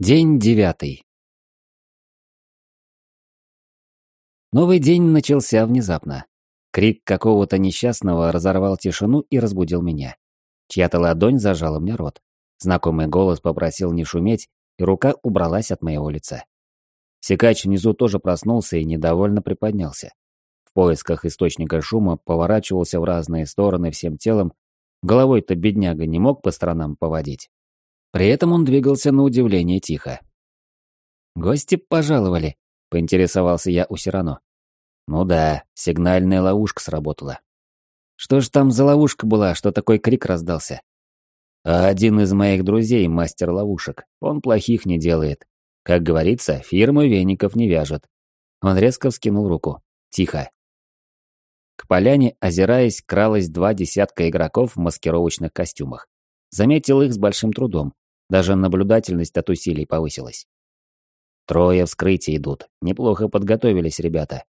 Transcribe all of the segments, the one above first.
День девятый. Новый день начался внезапно. Крик какого-то несчастного разорвал тишину и разбудил меня. Чья-то ладонь зажала мне рот. Знакомый голос попросил не шуметь, и рука убралась от моего лица. Секач внизу тоже проснулся и недовольно приподнялся. В поисках источника шума поворачивался в разные стороны всем телом, головой-то бедняга не мог по сторонам поводить. При этом он двигался на удивление тихо. «Гости пожаловали», — поинтересовался я у Сирано. «Ну да, сигнальная ловушка сработала». «Что ж там за ловушка была, что такой крик раздался?» «А один из моих друзей, мастер ловушек, он плохих не делает. Как говорится, фирмы веников не вяжет». Он резко вскинул руку. «Тихо». К поляне, озираясь, кралось два десятка игроков в маскировочных костюмах. Заметил их с большим трудом, даже наблюдательность от усилий повысилась. Трое вскрытия идут. Неплохо подготовились ребята.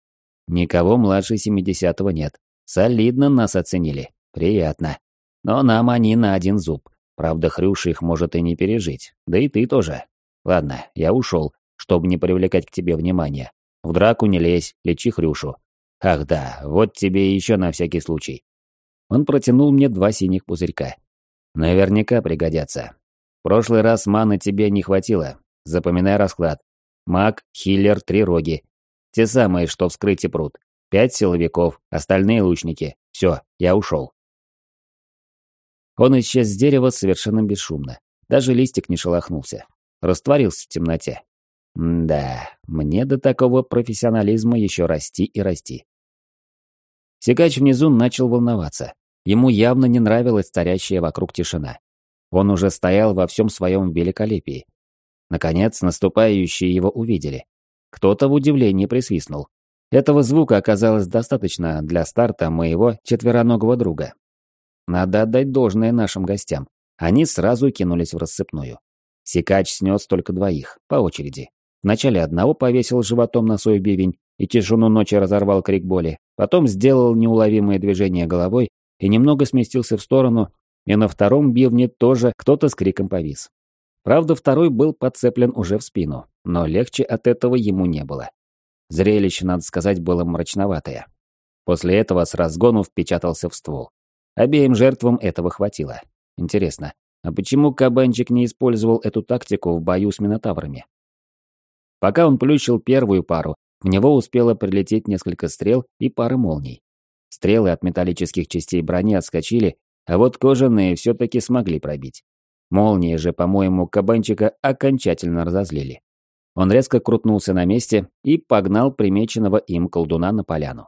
Никого младше 70-го нет. Солидно нас оценили. Приятно. Но нам они на один зуб. Правда, Хрюш их может и не пережить. Да и ты тоже. Ладно, я ушел, чтобы не привлекать к тебе внимания. В драку не лезь, лечи Хрюшу. Ах да, вот тебе еще на всякий случай. Он протянул мне два синих пузырька. Наверняка пригодятся прошлый раз маны тебе не хватило. Запоминай расклад. Маг, хиллер, три роги. Те самые, что вскрыть и пруд. Пять силовиков, остальные лучники. Все, я ушел. Он исчез с дерева совершенно бесшумно. Даже листик не шелохнулся. Растворился в темноте. М да, мне до такого профессионализма еще расти и расти. Сигач внизу начал волноваться. Ему явно не нравилась царящая вокруг тишина. Он уже стоял во всем своем великолепии. Наконец, наступающие его увидели. Кто-то в удивлении присвистнул. Этого звука оказалось достаточно для старта моего четвероногого друга. Надо отдать должное нашим гостям. Они сразу кинулись в рассыпную. Сикач снес только двоих, по очереди. Вначале одного повесил животом на свой бивень и тишину ночи разорвал крик боли. Потом сделал неуловимое движение головой и немного сместился в сторону, и на втором бивне тоже кто-то с криком повис. Правда, второй был подцеплен уже в спину, но легче от этого ему не было. Зрелище, надо сказать, было мрачноватое. После этого с разгону впечатался в ствол. Обеим жертвам этого хватило. Интересно, а почему кабанчик не использовал эту тактику в бою с минотаврами? Пока он плющил первую пару, в него успело прилететь несколько стрел и пара молний. Стрелы от металлических частей брони отскочили а вот кожаные все-таки смогли пробить. Молнии же, по-моему, кабанчика окончательно разозлили. Он резко крутнулся на месте и погнал примеченного им колдуна на поляну.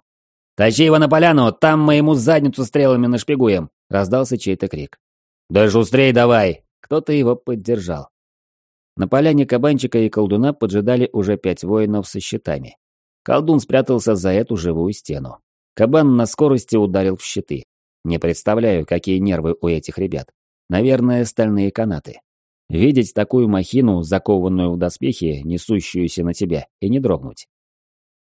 «Тащи его на поляну, там мы ему задницу стрелами нашпигуем!» — раздался чей-то крик. «Да шустрей давай!» — кто-то его поддержал. На поляне кабанчика и колдуна поджидали уже пять воинов со щитами. Колдун спрятался за эту живую стену. Кабан на скорости ударил в щиты. Не представляю, какие нервы у этих ребят. Наверное, стальные канаты. Видеть такую махину, закованную в доспехи, несущуюся на тебя, и не дрогнуть.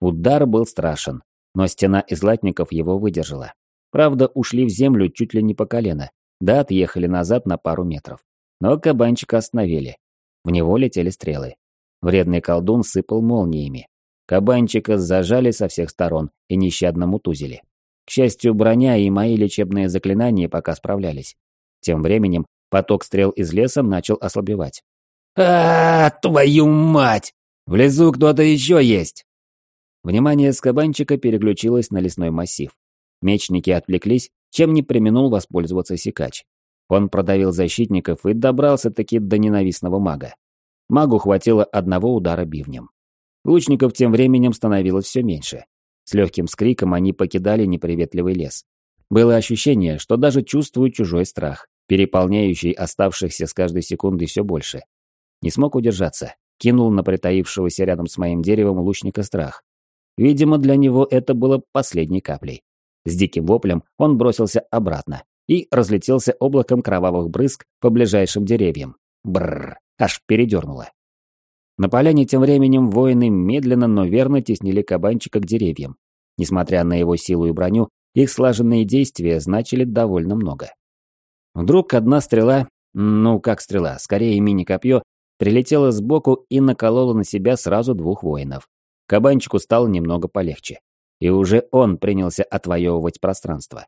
Удар был страшен, но стена из латников его выдержала. Правда, ушли в землю чуть ли не по колено, да отъехали назад на пару метров. Но кабанчика остановили. В него летели стрелы. Вредный колдун сыпал молниями. Кабанчика зажали со всех сторон и нещадно мутузили. К счастью, броня и мои лечебные заклинания пока справлялись. Тем временем поток стрел из леса начал ослабевать. а, твою мать! В лесу кто-то еще есть!» Внимание скобанчика переключилось на лесной массив. Мечники отвлеклись, чем не применул воспользоваться Сикач. Он продавил защитников и добрался-таки до ненавистного мага. Магу хватило одного удара бивнем. Лучников тем временем становилось все меньше. С легким скриком они покидали неприветливый лес. Было ощущение, что даже чувствуют чужой страх, переполняющий оставшихся с каждой секундой все больше. Не смог удержаться, кинул на притаившегося рядом с моим деревом лучника страх. Видимо, для него это было последней каплей. С диким воплем он бросился обратно и разлетелся облаком кровавых брызг по ближайшим деревьям. Бррр, аж передернуло. На поляне тем временем воины медленно, но верно теснили кабанчика к деревьям. Несмотря на его силу и броню, их слаженные действия значили довольно много. Вдруг одна стрела, ну как стрела, скорее мини-копье, прилетела сбоку и наколола на себя сразу двух воинов. Кабанчику стало немного полегче. И уже он принялся отвоевывать пространство.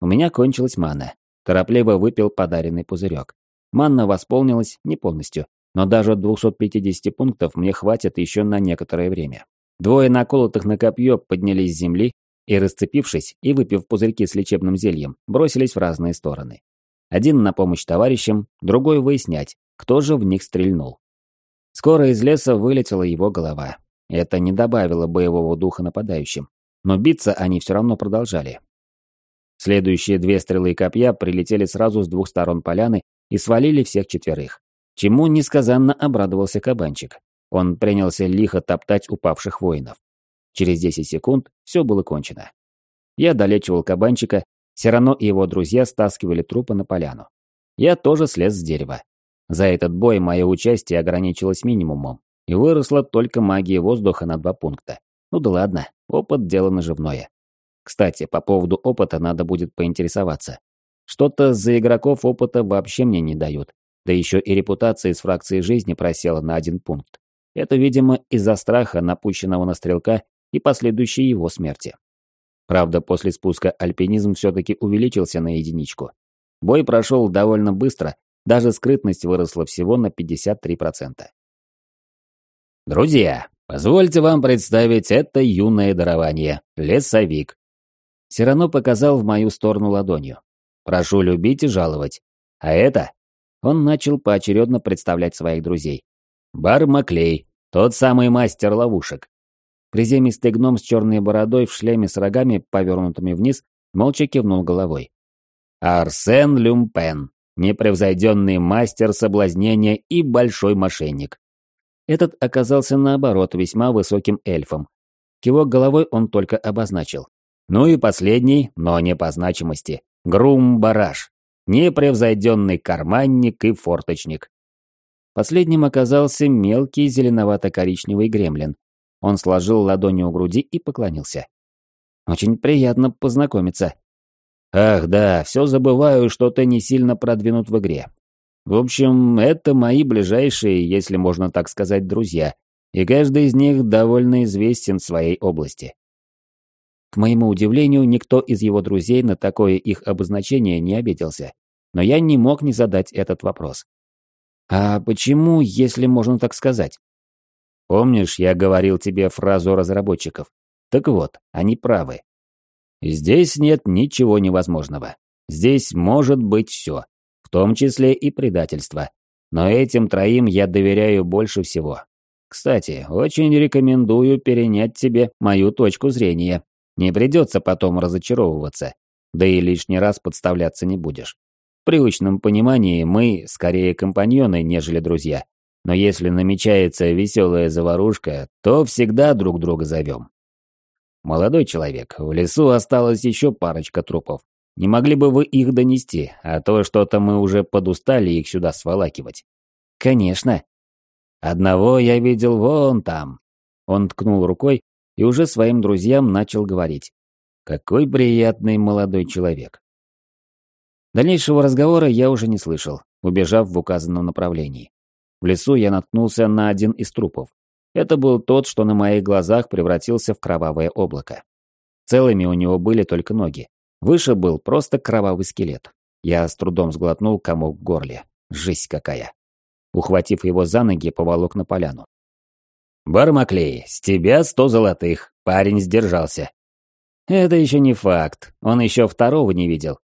У меня кончилась мана. Торопливо выпил подаренный пузырек. Манна восполнилась не полностью, но даже 250 пунктов мне хватит еще на некоторое время. Двое наколотых на копье поднялись с земли и, расцепившись и выпив пузырьки с лечебным зельем, бросились в разные стороны. Один на помощь товарищам, другой выяснять, кто же в них стрельнул. Скоро из леса вылетела его голова. Это не добавило боевого духа нападающим, но биться они все равно продолжали. Следующие две стрелы копья прилетели сразу с двух сторон поляны и свалили всех четверых. Чему несказанно обрадовался кабанчик. Он принялся лихо топтать упавших воинов. Через 10 секунд все было кончено. Я долечивал кабанчика, Сирано и его друзья стаскивали трупы на поляну. Я тоже слез с дерева. За этот бой мое участие ограничилось минимумом, и выросла только магия воздуха на два пункта. Ну да ладно, опыт – дело наживное. Кстати, по поводу опыта надо будет поинтересоваться. Что-то за игроков опыта вообще мне не дают. Да еще и репутация из фракции жизни просела на один пункт. Это, видимо, из-за страха напущенного на стрелка и последующей его смерти. Правда, после спуска альпинизм все-таки увеличился на единичку. Бой прошел довольно быстро, даже скрытность выросла всего на 53%. Друзья, позвольте вам представить это юное дарование – лесовик. Сирано показал в мою сторону ладонью. Прошу любить и жаловать. А это? Он начал поочередно представлять своих друзей. Бар Маклей, тот самый мастер ловушек. Приземистый гном с черной бородой в шлеме с рогами, повернутыми вниз, молча кивнул головой. Арсен Люмпен, непревзойденный мастер соблазнения и большой мошенник. Этот оказался наоборот весьма высоким эльфом. Кивок головой он только обозначил. Ну и последний, но не по значимости, Грум-бараш, непревзойденный карманник и форточник. Последним оказался мелкий зеленовато-коричневый гремлин. Он сложил ладони у груди и поклонился. «Очень приятно познакомиться». «Ах да, все забываю, что ты не сильно продвинут в игре. В общем, это мои ближайшие, если можно так сказать, друзья, и каждый из них довольно известен в своей области. К моему удивлению, никто из его друзей на такое их обозначение не обиделся. Но я не мог не задать этот вопрос. А почему, если можно так сказать? Помнишь, я говорил тебе фразу разработчиков? Так вот, они правы. Здесь нет ничего невозможного. Здесь может быть все, в том числе и предательство. Но этим троим я доверяю больше всего. Кстати, очень рекомендую перенять тебе мою точку зрения. Не придется потом разочаровываться, да и лишний раз подставляться не будешь. Привычном понимании мы скорее компаньоны, нежели друзья. Но если намечается веселая заварушка, то всегда друг друга зовем. Молодой человек, в лесу осталось еще парочка трупов. Не могли бы вы их донести, а то что-то мы уже подустали их сюда сволакивать. Конечно. Одного я видел вон там. Он ткнул рукой и уже своим друзьям начал говорить. Какой приятный молодой человек. Дальнейшего разговора я уже не слышал, убежав в указанном направлении. В лесу я наткнулся на один из трупов. Это был тот, что на моих глазах превратился в кровавое облако. Целыми у него были только ноги. Выше был просто кровавый скелет. Я с трудом сглотнул комок в горле. Жесть какая. Ухватив его за ноги, поволок на поляну. «Бармаклей, с тебя сто золотых. Парень сдержался». «Это еще не факт. Он еще второго не видел».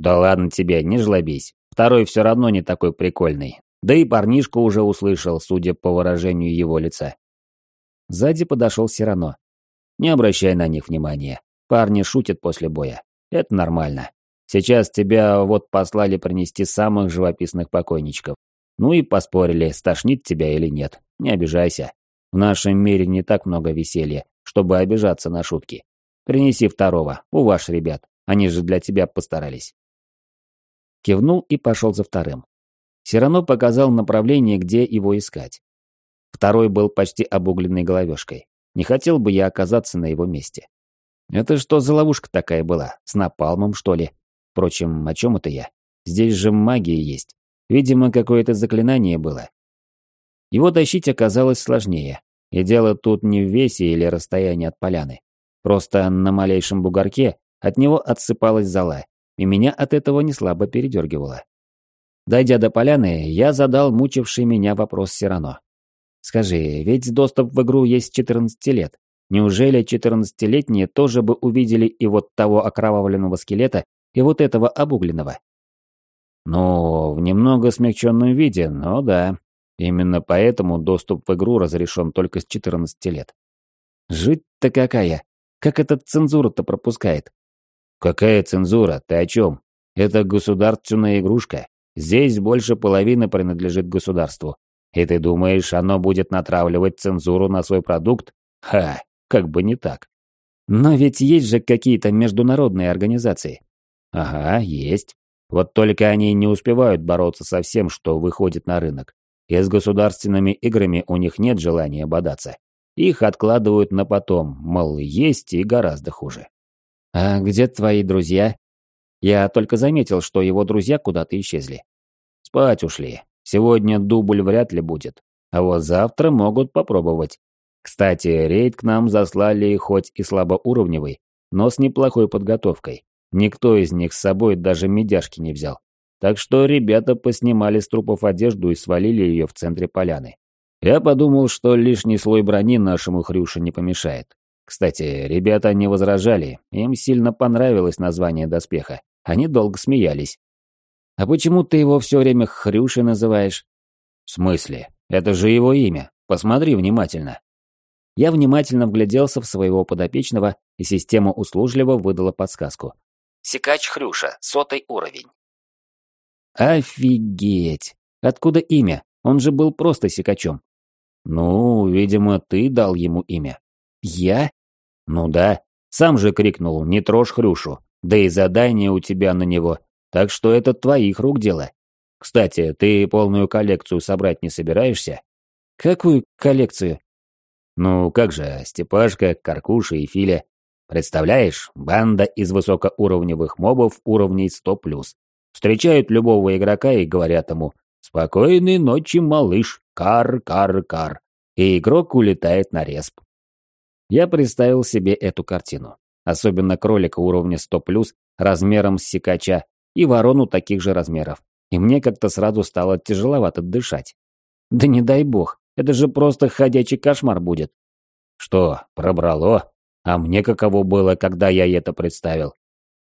«Да ладно тебе, не жлобись. Второй все равно не такой прикольный. Да и парнишка уже услышал, судя по выражению его лица». Сзади подошел Сирано. «Не обращай на них внимания. Парни шутят после боя. Это нормально. Сейчас тебя вот послали принести самых живописных покойничков. Ну и поспорили, стошнит тебя или нет. Не обижайся. В нашем мире не так много веселья, чтобы обижаться на шутки. Принеси второго, у ваш ребят, они же для тебя постарались. Кивнул и пошел за вторым. Сирано показал направление, где его искать. Второй был почти обугленной головешкой. Не хотел бы я оказаться на его месте. Это что за ловушка такая была? С напалмом, что ли? Впрочем, о чем это я? Здесь же магия есть. Видимо, какое-то заклинание было. Его тащить оказалось сложнее. И дело тут не в весе или расстоянии от поляны. Просто на малейшем бугорке от него отсыпалась зола, и меня от этого не слабо передергивало. Дойдя до поляны, я задал мучивший меня вопрос Сирано. «Скажи, ведь доступ в игру есть с 14 лет. Неужели 14-летние тоже бы увидели и вот того окровавленного скелета, и вот этого обугленного?» «Ну, в немного смягченном виде, но да. Именно поэтому доступ в игру разрешен только с 14 лет. Жить-то какая? Как этот цензура-то пропускает? Какая цензура? Ты о чем? Это государственная игрушка. Здесь больше половины принадлежит государству. И ты думаешь, оно будет натравливать цензуру на свой продукт? Ха, как бы не так. Но ведь есть же какие-то международные организации. Ага, есть. Вот только они не успевают бороться со всем, что выходит на рынок. И с государственными играми у них нет желания бодаться. Их откладывают на потом, мол, есть и гораздо хуже. «А где твои друзья?» Я только заметил, что его друзья куда-то исчезли. Спать ушли. Сегодня дубль вряд ли будет. А вот завтра могут попробовать. Кстати, рейд к нам заслали хоть и слабоуровневый, но с неплохой подготовкой. Никто из них с собой даже медяшки не взял. Так что ребята поснимали с трупов одежду и свалили ее в центре поляны. Я подумал, что лишний слой брони нашему Хрюше не помешает. Кстати, ребята не возражали, им сильно понравилось название доспеха. Они долго смеялись. «А почему ты его все время Хрюшей называешь?» «В смысле? Это же его имя. Посмотри внимательно». Я внимательно вгляделся в своего подопечного, и система услужливо выдала подсказку. «Секач Хрюша, сотый уровень». «Офигеть! Откуда имя? Он же был просто секачом». «Ну, видимо, ты дал ему имя». «Я? «Ну да, сам же крикнул, не трожь Хрюшу, да и задание у тебя на него, так что это твоих рук дело. Кстати, ты полную коллекцию собрать не собираешься?» «Какую коллекцию?» «Ну как же, Степашка, Каркуша и Филя. Представляешь, банда из высокоуровневых мобов уровней 100+. Встречают любого игрока и говорят ему «Спокойной ночи, малыш, кар, кар, кар». И игрок улетает на респ. Я представил себе эту картину. Особенно кролика уровня 100+, размером с секача, и ворону таких же размеров. И мне как-то сразу стало тяжеловато дышать. Да не дай бог, это же просто ходячий кошмар будет. Что, пробрало? А мне каково было, когда я это представил?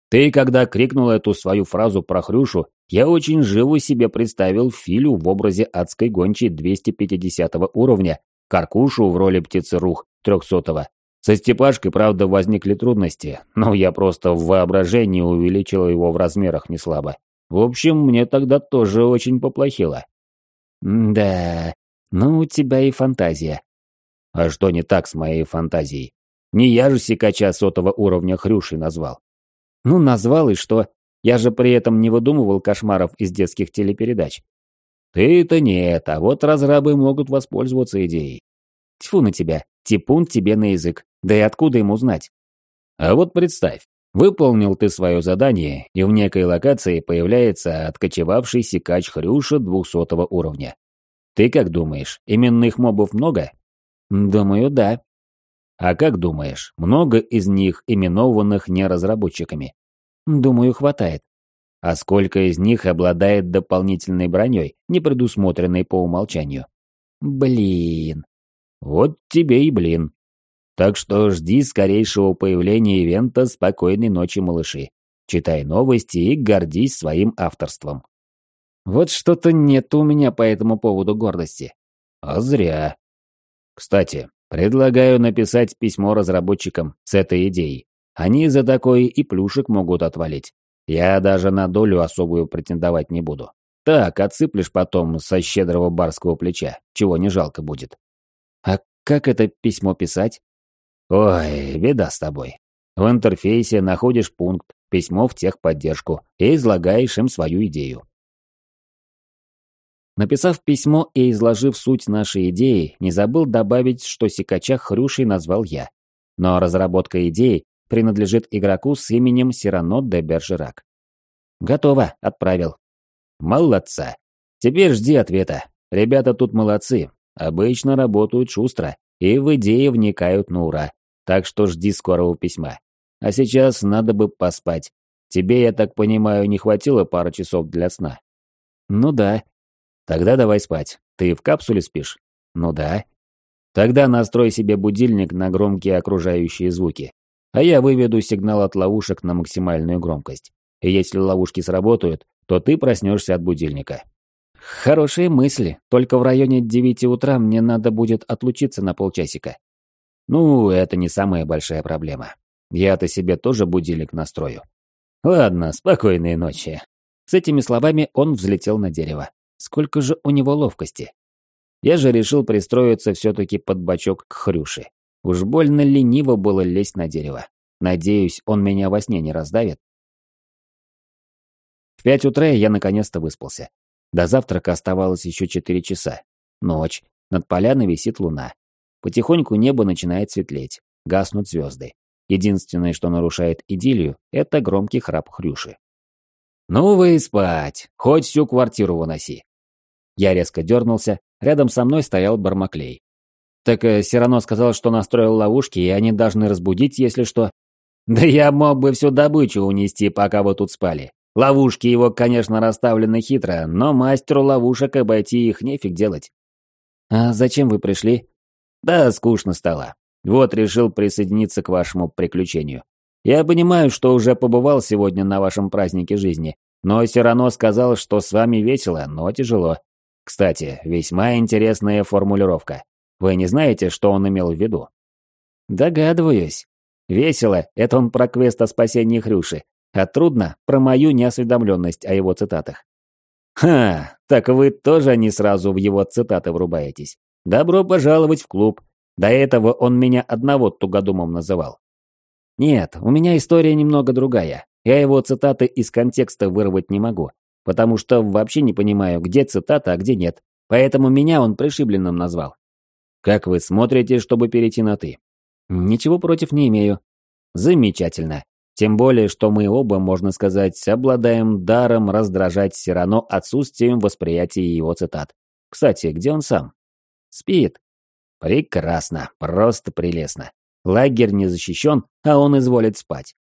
Ты, когда крикнул эту свою фразу про Хрюшу, я очень живо себе представил Филю в образе адской гончей 250 уровня, Каркушу в роли птицы Рух трехсотого. Со Степашкой, правда, возникли трудности, но я просто в воображении увеличил его в размерах неслабо. В общем, мне тогда тоже очень поплохело. Да, ну у тебя и фантазия. А что не так с моей фантазией? Не я же сикача сотого уровня Хрюшей назвал. Ну, назвал и что? Я же при этом не выдумывал кошмаров из детских телепередач. Ты-то нет, а вот разрабы могут воспользоваться идеей. Тьфу на тебя, типун тебе на язык. Да и откуда ему знать? А вот представь, выполнил ты свое задание, и в некой локации появляется откочевавший секач Хрюша двухсотого уровня. Ты как думаешь, именных мобов много? Думаю, да. А как думаешь, много из них именованных не разработчиками? Думаю, хватает. А сколько из них обладает дополнительной броней, не предусмотренной по умолчанию? Блин, вот тебе и блин. Так что жди скорейшего появления ивента «Спокойной ночи, малыши». Читай новости и гордись своим авторством. Вот что-то нет у меня по этому поводу гордости. А зря. Кстати, предлагаю написать письмо разработчикам с этой идеей. Они за такое и плюшек могут отвалить. Я даже на долю особую претендовать не буду. Так, отсыплешь потом со щедрого барского плеча, чего не жалко будет. Как это письмо писать? Ой, беда с тобой. В интерфейсе находишь пункт «Письмо в техподдержку» и излагаешь им свою идею. Написав письмо и изложив суть нашей идеи, не забыл добавить, что Сикача Хрюшей назвал я. Но разработка идеи принадлежит игроку с именем Сирано де Бержерак. Готово, отправил. Молодца. Теперь жди ответа. Ребята тут молодцы, обычно работают шустро и в идеи вникают на ура, так что жди скорого письма. А сейчас надо бы поспать. Тебе, я так понимаю, не хватило пары часов для сна? Ну да. Тогда давай спать. Ты в капсуле спишь? Ну да. Тогда настрой себе будильник на громкие окружающие звуки. А я выведу сигнал от ловушек на максимальную громкость. И если ловушки сработают, то ты проснешься от будильника. Хорошие мысли, только в районе девяти утра мне надо будет отлучиться на полчасика. Ну, это не самая большая проблема. Я-то себе тоже будильник настрою. Ладно, спокойной ночи. С этими словами он взлетел на дерево. Сколько же у него ловкости. Я же решил пристроиться все-таки под бочок к хрюше. Уж больно лениво было лезть на дерево. Надеюсь, он меня во сне не раздавит. В пять утра я наконец-то выспался. До завтрака оставалось еще четыре часа. Ночь. Над поляной висит луна. Потихоньку небо начинает светлеть. Гаснут звезды. Единственное, что нарушает идиллию, это громкий храп Хрюши. «Ну вы спать! Хоть всю квартиру выноси!» Я резко дернулся, рядом со мной стоял Бармаклей. «Так э, Сирано сказал, что настроил ловушки, и они должны разбудить, если что...» «Да я мог бы всю добычу унести, пока вы тут спали. Ловушки его, конечно, расставлены хитро, но мастеру ловушек обойти их нефиг делать. А зачем вы пришли? Да, скучно стало. Вот решил присоединиться к вашему приключению. Я понимаю, что уже побывал сегодня на вашем празднике жизни, но Сирано сказал, что с вами весело, но тяжело. Кстати, весьма интересная формулировка. Вы не знаете, что он имел в виду? Догадываюсь. Весело – это он про квест о спасении Хрюши, а трудно про мою неосведомленность о его цитатах. Ха, так вы тоже не сразу в его цитаты врубаетесь. Добро пожаловать в клуб. До этого он меня одного тугодумом называл. Нет, у меня история немного другая. Я его цитаты из контекста вырвать не могу, потому что вообще не понимаю, где цитата, а где нет. Поэтому меня он пришибленным назвал. Как вы смотрите, чтобы перейти на «ты»? Ничего против не имею. Замечательно. Тем более, что мы оба, можно сказать, обладаем даром раздражать Сирано отсутствием восприятия его цитат. Кстати, где он сам? Спит. Прекрасно, просто прелестно. Лагерь не защищен, а он изволит спать.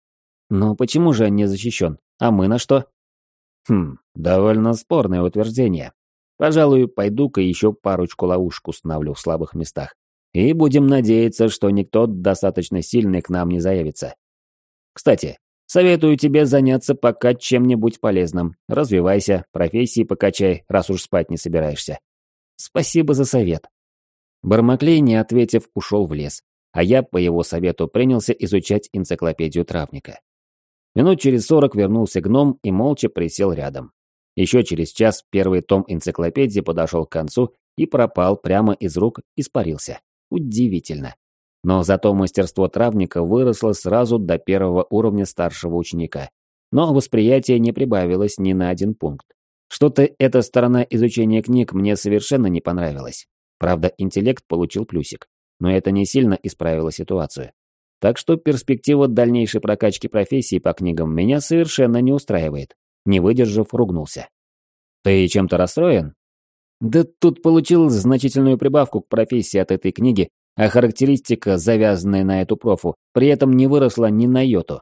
Но почему же не защищен? А мы на что? Хм, довольно спорное утверждение. Пожалуй, пойду-ка еще парочку ловушек установлю в слабых местах. И будем надеяться, что никто достаточно сильный к нам не заявится. Кстати, советую тебе заняться пока чем-нибудь полезным. Развивайся, профессии покачай, раз уж спать не собираешься. Спасибо за совет. Бармаклей, не ответив, ушел в лес, а я по его совету принялся изучать энциклопедию травника. Минут через сорок вернулся гном и молча присел рядом. Еще через час первый том энциклопедии подошел к концу и пропал прямо из рук, испарился. Удивительно. Но зато мастерство травника выросло сразу до первого уровня старшего ученика. Но восприятие не прибавилось ни на один пункт. Что-то эта сторона изучения книг мне совершенно не понравилась. Правда, интеллект получил плюсик. Но это не сильно исправило ситуацию. Так что перспектива дальнейшей прокачки профессии по книгам меня совершенно не устраивает. Не выдержав, ругнулся. «Ты чем-то расстроен?» «Да тут получил значительную прибавку к профессии от этой книги а характеристика, завязанная на эту профу, при этом не выросла ни на йоту.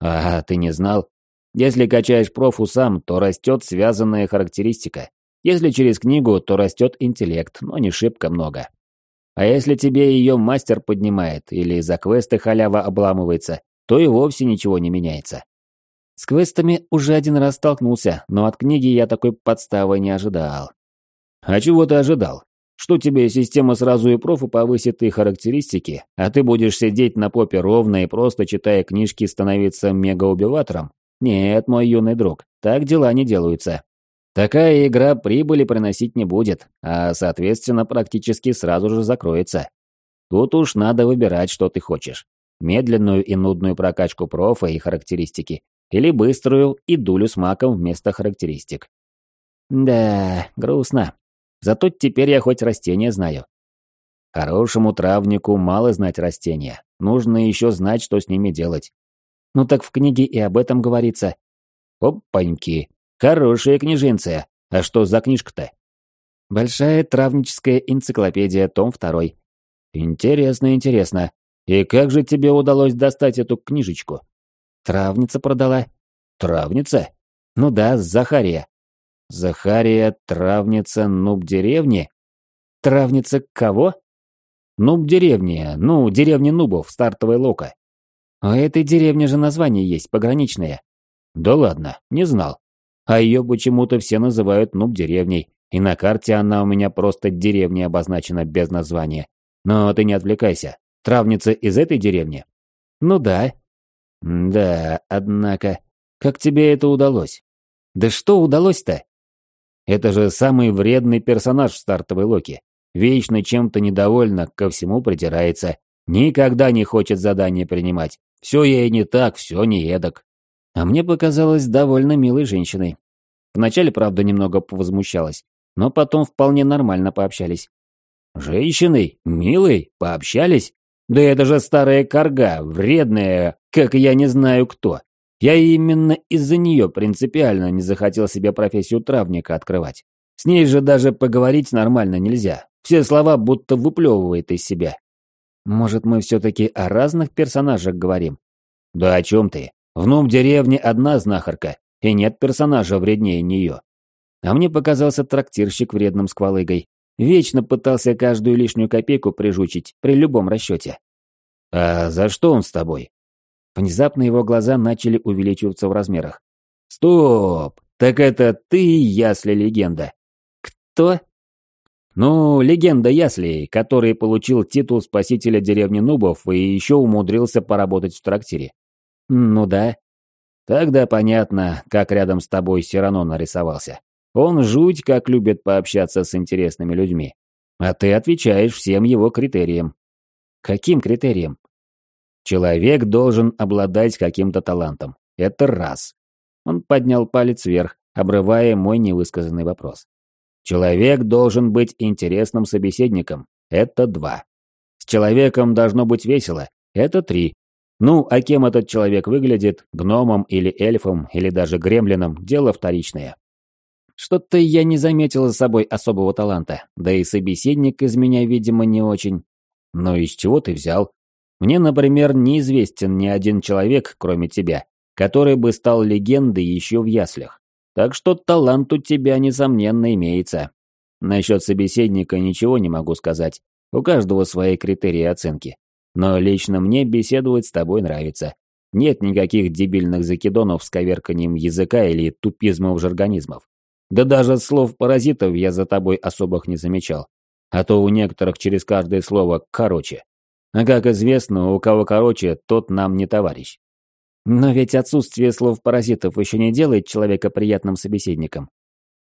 А ты не знал? Если качаешь профу сам, то растет связанная характеристика. Если через книгу, то растет интеллект, но не шибко много. А если тебе ее мастер поднимает или за квесты халява обламывается, то и вовсе ничего не меняется. С квестами уже один раз столкнулся, но от книги я такой подставы не ожидал. А чего ты ожидал? Что тебе система сразу и профу повысит и характеристики, а ты будешь сидеть на попе ровно и просто читая книжки становиться мегаубиватором? Нет, мой юный друг, так дела не делаются. Такая игра прибыли приносить не будет, а, соответственно, практически сразу же закроется. Тут уж надо выбирать, что ты хочешь. Медленную и нудную прокачку профа и характеристики, или быструю и дулю с маком вместо характеристик. Да, грустно. Зато теперь я хоть растения знаю. Хорошему травнику мало знать растения. Нужно еще знать, что с ними делать. Ну так в книге и об этом говорится. Опаньки. Хорошая книжинция. А что за книжка-то? Большая травническая энциклопедия, том второй. Интересно, интересно. И как же тебе удалось достать эту книжечку? Травница продала. Травница? Ну да, Захария. Захария, травница, нуб деревни? Травница кого? Нуб деревни, ну, деревни нубов, стартовая лока. У этой деревни же название есть, пограничное. Да ладно, не знал. А ее почему-то все называют нуб деревней, и на карте она у меня просто деревней обозначена без названия. Но ты не отвлекайся. Травница из этой деревни? Ну да. Да, однако, как тебе это удалось? Да что удалось-то? Это же самый вредный персонаж в стартовой Локи. Вечно чем-то недовольна, ко всему придирается. Никогда не хочет задания принимать. Все ей не так, все не эдак. А мне показалось довольно милой женщиной. Вначале, правда, немного повозмущалась, но потом вполне нормально пообщались. Женщиной? Милой? Пообщались? Да это же старая корга, вредная, как я не знаю кто. Я именно из-за нее принципиально не захотел себе профессию травника открывать. С ней же даже поговорить нормально нельзя. Все слова будто выплевывает из себя. Может, мы все-таки о разных персонажах говорим? Да о чем ты? В нум деревне одна знахарка, и нет персонажа вреднее нее. А мне показался трактирщик вредным сквалыгой. Вечно пытался каждую лишнюю копейку прижучить при любом расчете. «А за что он с тобой?» Внезапно его глаза начали увеличиваться в размерах. «Стоп! Так это ты, Ясли Легенда!» «Кто?» «Ну, легенда Ясли, который получил титул спасителя деревни Нубов и еще умудрился поработать в трактире». «Ну да». «Тогда понятно, как рядом с тобой Сирано нарисовался. Он жуть как любит пообщаться с интересными людьми. А ты отвечаешь всем его критериям». «Каким критериям?» Человек должен обладать каким-то талантом. Это раз. Он поднял палец вверх, обрывая мой невысказанный вопрос. Человек должен быть интересным собеседником. Это два. С человеком должно быть весело. Это три. Ну, а кем этот человек выглядит, гномом или эльфом, или даже гремлином, дело вторичное. Что-то я не заметил за собой особого таланта, да и собеседник из меня, видимо, не очень. Но из чего ты взял? Мне, например, неизвестен ни один человек, кроме тебя, который бы стал легендой еще в яслях. Так что талант у тебя, несомненно, имеется. Насчет собеседника ничего не могу сказать. У каждого свои критерии оценки. Но лично мне беседовать с тобой нравится. Нет никаких дебильных закидонов с коверканием языка или тупизмов жаргонизмов. Да даже слов паразитов я за тобой особых не замечал. А то у некоторых через каждое слово «короче». А как известно, у кого короче, тот нам не товарищ. Но ведь отсутствие слов-паразитов еще не делает человека приятным собеседником.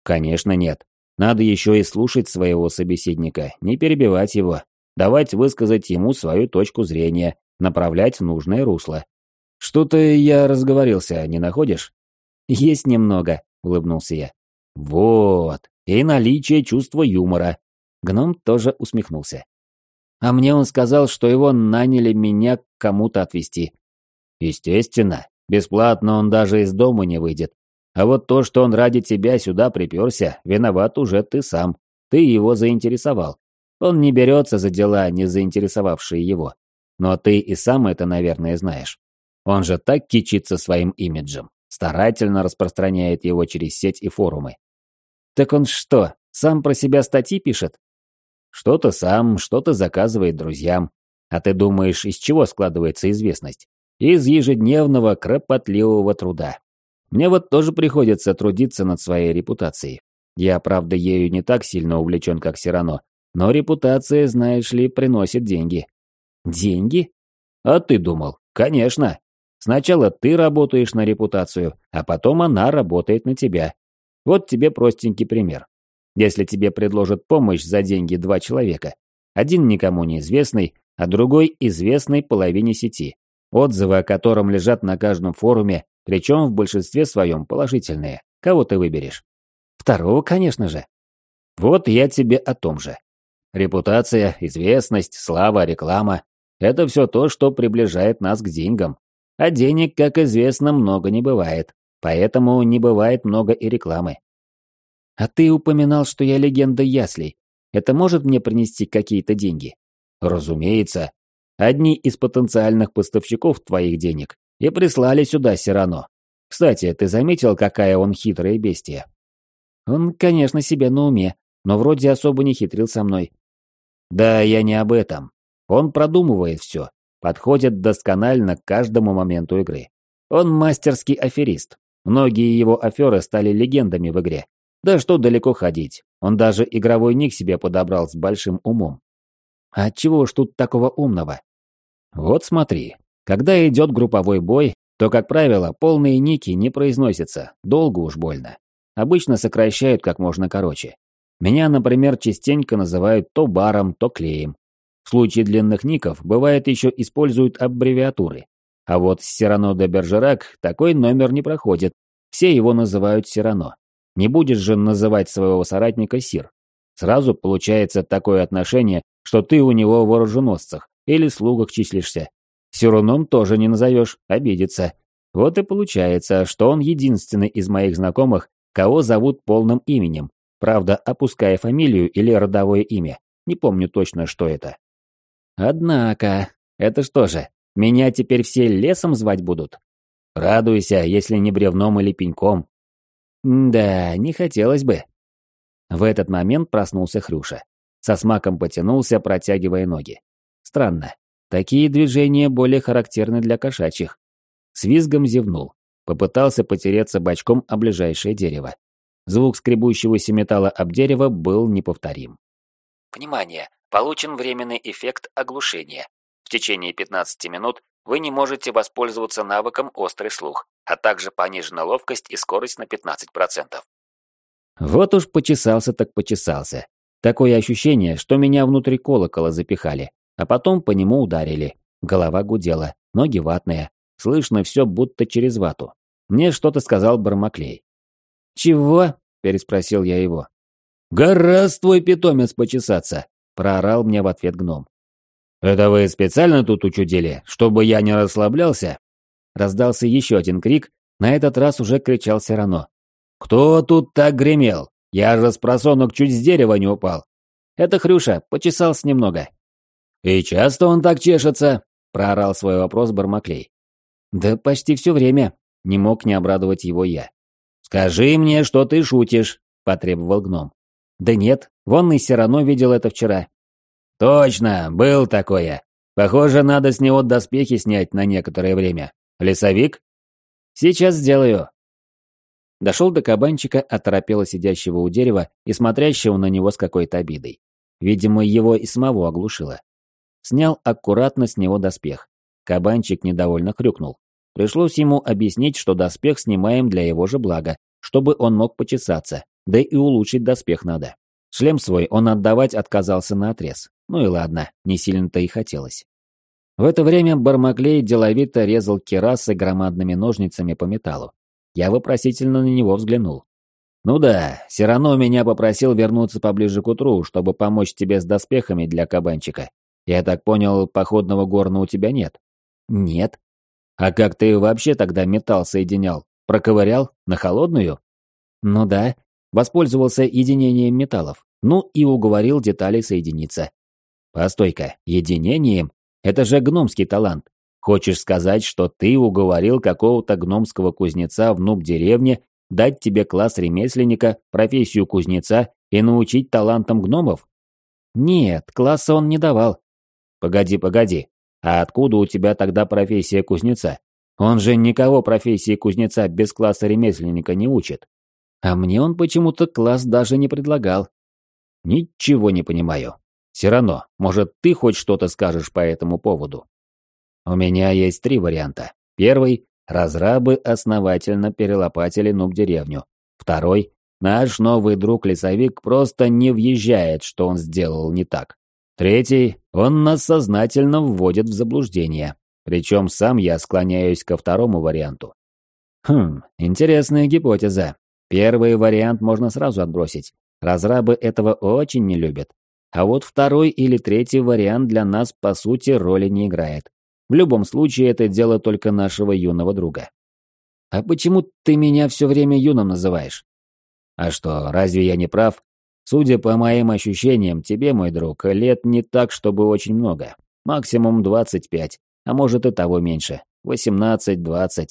Конечно, нет. Надо еще и слушать своего собеседника, не перебивать его, давать высказать ему свою точку зрения, направлять в нужное русло. Что-то я разговорился, не находишь? Есть немного, улыбнулся я. Вот, и наличие чувства юмора. Гном тоже усмехнулся. А мне он сказал, что его наняли меня к кому-то отвезти. Естественно, бесплатно он даже из дома не выйдет. А вот то, что он ради тебя сюда приперся, виноват уже ты сам. Ты его заинтересовал. Он не берется за дела, не заинтересовавшие его. Но ты и сам это, наверное, знаешь. Он же так кичится своим имиджем, старательно распространяет его через сеть и форумы. Так он что, сам про себя статьи пишет? Что-то сам, что-то заказывает друзьям. А ты думаешь, из чего складывается известность? Из ежедневного кропотливого труда. Мне вот тоже приходится трудиться над своей репутацией. Я, правда, ею не так сильно увлечен, как Сирано, но репутация, знаешь ли, приносит деньги. Деньги? А ты думал? Конечно. Сначала ты работаешь на репутацию, а потом она работает на тебя. Вот тебе простенький пример. Если тебе предложат помощь за деньги два человека, один никому неизвестный, а другой известный половине сети, отзывы о котором лежат на каждом форуме, причем в большинстве своем положительные. Кого ты выберешь? Второго, конечно же. Вот я тебе о том же. Репутация, известность, слава, реклама – это все то, что приближает нас к деньгам. А денег, как известно, много не бывает. Поэтому не бывает много и рекламы. А ты упоминал, что я легенда яслей. Это может мне принести какие-то деньги? Разумеется. Одни из потенциальных поставщиков твоих денег и прислали сюда Сирано. Кстати, ты заметил, какая он хитрая бестия? Он, конечно, себе на уме, но вроде особо не хитрил со мной. Да, я не об этом. Он продумывает все, подходит досконально к каждому моменту игры. Он мастерский аферист. Многие его аферы стали легендами в игре. Да что далеко ходить, он даже игровой ник себе подобрал с большим умом. А чего ж тут такого умного? Вот смотри, когда идет групповой бой, то, как правило, полные ники не произносятся, долго уж больно. Обычно сокращают как можно короче. Меня, например, частенько называют то баром, то клеем. В случае длинных ников, бывает еще используют аббревиатуры. А вот с Сирано де Бержерак такой номер не проходит. Все его называют Сирано. Не будешь же называть своего соратника Сир. Сразу получается такое отношение, что ты у него в оруженосцах или слугах числишься. Сируном тоже не назовешь, обидится. Вот и получается, что он единственный из моих знакомых, кого зовут полным именем, правда, опуская фамилию или родовое имя. Не помню точно, что это. Однако, это что же, меня теперь все лесом звать будут? Радуйся, если не бревном или пеньком. Да, не хотелось бы. В этот момент проснулся Хрюша. Со смаком потянулся, протягивая ноги. Странно. Такие движения более характерны для кошачьих. С визгом зевнул. Попытался потереться бочком о ближайшее дерево. Звук скребущегося металла об дерево был неповторим. Внимание! Получен временный эффект оглушения. В течение 15 минут вы не можете воспользоваться навыком «Острый слух», а также понижена ловкость и скорость на 15%. Вот уж почесался так почесался. Такое ощущение, что меня внутри колокола запихали, а потом по нему ударили. Голова гудела, ноги ватные. Слышно все будто через вату. Мне что-то сказал Бармаклей. «Чего?» – переспросил я его. «Гораздо твой питомец почесаться!» – проорал мне в ответ гном. «Это вы специально тут учудили, чтобы я не расслаблялся?» Раздался еще один крик, на этот раз уже кричал Сирано. «Кто тут так гремел? Я же с просонок чуть с дерева не упал». «Это Хрюша, почесался немного». «И часто он так чешется?» – проорал свой вопрос Бармаклей. «Да почти все время», – не мог не обрадовать его я. «Скажи мне, что ты шутишь», – потребовал гном. «Да нет, вон и Сирано видел это вчера». «Точно, был такое. Похоже, надо с него доспехи снять на некоторое время. Лесовик?» «Сейчас сделаю». Дошел до кабанчика, оторопело сидящего у дерева и смотрящего на него с какой-то обидой. Видимо, его и самого оглушило. Снял аккуратно с него доспех. Кабанчик недовольно хрюкнул. Пришлось ему объяснить, что доспех снимаем для его же блага, чтобы он мог почесаться, да и улучшить доспех надо. Шлем свой он отдавать отказался на отрез. Ну и ладно, не сильно-то и хотелось. В это время Бармаклей деловито резал керасы громадными ножницами по металлу. Я вопросительно на него взглянул. «Ну да, Сирано меня попросил вернуться поближе к утру, чтобы помочь тебе с доспехами для кабанчика. Я так понял, походного горна у тебя нет?» «Нет». «А как ты вообще тогда металл соединял? Проковырял? На холодную?» «Ну да. Воспользовался единением металлов. Ну и уговорил детали соединиться». «Постой-ка, единением? Это же гномский талант. Хочешь сказать, что ты уговорил какого-то гномского кузнеца в нуб-деревне дать тебе класс ремесленника, профессию кузнеца и научить талантам гномов? Нет, класса он не давал. Погоди, погоди. А откуда у тебя тогда профессия кузнеца? Он же никого профессии кузнеца без класса ремесленника не учит. А мне он почему-то класс даже не предлагал. Ничего не понимаю. Все равно, может, ты хоть что-то скажешь по этому поводу? У меня есть три варианта. Первый – разрабы основательно перелопатили нуб-деревню. Второй – наш новый друг-лесовик просто не въезжает, что он сделал не так. Третий – он нас сознательно вводит в заблуждение. Причем сам я склоняюсь ко второму варианту. Хм, интересная гипотеза. Первый вариант можно сразу отбросить. Разрабы этого очень не любят. А вот второй или третий вариант для нас, по сути, роли не играет. В любом случае, это дело только нашего юного друга. «А почему ты меня все время юным называешь?» А что, разве я не прав? Судя по моим ощущениям, тебе, мой друг, лет не так, чтобы очень много. Максимум 25, а может и того меньше. 18-20.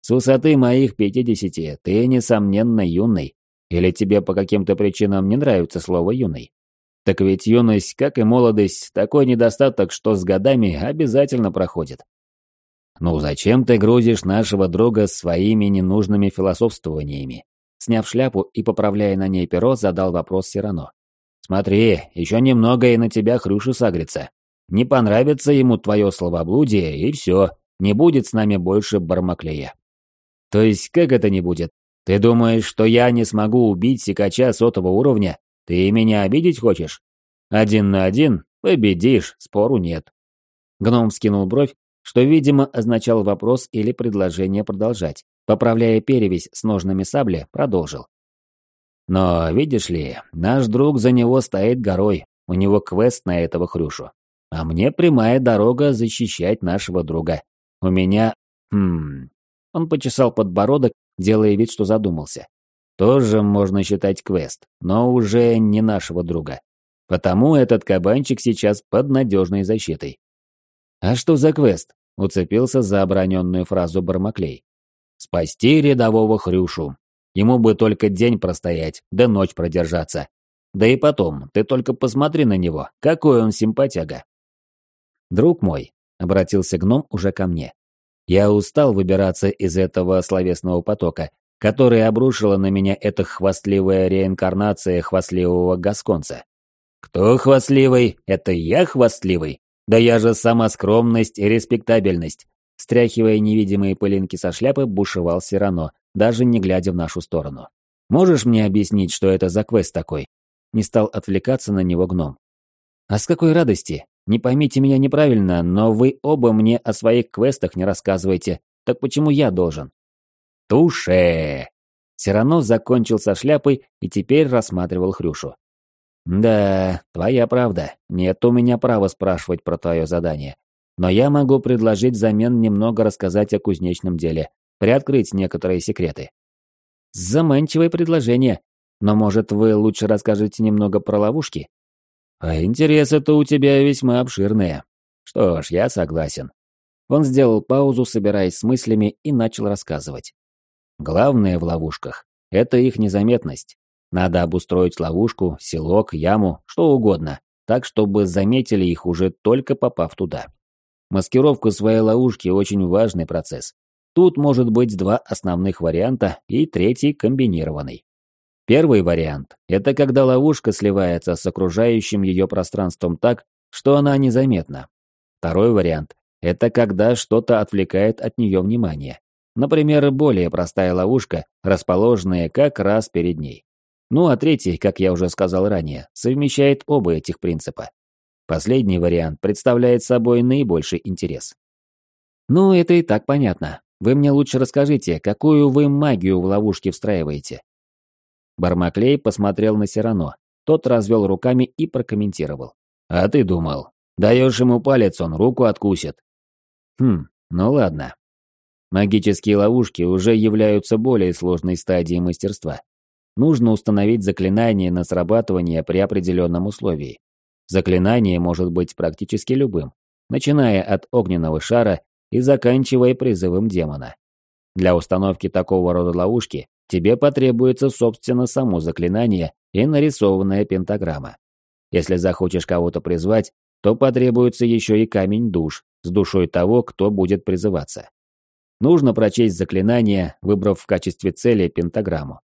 С высоты моих 50 ты, несомненно, юный. Или тебе по каким-то причинам не нравится слово «юный»? Так ведь юность, как и молодость, такой недостаток, что с годами обязательно проходит. Ну зачем ты грузишь нашего друга своими ненужными философствованиями? Сняв шляпу и поправляя на ней перо, задал вопрос Сирано. Смотри, еще немного и на тебя хрюша сагрится. Не понравится ему твое словоблудие, и все, не будет с нами больше Бармаклея. То есть как это не будет? Ты думаешь, что я не смогу убить сикача сотого уровня? Ты меня обидеть хочешь? Один на один победишь, спору нет. Гном скинул бровь, что, видимо, означал вопрос или предложение продолжать. Поправляя перевязь с ножными сабли, продолжил. Но, видишь ли, наш друг за него стоит горой, у него квест на этого хрюшу. А мне прямая дорога защищать нашего друга. У меня... Хм... Он почесал подбородок, делая вид, что задумался. Тоже можно считать квест, но уже не нашего друга. Потому этот кабанчик сейчас под надежной защитой. «А что за квест?» — уцепился за оброненную фразу Бармаклей. «Спасти рядового Хрюшу. Ему бы только день простоять, да ночь продержаться. Да и потом, ты только посмотри на него, какой он симпатяга». «Друг мой», — обратился гном уже ко мне, — «я устал выбираться из этого словесного потока, который обрушила на меня эта хвастливая реинкарнация хвастливого гасконца. Кто хвастливый? Это я хвастливый? Да я же сама скромность и респектабельность. Стряхивая невидимые пылинки со шляпы, бушевал Сирано, даже не глядя в нашу сторону. «Можешь мне объяснить, что это за квест такой?» Не стал отвлекаться на него гном. «А с какой радости? Не поймите меня неправильно, но вы оба мне о своих квестах не рассказываете. Так почему я должен?» «Туше!» Сирано закончил со шляпой и теперь рассматривал Хрюшу. «Да, твоя правда. Нет у меня права спрашивать про твое задание. Но я могу предложить взамен немного рассказать о кузнечном деле, приоткрыть некоторые секреты». «Заманчивое предложение. Но, может, вы лучше расскажете немного про ловушки?» «А интересы-то у тебя весьма обширные. Что ж, я согласен». Он сделал паузу, собираясь с мыслями, и начал рассказывать. Главное в ловушках – это их незаметность. Надо обустроить ловушку, селок, яму, что угодно, так, чтобы заметили их уже только попав туда. Маскировка своей ловушки – очень важный процесс. Тут может быть два основных варианта и третий комбинированный. Первый вариант – это когда ловушка сливается с окружающим ее пространством так, что она незаметна. Второй вариант – это когда что-то отвлекает от нее внимание. Например, более простая ловушка, расположенная как раз перед ней. Ну а третий, как я уже сказал ранее, совмещает оба этих принципа. Последний вариант представляет собой наибольший интерес. Ну, это и так понятно. Вы мне лучше расскажите, какую вы магию в ловушке встраиваете? Бармаклей посмотрел на Сирано. Тот развел руками и прокомментировал. А ты думал, даешь ему палец, он руку откусит. Хм, ну ладно. Магические ловушки уже являются более сложной стадией мастерства. Нужно установить заклинание на срабатывание при определенном условии. Заклинание может быть практически любым, начиная от огненного шара и заканчивая призывом демона. Для установки такого рода ловушки тебе потребуется, собственно, само заклинание и нарисованная пентаграмма. Если захочешь кого-то призвать, то потребуется еще и камень душ с душой того, кто будет призываться. Нужно прочесть заклинание, выбрав в качестве цели пентаграмму.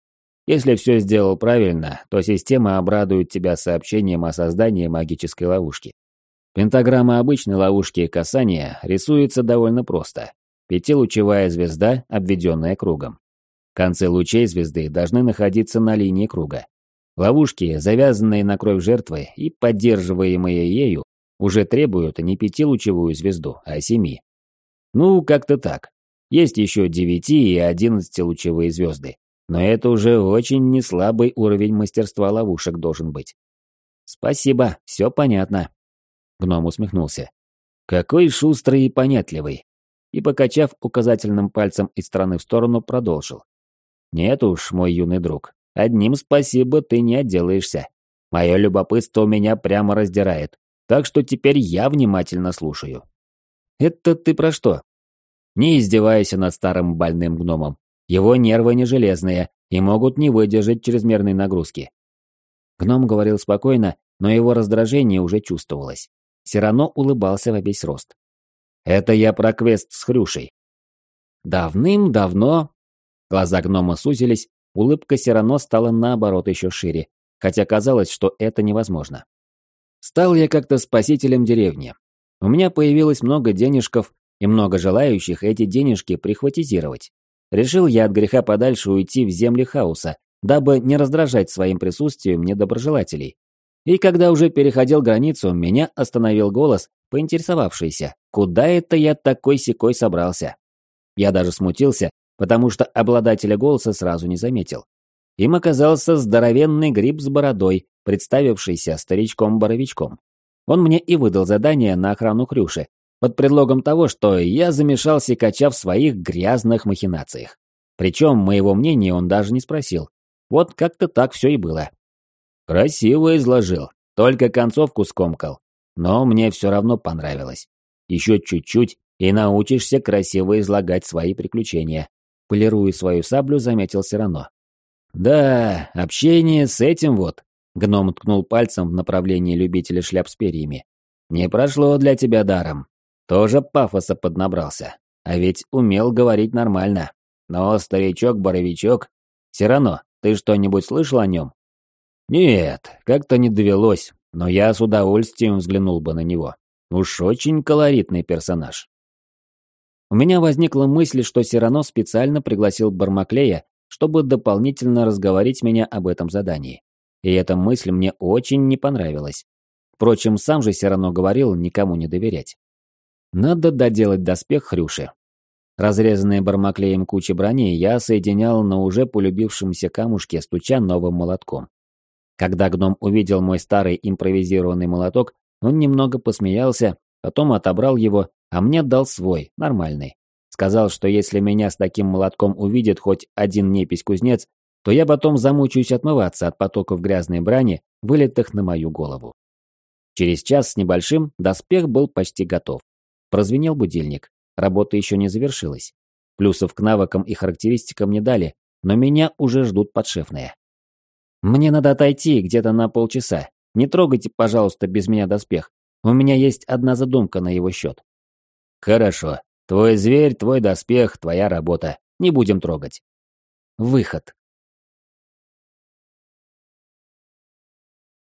Если все сделал правильно, то система обрадует тебя сообщением о создании магической ловушки. Пентаграмма обычной ловушки касания рисуется довольно просто. Пятилучевая звезда, обведенная кругом. Концы лучей звезды должны находиться на линии круга. Ловушки, завязанные на кровь жертвы и поддерживаемые ею, уже требуют не пятилучевую звезду, а семи. Ну, как-то так. Есть еще 9 и 11 лучевые звезды. Но это уже очень неслабый уровень мастерства ловушек должен быть. Спасибо, все понятно. Гном усмехнулся. Какой шустрый и понятливый. И, покачав указательным пальцем из стороны в сторону, продолжил. Нет уж, мой юный друг, одним спасибо ты не отделаешься. Мое любопытство меня прямо раздирает, так что теперь я внимательно слушаю. Это ты про что? Не издевайся над старым больным гномом. Его нервы не железные и могут не выдержать чрезмерной нагрузки. Гном говорил спокойно, но его раздражение уже чувствовалось. Сирано улыбался во весь рост. «Это я про квест с Хрюшей». Давным-давно... Глаза гнома сузились, улыбка Сирано стала наоборот еще шире, хотя казалось, что это невозможно. Стал я как-то спасителем деревни. У меня появилось много денежков и много желающих эти денежки прихватизировать. Решил я от греха подальше уйти в земли хаоса, дабы не раздражать своим присутствием недоброжелателей. И когда уже переходил границу, меня остановил голос, поинтересовавшийся, куда это я такой секой собрался. Я даже смутился, потому что обладателя голоса сразу не заметил. Им оказался здоровенный гриб с бородой, представившийся старичком-боровичком. Он мне и выдал задание на охрану Хрюши, под предлогом того, что я замешал Сикача в своих грязных махинациях. Причем моего мнения он даже не спросил. Вот как-то так все и было. Красиво изложил, только концовку скомкал. Но мне все равно понравилось. Еще чуть-чуть, и научишься красиво излагать свои приключения. Полируя свою саблю, заметил Сирано. Да, общение с этим вот. Гном ткнул пальцем в направлении любителя шляп с перьями. Не прошло для тебя даром. Тоже пафоса поднабрался. А ведь умел говорить нормально. Но старичок-боровичок... Сирано, ты что-нибудь слышал о нем? Нет, как-то не довелось, но я с удовольствием взглянул бы на него. Уж очень колоритный персонаж. У меня возникла мысль, что Сирано специально пригласил Бармаклея, чтобы дополнительно разговорить меня об этом задании. И эта мысль мне очень не понравилась. Впрочем, сам же Сирано говорил никому не доверять. Надо доделать доспех Хрюши. Разрезанные бармаклеем кучи брони я соединял на уже полюбившемся камушке, стуча новым молотком. Когда гном увидел мой старый импровизированный молоток, он немного посмеялся, потом отобрал его, а мне дал свой, нормальный. Сказал, что если меня с таким молотком увидит хоть один непись-кузнец, то я потом замучаюсь отмываться от потоков грязной брани, вылетых на мою голову. Через час с небольшим доспех был почти готов. Прозвенел будильник. Работа еще не завершилась. Плюсов к навыкам и характеристикам не дали, но меня уже ждут подшефные. Мне надо отойти где-то на полчаса. Не трогайте, пожалуйста, без меня доспех. У меня есть одна задумка на его счет. Хорошо. Твой зверь, твой доспех, твоя работа. Не будем трогать. Выход.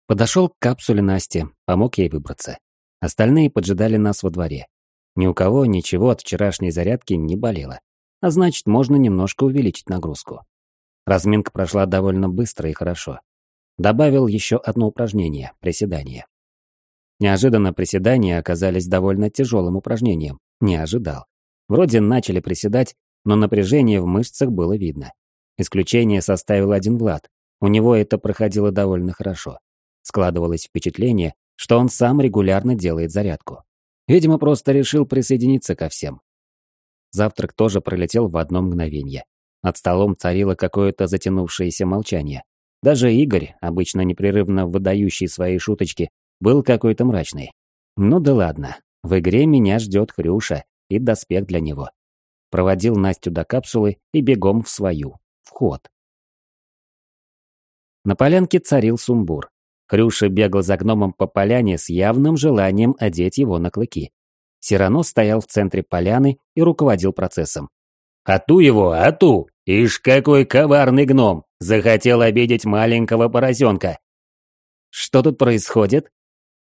Подошел к капсуле Насти, помог ей выбраться. Остальные поджидали нас во дворе. Ни у кого ничего от вчерашней зарядки не болело. А значит, можно немножко увеличить нагрузку. Разминка прошла довольно быстро и хорошо. Добавил еще одно упражнение – приседание. Неожиданно приседания оказались довольно тяжелым упражнением. Не ожидал. Вроде начали приседать, но напряжение в мышцах было видно. Исключение составил один Влад. У него это проходило довольно хорошо. Складывалось впечатление, что он сам регулярно делает зарядку. Видимо, просто решил присоединиться ко всем. Завтрак тоже пролетел в одно мгновение. Над столом царило какое-то затянувшееся молчание. Даже Игорь, обычно непрерывно выдающий свои шуточки, был какой-то мрачный. Ну да ладно, в игре меня ждет Хрюша и доспех для него. Проводил Настю до капсулы и бегом в свою. Вход. На полянке царил сумбур. Хрюша бегал за гномом по поляне с явным желанием одеть его на клыки. Сирано стоял в центре поляны и руководил процессом. «Ату его, ату! Ишь, какой коварный гном! Захотел обидеть маленького поросенка!» «Что тут происходит?»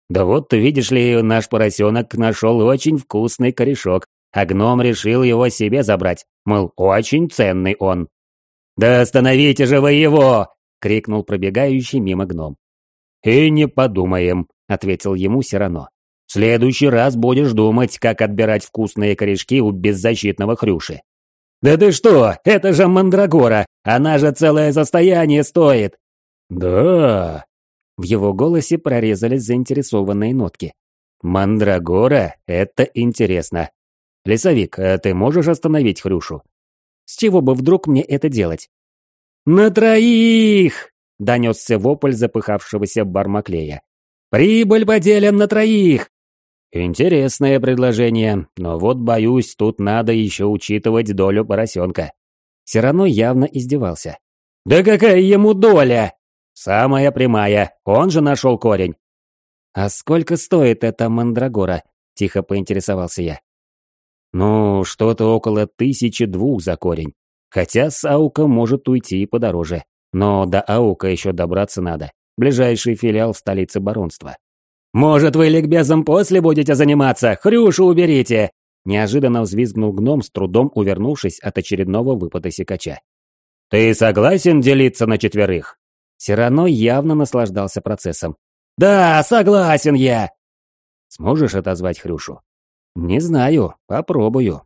«Да вот, видишь ли, наш поросенок нашел очень вкусный корешок, а гном решил его себе забрать, мол, очень ценный он». «Да остановите же вы его!» — крикнул пробегающий мимо гном. «И не подумаем», — ответил ему Сирано. «В следующий раз будешь думать, как отбирать вкусные корешки у беззащитного хрюши». «Да ты что, это же мандрагора, она же целое состояние стоит!» «Да...» В его голосе прорезались заинтересованные нотки. «Мандрагора? Это интересно. Лесовик, а ты можешь остановить Хрюшу?» «С чего бы вдруг мне это делать?» «На троих!» — донесся вопль запыхавшегося бармаклея. «Прибыль поделен на троих!» Интересное предложение, но вот, боюсь, тут надо еще учитывать долю поросенка. Сирано явно издевался. «Да какая ему доля?» «Самая прямая, он же нашел корень». «А сколько стоит эта мандрагора?» – тихо поинтересовался я. «Ну, что-то около тысячи двух за корень. Хотя с Аука может уйти и подороже. Но до Аука еще добраться надо. Ближайший филиал в столице баронства. «Может, вы ликбезом после будете заниматься? Хрюшу уберите!» Неожиданно взвизгнул гном, с трудом увернувшись от очередного выпада секача. «Ты согласен делиться на четверых?» Сирано явно наслаждался процессом. «Да, согласен я!» «Сможешь отозвать Хрюшу?» «Не знаю, попробую».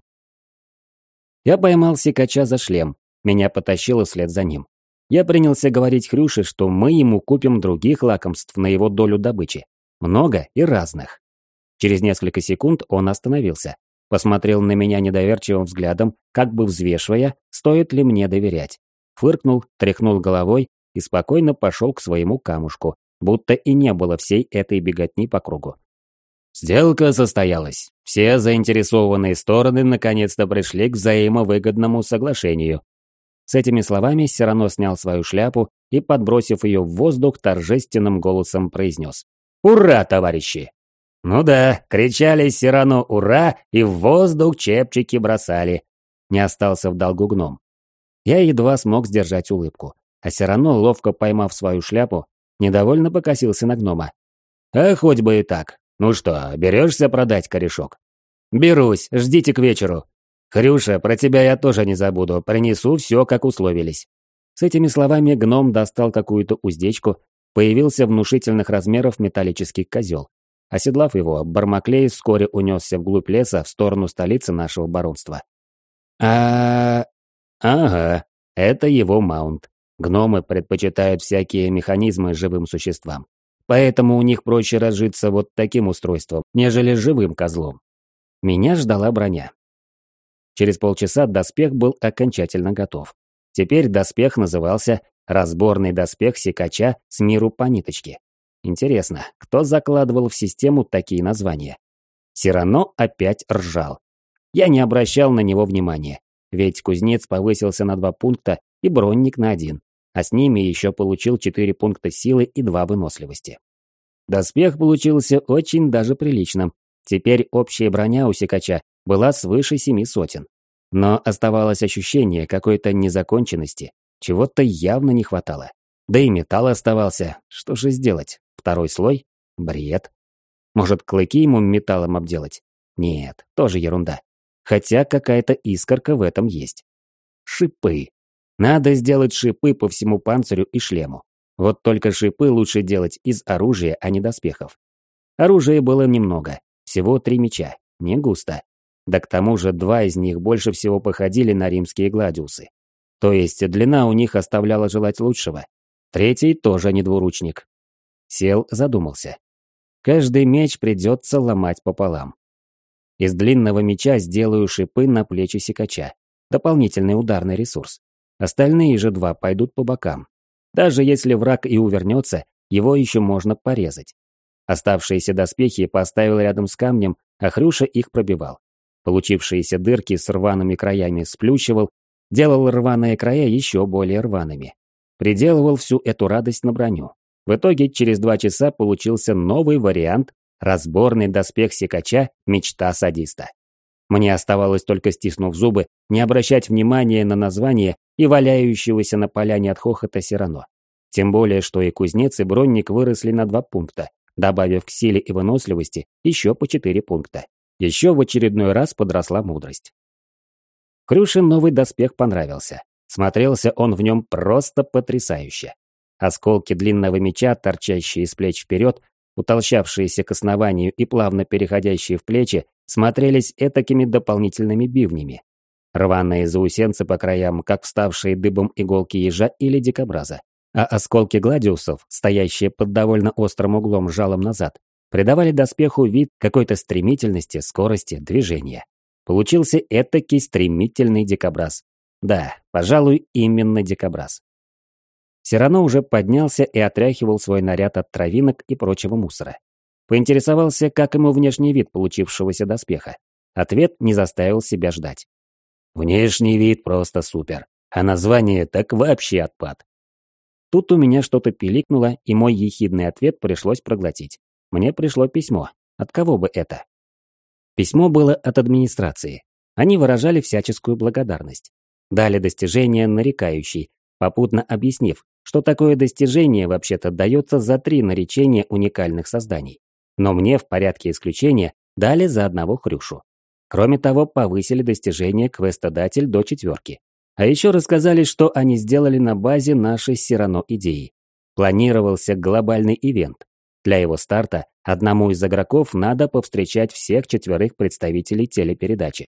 Я поймал секача за шлем, меня потащило вслед за ним. Я принялся говорить Хрюше, что мы ему купим других лакомств на его долю добычи. Много и разных. Через несколько секунд он остановился, посмотрел на меня недоверчивым взглядом, как бы взвешивая, стоит ли мне доверять. Фыркнул, тряхнул головой и спокойно пошел к своему камушку, будто и не было всей этой беготни по кругу. Сделка состоялась. Все заинтересованные стороны наконец-то пришли к взаимовыгодному соглашению. С этими словами Сирано снял свою шляпу и, подбросив ее в воздух, торжественным голосом произнес. «Ура, товарищи!» Ну да, кричали Сирано «Ура!» и в воздух чепчики бросали. Не остался в долгу гном. Я едва смог сдержать улыбку, а Сирано, ловко поймав свою шляпу, недовольно покосился на гнома. «А хоть бы и так. Ну что, берешься продать корешок?» «Берусь, ждите к вечеру. Хрюша, про тебя я тоже не забуду, принесу все, как условились». С этими словами гном достал какую-то уздечку, появился внушительных размеров металлический козел. Оседлав его, Бармаклей вскоре унесся вглубь леса в сторону столицы нашего баронства. а Ага, это его маунт. Гномы предпочитают всякие механизмы живым существам. Поэтому у них проще разжиться вот таким устройством, нежели живым козлом. Меня ждала броня. Через полчаса доспех был окончательно готов. Теперь доспех назывался «Разборный доспех секача с миру по ниточке». Интересно, кто закладывал в систему такие названия? Сирано опять ржал. Я не обращал на него внимания, ведь кузнец повысился на два пункта и бронник на один, а с ними еще получил четыре пункта силы и два выносливости. Доспех получился очень даже приличным. Теперь общая броня у секача была свыше семи сотен. Но оставалось ощущение какой-то незаконченности, чего-то явно не хватало. Да и металл оставался, что же сделать? Второй слой? Бред. Может, клыки ему металлом обделать? Нет, тоже ерунда. Хотя какая-то искорка в этом есть. Шипы. Надо сделать шипы по всему панцирю и шлему. Вот только шипы лучше делать из оружия, а не доспехов. Оружия было немного, всего три меча, не густо. Да к тому же два из них больше всего походили на римские гладиусы. То есть длина у них оставляла желать лучшего. Третий тоже не двуручник. Сел, задумался. Каждый меч придется ломать пополам. Из длинного меча сделаю шипы на плечи секача. Дополнительный ударный ресурс. Остальные же два пойдут по бокам. Даже если враг и увернется, его еще можно порезать. Оставшиеся доспехи поставил рядом с камнем, а Хрюша их пробивал. Получившиеся дырки с рваными краями сплющивал, делал рваные края еще более рваными. Приделывал всю эту радость на броню. В итоге через два часа получился новый вариант Разборный доспех секача – мечта садиста. Мне оставалось только, стиснув зубы, не обращать внимания на название и валяющегося на поляне от хохота Сирано. Тем более, что и кузнец, и бронник выросли на два пункта, добавив к силе и выносливости еще по четыре пункта. Еще в очередной раз подросла мудрость. Крюше новый доспех понравился. Смотрелся он в нем просто потрясающе. Осколки длинного меча, торчащие из плеч вперед, утолщавшиеся к основанию и плавно переходящие в плечи, смотрелись этакими дополнительными бивнями. Рваные заусенцы по краям, как вставшие дыбом иголки ежа или дикобраза. А осколки гладиусов, стоящие под довольно острым углом жалом назад, придавали доспеху вид какой-то стремительности, скорости, движения. Получился этакий стремительный дикобраз. Да, пожалуй, именно дикобраз. Сирано уже поднялся и отряхивал свой наряд от травинок и прочего мусора. Поинтересовался, как ему внешний вид получившегося доспеха. Ответ не заставил себя ждать. Внешний вид просто супер, а название так вообще отпад. Тут у меня что-то пиликнуло, и мой ехидный ответ пришлось проглотить. Мне пришло письмо. От кого бы это? Письмо было от администрации. Они выражали всяческую благодарность. Дали достижение нарекающий, попутно объяснив, что такое достижение вообще-то дается за три наречения уникальных созданий. Но мне в порядке исключения дали за одного хрюшу. Кроме того, повысили достижение квестодатель до четверки. А еще рассказали, что они сделали на базе нашей Сирано идеи. Планировался глобальный ивент. Для его старта одному из игроков надо повстречать всех четверых представителей телепередачи.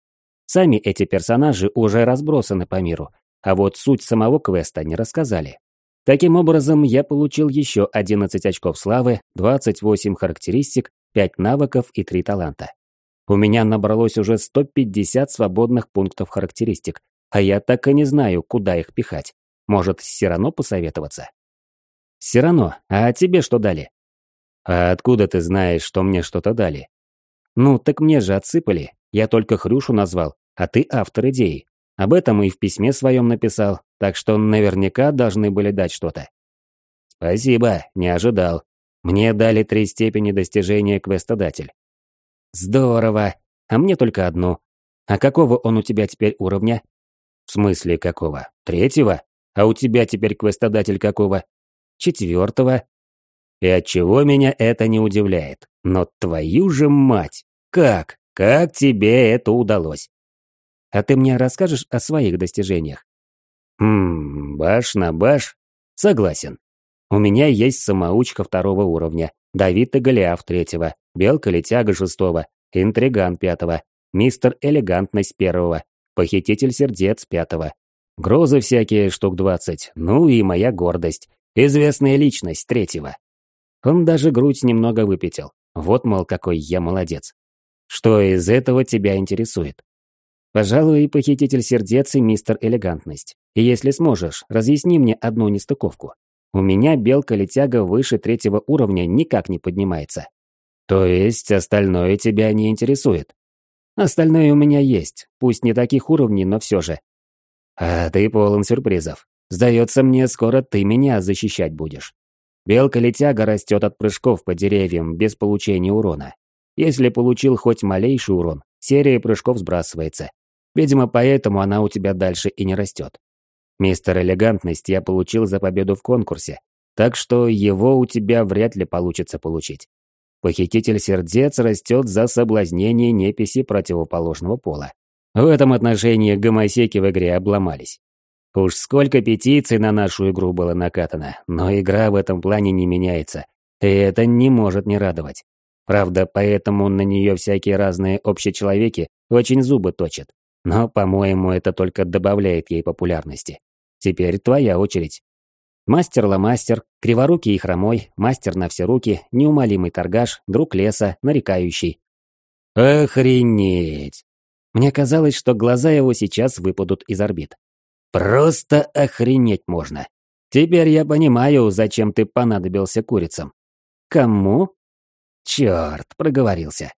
Сами эти персонажи уже разбросаны по миру, а вот суть самого квеста не рассказали. Таким образом, я получил еще 11 очков славы, 28 характеристик, 5 навыков и 3 таланта. У меня набралось уже 150 свободных пунктов характеристик, а я так и не знаю, куда их пихать. Может, Сирано посоветоваться? Сирано, а тебе что дали? А откуда ты знаешь, что мне что-то дали? Ну, так мне же отсыпали. Я только Хрюшу назвал, а ты автор идеи. Об этом и в письме своем написал, так что наверняка должны были дать что-то. Спасибо, не ожидал. Мне дали три степени достижения квестодатель. Здорово. А мне только одну. А какого он у тебя теперь уровня? В смысле какого? Третьего? А у тебя теперь квестодатель какого? Четвертого. И от чего меня это не удивляет? Но твою же мать! Как? Как тебе это удалось? А ты мне расскажешь о своих достижениях? Хм, баш на баш? Согласен. У меня есть самоучка второго уровня, Давид и Голиаф третьего, Белка-летяга шестого, Интриган пятого, Мистер Элегантность первого, Похититель сердец пятого. Грозы всякие штук двадцать, ну и моя гордость, известная личность третьего. Он даже грудь немного выпятил. Вот, мол, какой я молодец. Что из этого тебя интересует? Пожалуй, и похититель сердец и мистер элегантность. И если сможешь, разъясни мне одну нестыковку. У меня белка-летяга выше третьего уровня никак не поднимается. То есть остальное тебя не интересует? Остальное у меня есть, пусть не таких уровней, но все же. А ты полон сюрпризов. Сдается мне, скоро ты меня защищать будешь. Белка-летяга растет от прыжков по деревьям без получения урона. Если получил хоть малейший урон, серия прыжков сбрасывается. Видимо, поэтому она у тебя дальше и не растет. Мистер Элегантность я получил за победу в конкурсе, так что его у тебя вряд ли получится получить. Похититель сердец растет за соблазнение неписи противоположного пола. В этом отношении гомосеки в игре обломались. Уж сколько петиций на нашу игру было накатано, но игра в этом плане не меняется, и это не может не радовать. Правда, поэтому на нее всякие разные общечеловеки очень зубы точат. Но, по-моему, это только добавляет ей популярности. Теперь твоя очередь. Мастер-ломастер, криворукий и хромой, мастер на все руки, неумолимый торгаш, друг леса, нарекающий. Охренеть! Мне казалось, что глаза его сейчас выпадут из орбит. Просто охренеть можно. Теперь я понимаю, зачем ты понадобился курицам. Кому? Черт, проговорился.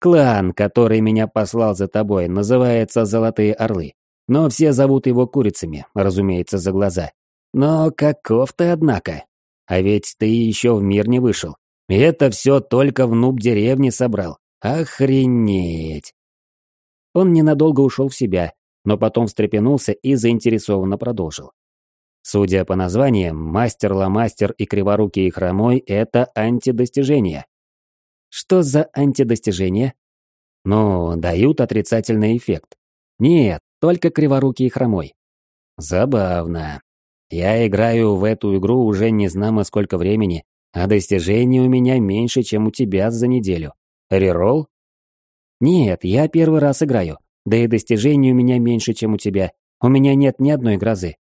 Клан, который меня послал за тобой, называется «Золотые Орлы». Но все зовут его курицами, разумеется, за глаза. Но каков ты, однако? А ведь ты еще в мир не вышел. И это все только в нуб деревни собрал. Охренеть. Он ненадолго ушел в себя, но потом встрепенулся и заинтересованно продолжил. Судя по названиям, мастер-ломастер и криворукий и хромой – это антидостижения. Что за антидостижения? Ну, дают отрицательный эффект. Нет, только криворукий и хромой. Забавно. Я играю в эту игру уже не знамо сколько времени, а достижений у меня меньше, чем у тебя за неделю. Реролл? Нет, я первый раз играю. Да и достижений у меня меньше, чем у тебя. У меня нет ни одной грозы.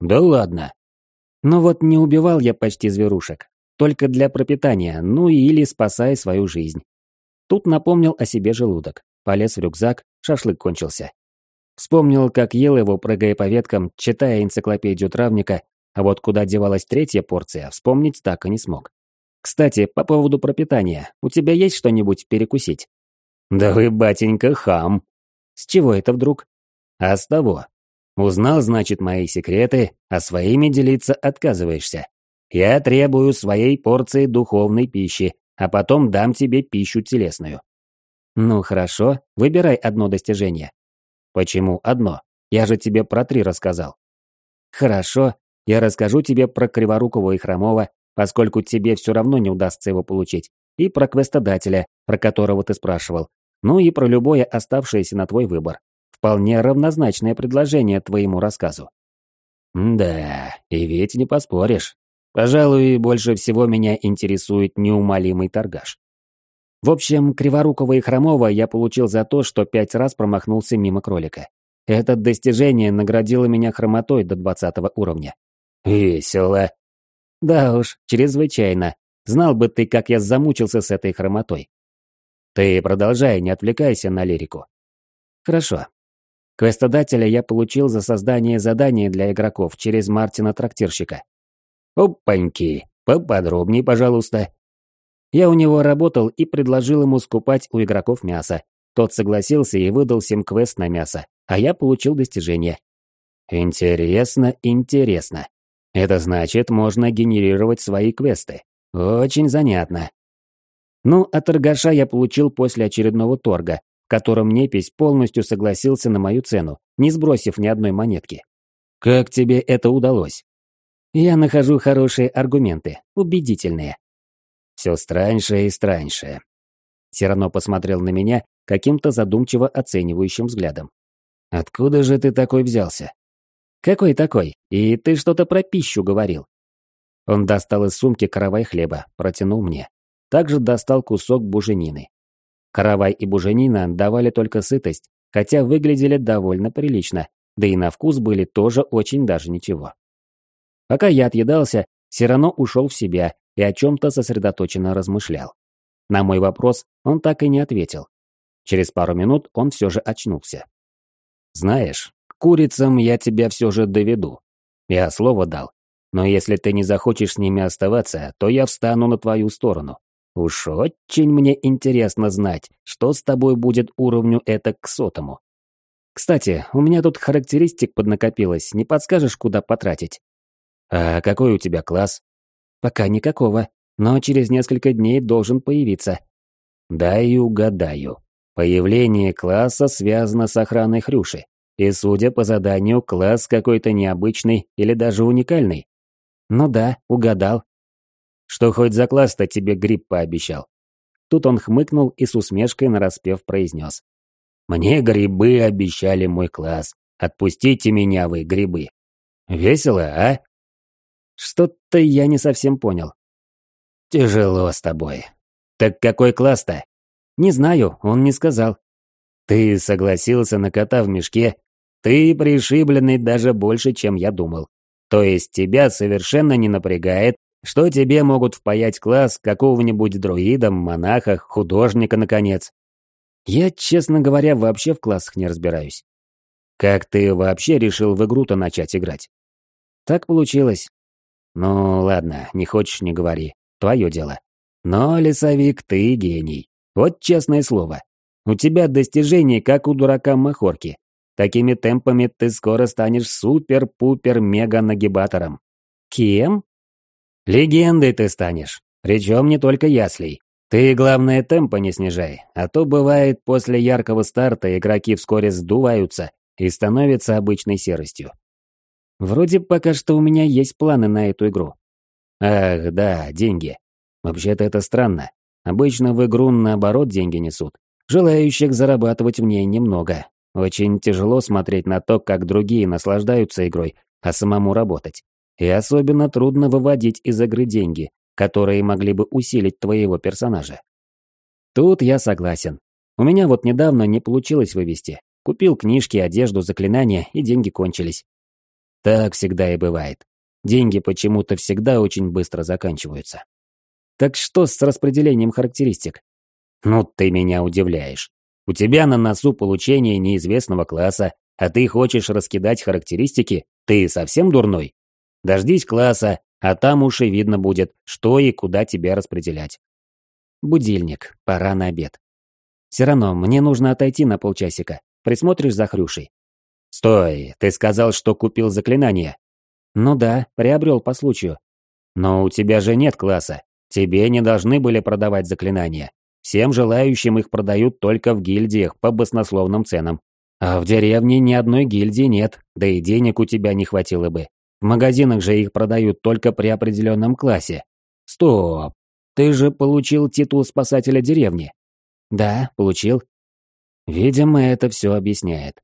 Да ладно. Ну вот не убивал я почти зверушек. Только для пропитания, ну или спасая свою жизнь. Тут напомнил о себе желудок. Полез в рюкзак, шашлык кончился. Вспомнил, как ел его, прыгая по веткам, читая энциклопедию травника, а вот куда девалась третья порция, вспомнить так и не смог. Кстати, по поводу пропитания, у тебя есть что-нибудь перекусить? Да вы, батенька, хам. С чего это вдруг? А с того. Узнал, значит, мои секреты, а своими делиться отказываешься. Я требую своей порции духовной пищи, а потом дам тебе пищу телесную. Ну хорошо, выбирай одно достижение. Почему одно? Я же тебе про три рассказал. Хорошо, я расскажу тебе про Криворукого и Хромова, поскольку тебе все равно не удастся его получить, и про квестодателя, про которого ты спрашивал, ну и про любое оставшееся на твой выбор. Вполне равнозначное предложение твоему рассказу. Да, и ведь не поспоришь. Пожалуй, больше всего меня интересует неумолимый торгаш. В общем, Криворукого и Хромова я получил за то, что пять раз промахнулся мимо кролика. Это достижение наградило меня хромотой до двадцатого уровня. Весело. Да уж, чрезвычайно. Знал бы ты, как я замучился с этой хромотой. Ты продолжай, не отвлекайся на лирику. Хорошо. Квестодателя я получил за создание задания для игроков через Мартина-трактирщика. Опаньки, поподробней, пожалуйста. Я у него работал и предложил ему скупать у игроков мясо. Тот согласился и выдал всем квест на мясо, а я получил достижение. Интересно, интересно. Это значит, можно генерировать свои квесты. Очень занятно. Ну, а торгаша я получил после очередного торга, в котором Непись полностью согласился на мою цену, не сбросив ни одной монетки. Как тебе это удалось? Я нахожу хорошие аргументы, убедительные. Все страньше и страньше. Сирано посмотрел на меня каким-то задумчиво оценивающим взглядом. Откуда же ты такой взялся? «Какой такой? И ты что-то про пищу говорил». Он достал из сумки каравай хлеба, протянул мне. Также достал кусок буженины. Каравай и буженина давали только сытость, хотя выглядели довольно прилично, да и на вкус были тоже очень даже ничего. Пока я отъедался, Сирано ушел в себя и о чем-то сосредоточенно размышлял. На мой вопрос он так и не ответил. Через пару минут он все же очнулся. «Знаешь, курицам я тебя все же доведу. Я слово дал. Но если ты не захочешь с ними оставаться, то я встану на твою сторону. Уж очень мне интересно знать, что с тобой будет уровню это к сотому. Кстати, у меня тут характеристик поднакопилось, не подскажешь, куда потратить? А какой у тебя класс? Пока никакого, но через несколько дней должен появиться. Дай угадаю. Появление класса связано с охраной Хрюши. И, судя по заданию, класс какой-то необычный или даже уникальный. Ну да, угадал. Что хоть за класс-то тебе гриб пообещал? Тут он хмыкнул и с усмешкой нараспев произнес. Мне грибы обещали мой класс. Отпустите меня вы, грибы. Весело, а? Что-то я не совсем понял. Тяжело с тобой. Так какой класс-то? Не знаю, он не сказал. Ты согласился на кота в мешке ты пришибленный даже больше, чем я думал. То есть тебя совершенно не напрягает, что тебе могут впаять класс какого-нибудь друида, монаха, художника, наконец. Я, честно говоря, вообще в классах не разбираюсь. Как ты вообще решил в игру-то начать играть? Так получилось. Ну ладно, не хочешь, не говори. Твое дело. Но, лесовик, ты гений. Вот честное слово. У тебя достижений, как у дурака Махорки. Такими темпами ты скоро станешь супер-пупер-мега-нагибатором. Кем? Легендой ты станешь. Причем не только яслей. Ты, главное, темпа не снижай, а то бывает после яркого старта игроки вскоре сдуваются и становятся обычной серостью. Вроде пока что у меня есть планы на эту игру. Ах, да, деньги. Вообще-то это странно. Обычно в игру наоборот деньги несут. Желающих зарабатывать в ней немного, очень тяжело смотреть на то, как другие наслаждаются игрой, а самому работать. И особенно трудно выводить из игры деньги, которые могли бы усилить твоего персонажа. Тут я согласен. У меня вот недавно не получилось вывести. Купил книжки, одежду, заклинания, и деньги кончились. Так всегда и бывает. Деньги почему-то всегда очень быстро заканчиваются. Так что с распределением характеристик? Ну, ты меня удивляешь. У тебя на носу получение неизвестного класса, а ты хочешь раскидать характеристики? Ты совсем дурной? Дождись класса, а там уж и видно будет, что и куда тебя распределять. Будильник, пора на обед. Все равно, мне нужно отойти на полчасика. Присмотришь за Хрюшей? Стой, ты сказал, что купил заклинание. Ну да, приобрел по случаю. Но у тебя же нет класса. Тебе не должны были продавать заклинания. Всем желающим их продают только в гильдиях по баснословным ценам. А в деревне ни одной гильдии нет, да и денег у тебя не хватило бы. В магазинах же их продают только при определенном классе. Стоп, ты же получил титул спасателя деревни. Да, получил. Видимо, это все объясняет.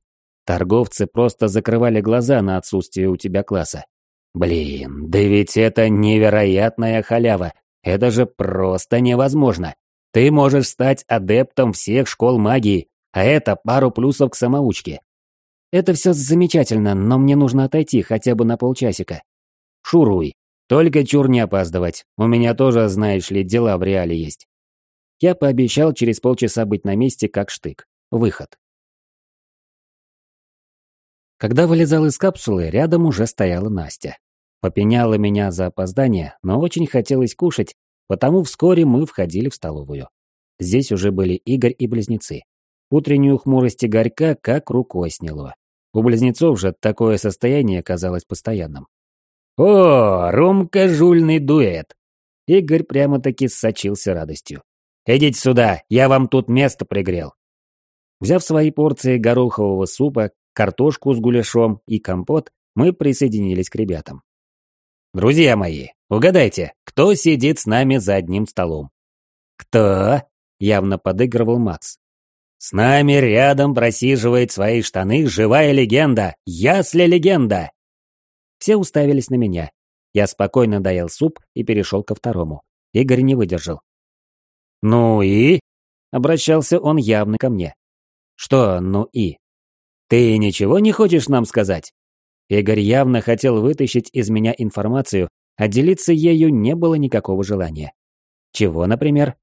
Торговцы просто закрывали глаза на отсутствие у тебя класса. Блин, да ведь это невероятная халява. Это же просто невозможно. Ты можешь стать адептом всех школ магии, а это пару плюсов к самоучке. Это все замечательно, но мне нужно отойти хотя бы на полчасика. Шуруй. Только чур не опаздывать. У меня тоже, знаешь ли, дела в реале есть. Я пообещал через полчаса быть на месте как штык. Выход. Когда вылезал из капсулы, рядом уже стояла Настя. Попеняла меня за опоздание, но очень хотелось кушать, потому вскоре мы входили в столовую. Здесь уже были Игорь и близнецы. Утреннюю хмурость Игорька как рукой сняло. У близнецов же такое состояние казалось постоянным. «О, Ромка-жульный дуэт!» Игорь прямо-таки сочился радостью. «Идите сюда, я вам тут место пригрел». Взяв свои порции горохового супа, картошку с гуляшом и компот, мы присоединились к ребятам. «Друзья мои, угадайте, кто сидит с нами за одним столом?» «Кто?» — явно подыгрывал Макс. «С нами рядом просиживает свои штаны живая легенда, ясли-легенда!» Все уставились на меня. Я спокойно доел суп и перешел ко второму. Игорь не выдержал. «Ну и?» — обращался он явно ко мне. «Что «ну и»?» «Ты ничего не хочешь нам сказать?» Игорь явно хотел вытащить из меня информацию, а делиться ею не было никакого желания. Чего, например?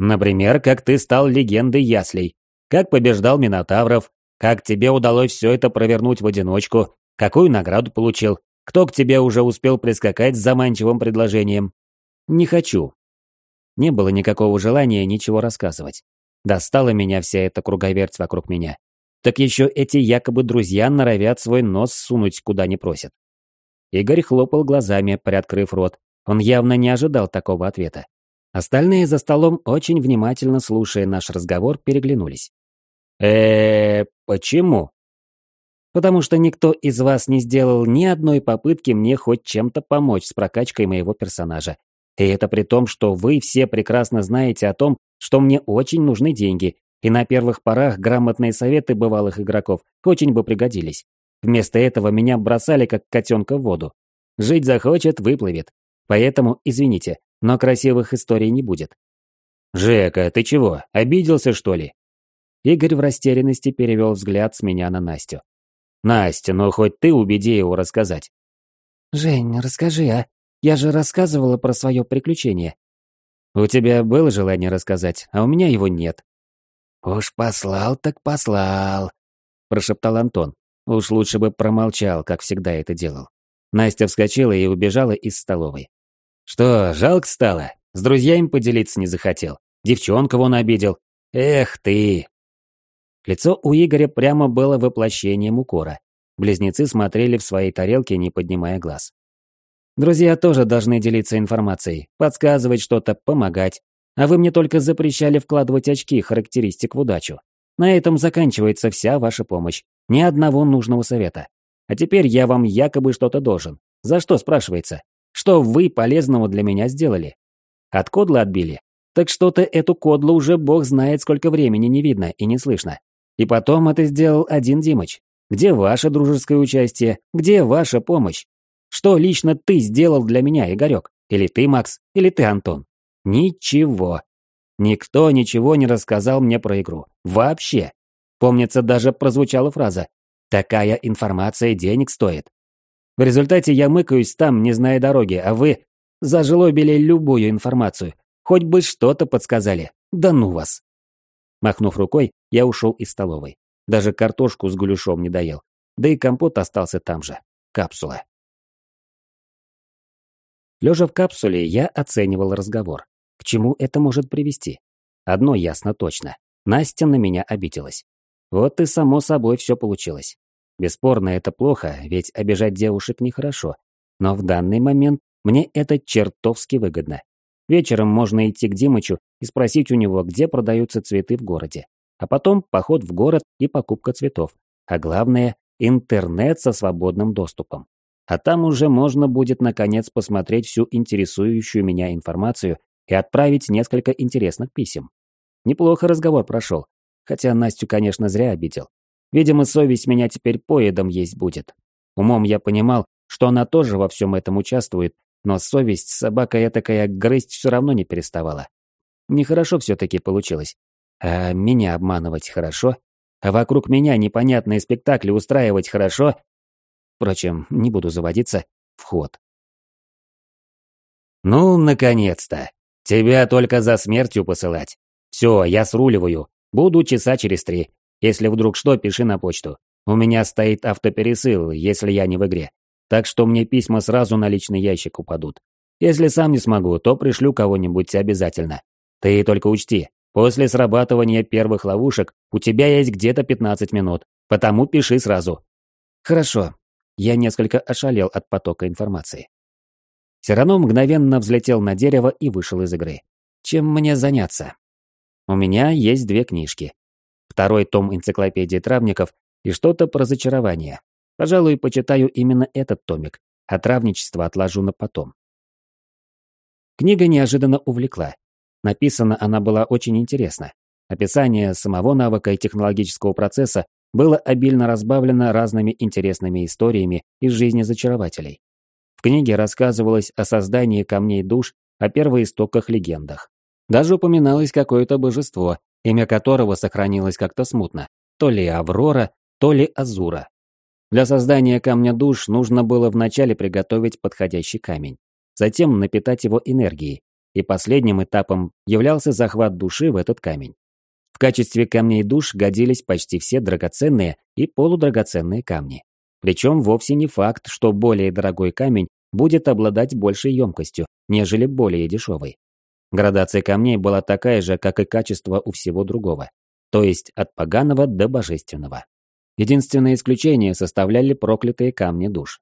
Например, как ты стал легендой яслей, как побеждал Минотавров, как тебе удалось все это провернуть в одиночку, какую награду получил, кто к тебе уже успел прискакать с заманчивым предложением. Не хочу. Не было никакого желания ничего рассказывать. Достала меня вся эта круговерть вокруг меня. Так еще эти якобы друзья норовят свой нос сунуть куда не просят. Игорь хлопал глазами, приоткрыв рот. Он явно не ожидал такого ответа. Остальные за столом, очень внимательно слушая наш разговор, переглянулись. Э почему?» «Потому что никто из вас не сделал ни одной попытки мне хоть чем-то помочь с прокачкой моего персонажа. И это при том, что вы все прекрасно знаете о том, что мне очень нужны деньги, и на первых порах грамотные советы бывалых игроков очень бы пригодились. Вместо этого меня бросали как котенка в воду. Жить захочет, выплывет. Поэтому, извините, но красивых историй не будет. «Жека, ты чего, обиделся, что ли?» Игорь в растерянности перевел взгляд с меня на Настю. «Настя, ну хоть ты убеди его рассказать». «Жень, расскажи, а? Я же рассказывала про свое приключение». «У тебя было желание рассказать, а у меня его нет». «Уж послал так послал», – прошептал Антон. Уж лучше бы промолчал, как всегда это делал. Настя вскочила и убежала из столовой. «Что, жалко стало? С друзьями поделиться не захотел. Девчонка вон обидел. Эх ты!» Лицо у Игоря прямо было воплощением укора. Близнецы смотрели в своей тарелке, не поднимая глаз. Друзья тоже должны делиться информацией, подсказывать что-то, помогать. А вы мне только запрещали вкладывать очки характеристик в удачу. На этом заканчивается вся ваша помощь. Ни одного нужного совета. А теперь я вам якобы что-то должен. За что, спрашивается? Что вы полезного для меня сделали? От кодла отбили? Так что-то эту кодлу уже бог знает сколько времени не видно и не слышно. И потом это сделал один Димыч. Где ваше дружеское участие? Где ваша помощь? Что лично ты сделал для меня, Игорек? Или ты, Макс? Или ты, Антон? Ничего. Никто ничего не рассказал мне про игру. Вообще. Помнится, даже прозвучала фраза «Такая информация денег стоит». В результате я мыкаюсь там, не зная дороги, а вы зажелобили любую информацию. Хоть бы что-то подсказали. Да ну вас. Махнув рукой, я ушел из столовой. Даже картошку с гулюшом не доел. Да и компот остался там же. Капсула. Лежа в капсуле, я оценивал разговор. К чему это может привести? Одно ясно точно. Настя на меня обиделась. Вот и само собой все получилось. Бесспорно, это плохо, ведь обижать девушек нехорошо. Но в данный момент мне это чертовски выгодно. Вечером можно идти к Димычу и спросить у него, где продаются цветы в городе. А потом поход в город и покупка цветов. А главное, интернет со свободным доступом. А там уже можно будет наконец посмотреть всю интересующую меня информацию и отправить несколько интересных писем. Неплохо разговор прошел, хотя Настю, конечно, зря обидел. Видимо, совесть меня теперь поедом есть будет. Умом я понимал, что она тоже во всем этом участвует, но совесть собака этакая грызть все равно не переставала. Нехорошо все-таки получилось. А меня обманывать хорошо? А вокруг меня непонятные спектакли устраивать хорошо? Впрочем, не буду заводиться. Вход. «Ну, наконец-то! Тебя только за смертью посылать. Все, я сруливаю. Буду часа через три. Если вдруг что, пиши на почту. У меня стоит автопересыл, если я не в игре. Так что мне письма сразу на личный ящик упадут. Если сам не смогу, то пришлю кого-нибудь обязательно. Ты только учти, после срабатывания первых ловушек у тебя есть где-то 15 минут, потому пиши сразу. Хорошо. Я несколько ошалел от потока информации. Сирано мгновенно взлетел на дерево и вышел из игры. Чем мне заняться? У меня есть две книжки. Второй том энциклопедии травников и что-то про зачарование. Пожалуй, почитаю именно этот томик, а травничество отложу на потом. Книга неожиданно увлекла. Написана она была очень интересно. Описание самого навыка и технологического процесса было обильно разбавлено разными интересными историями из жизни зачарователей. В книге рассказывалось о создании камней душ, о первоистоках легендах. Даже упоминалось какое-то божество, имя которого сохранилось как-то смутно. То ли Аврора, то ли Азура. Для создания камня душ нужно было вначале приготовить подходящий камень, затем напитать его энергией, и последним этапом являлся захват души в этот камень. В качестве камней душ годились почти все драгоценные и полудрагоценные камни. Причем вовсе не факт, что более дорогой камень будет обладать большей емкостью, нежели более дешевый. Градация камней была такая же, как и качество у всего другого, то есть от поганого до божественного. Единственное исключение составляли проклятые камни душ.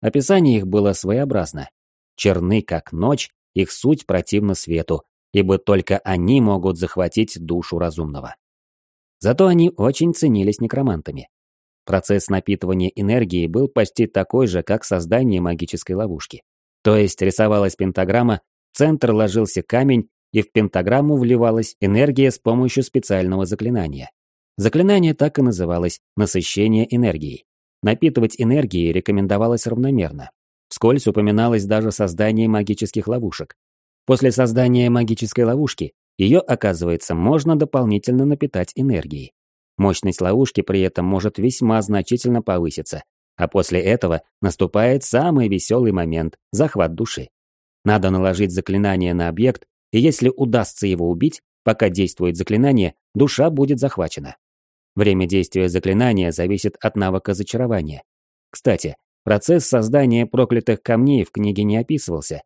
Описание их было своеобразно. Черны, как ночь, их суть противна свету, ибо только они могут захватить душу разумного. Зато они очень ценились некромантами. Процесс напитывания энергии был почти такой же, как создание магической ловушки. То есть рисовалась пентаграмма, в центр ложился камень, и в пентаграмму вливалась энергия с помощью специального заклинания. Заклинание так и называлось «насыщение энергией». Напитывать энергией рекомендовалось равномерно. Вскользь упоминалось даже создание магических ловушек. После создания магической ловушки ее, оказывается, можно дополнительно напитать энергией. Мощность ловушки при этом может весьма значительно повыситься, а после этого наступает самый веселый момент – захват души. Надо наложить заклинание на объект, и если удастся его убить, пока действует заклинание, душа будет захвачена. Время действия заклинания зависит от навыка зачарования. Кстати, процесс создания проклятых камней в книге не описывался,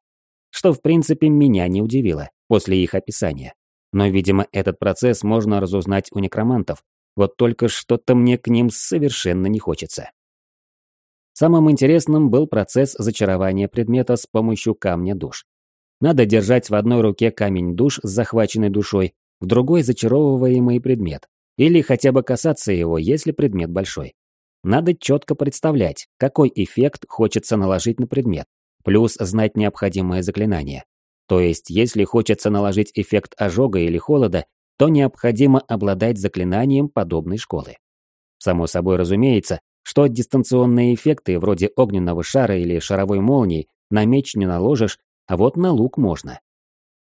что в принципе меня не удивило после их описания. Но, видимо, этот процесс можно разузнать у некромантов, вот только что-то мне к ним совершенно не хочется. Самым интересным был процесс зачарования предмета с помощью камня душ. Надо держать в одной руке камень душ с захваченной душой, в другой зачаровываемый предмет. Или хотя бы касаться его, если предмет большой. Надо четко представлять, какой эффект хочется наложить на предмет, плюс знать необходимое заклинание. То есть, если хочется наложить эффект ожога или холода, то необходимо обладать заклинанием подобной школы. Само собой разумеется, что дистанционные эффекты вроде огненного шара или шаровой молнии на меч не наложишь, а вот на лук можно.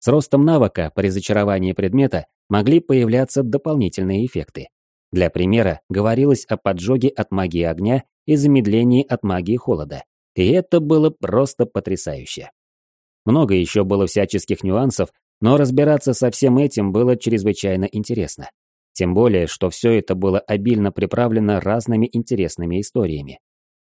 С ростом навыка при зачаровании предмета могли появляться дополнительные эффекты. Для примера говорилось о поджоге от магии огня и замедлении от магии холода. И это было просто потрясающе. Много еще было всяческих нюансов, но разбираться со всем этим было чрезвычайно интересно. Тем более, что все это было обильно приправлено разными интересными историями.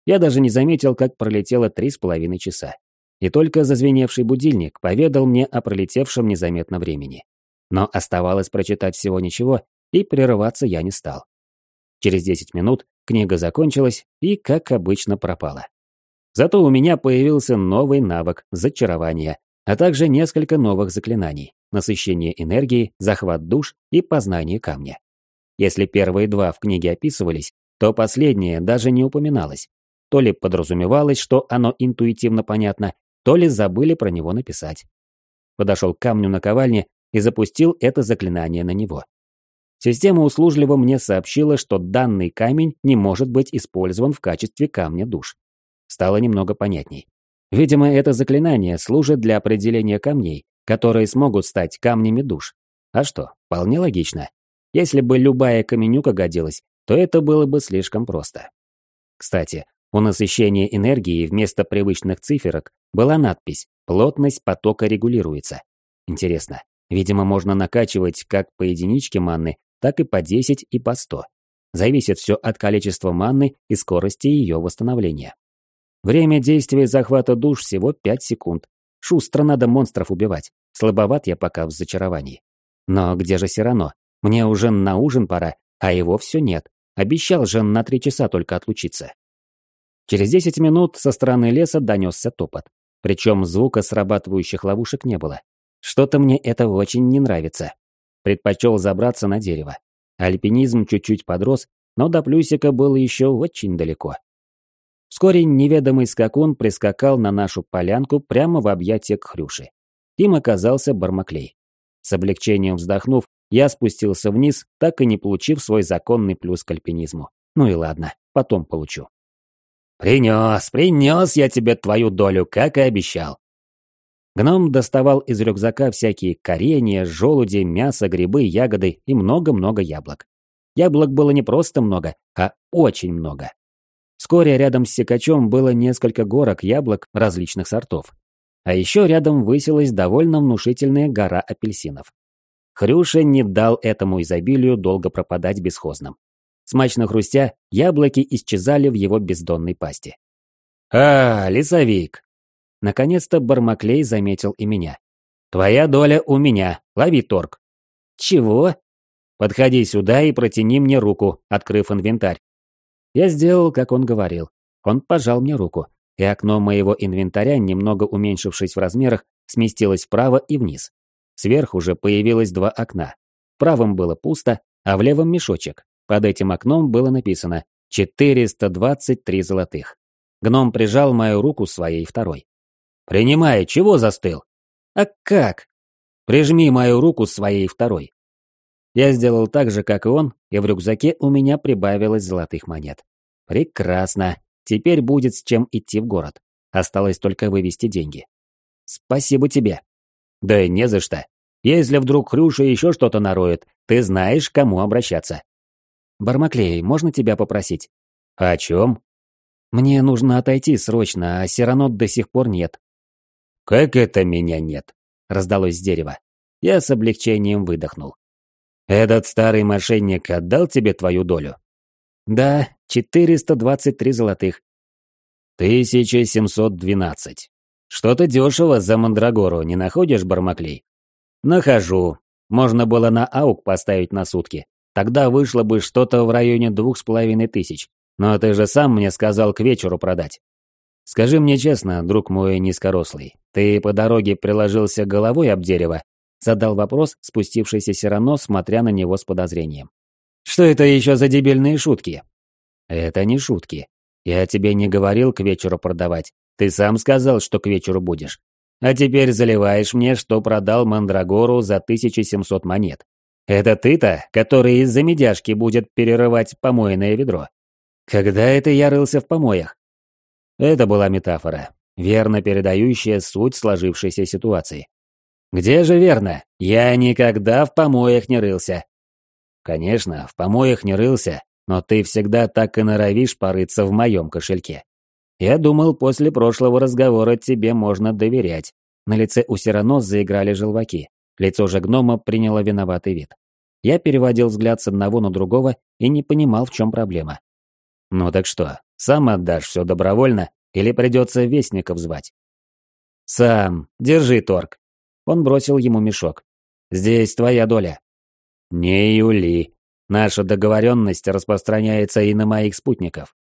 Я даже не заметил, как пролетело три с половиной часа. и только зазвеневший будильник поведал мне о пролетевшем незаметно времени. Но оставалось прочитать всего ничего, и прерываться я не стал. Через 10 минут книга закончилась и, как обычно, пропала. Зато у меня появился новый навык зачарования, а также несколько новых заклинаний – насыщение энергии, захват душ и познание камня. Если первые два в книге описывались, то последнее даже не упоминалось. То ли подразумевалось, что оно интуитивно понятно, то ли забыли про него написать. Подошел к камню на ковальне и запустил это заклинание на него. Система услужливо мне сообщила, что данный камень не может быть использован в качестве камня душ. Стало немного понятней. Видимо, это заклинание служит для определения камней, которые смогут стать камнями душ. А что, вполне логично. Если бы любая каменюка годилась, то это было бы слишком просто. Кстати, у насыщения энергии вместо привычных циферок была надпись «Плотность потока регулируется». Интересно, видимо, можно накачивать как по единичке манны, так и по 10 и по 100. Зависит все от количества манны и скорости ее восстановления. Время действия захвата душ всего 5 секунд. Шустро надо монстров убивать. Слабоват я пока в зачаровании. Но где же Сирано? Мне уже на ужин пора, а его все нет. Обещал же на три часа только отлучиться. Через 10 минут со стороны леса донесся топот. Причем звука срабатывающих ловушек не было. Что-то мне это очень не нравится. Предпочел забраться на дерево. Альпинизм чуть-чуть подрос, но до плюсика было еще очень далеко. Вскоре неведомый скакун прискакал на нашу полянку прямо в объятия к Хрюши. Им оказался Бармаклей. С облегчением вздохнув, я спустился вниз, так и не получив свой законный плюс к альпинизму. Ну и ладно, потом получу. «Принес, принес я тебе твою долю, как и обещал. Гном доставал из рюкзака всякие коренья, желуди, мясо, грибы, ягоды и много-много яблок. Яблок было не просто много, а очень много. Вскоре рядом с секачом было несколько горок яблок различных сортов. А еще рядом высилась довольно внушительная гора апельсинов. Хрюша не дал этому изобилию долго пропадать бесхозным. Смачно хрустя, яблоки исчезали в его бездонной пасти. «А, лесовик, Наконец-то Бармаклей заметил и меня. «Твоя доля у меня. Лови торг». «Чего?» «Подходи сюда и протяни мне руку, открыв инвентарь». Я сделал, как он говорил. Он пожал мне руку, и окно моего инвентаря, немного уменьшившись в размерах, сместилось вправо и вниз. Сверху же появилось два окна. В правом было пусто, а в левом мешочек. Под этим окном было написано «423 золотых». Гном прижал мою руку своей второй. «Принимай, чего застыл?» «А как?» «Прижми мою руку своей второй». Я сделал так же, как и он, и в рюкзаке у меня прибавилось золотых монет. Прекрасно. Теперь будет с чем идти в город. Осталось только вывести деньги. Спасибо тебе. Да не за что. Если вдруг Хрюша еще что-то нароет, ты знаешь, к кому обращаться. Бармаклей, можно тебя попросить? О чем? Мне нужно отойти срочно, а Сиранот до сих пор нет. «Как это меня нет?» – раздалось с дерева. Я с облегчением выдохнул. «Этот старый мошенник отдал тебе твою долю?» «Да, 423 золотых». «1712. Что-то дешево за Мандрагору, не находишь, Бармаклей?» «Нахожу. Можно было на аук поставить на сутки. Тогда вышло бы что-то в районе двух с половиной тысяч. Но ты же сам мне сказал к вечеру продать. Скажи мне честно, друг мой низкорослый, ты по дороге приложился головой об дерево? Задал вопрос спустившийся Сирано, смотря на него с подозрением. Что это еще за дебильные шутки? Это не шутки. Я тебе не говорил к вечеру продавать. Ты сам сказал, что к вечеру будешь. А теперь заливаешь мне, что продал Мандрагору за 1700 монет. Это ты-то, который из-за медяшки будет перерывать помойное ведро? Когда это я рылся в помоях? Это была метафора, верно передающая суть сложившейся ситуации. «Где же верно? Я никогда в помоях не рылся». «Конечно, в помоях не рылся, но ты всегда так и норовишь порыться в моем кошельке. Я думал, после прошлого разговора тебе можно доверять». На лице у Сирано заиграли желваки. Лицо же гнома приняло виноватый вид. Я переводил взгляд с одного на другого и не понимал, в чем проблема. «Ну так что, сам отдашь все добровольно или придется вестников звать?» «Сам, держи торг». Он бросил ему мешок. «Здесь твоя доля». «Не юли. Наша договоренность распространяется и на моих спутников».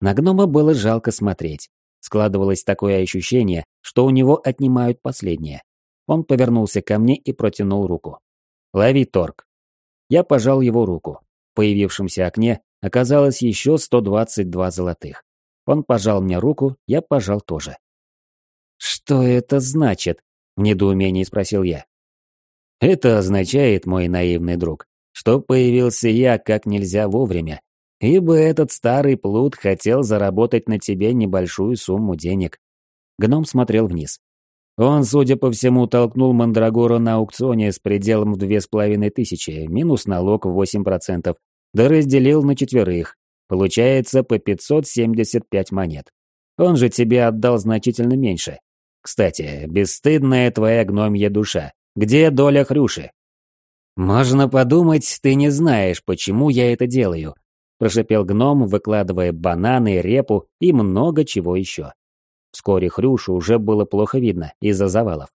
На гнома было жалко смотреть. Складывалось такое ощущение, что у него отнимают последнее. Он повернулся ко мне и протянул руку. «Лови торг». Я пожал его руку. В появившемся окне оказалось еще 122 золотых. Он пожал мне руку, я пожал тоже. «Что это значит?» – в недоумении спросил я. «Это означает, мой наивный друг, что появился я как нельзя вовремя, ибо этот старый плут хотел заработать на тебе небольшую сумму денег». Гном смотрел вниз. Он, судя по всему, толкнул Мандрагору на аукционе с пределом в две с половиной тысячи, минус налог в восемь процентов, да разделил на четверых. Получается по 575 монет. Он же тебе отдал значительно меньше. Кстати, бесстыдная твоя гномья душа. Где доля Хрюши? Можно подумать, ты не знаешь, почему я это делаю. Прошипел гном, выкладывая бананы, репу и много чего еще. Вскоре Хрюшу уже было плохо видно из-за завалов.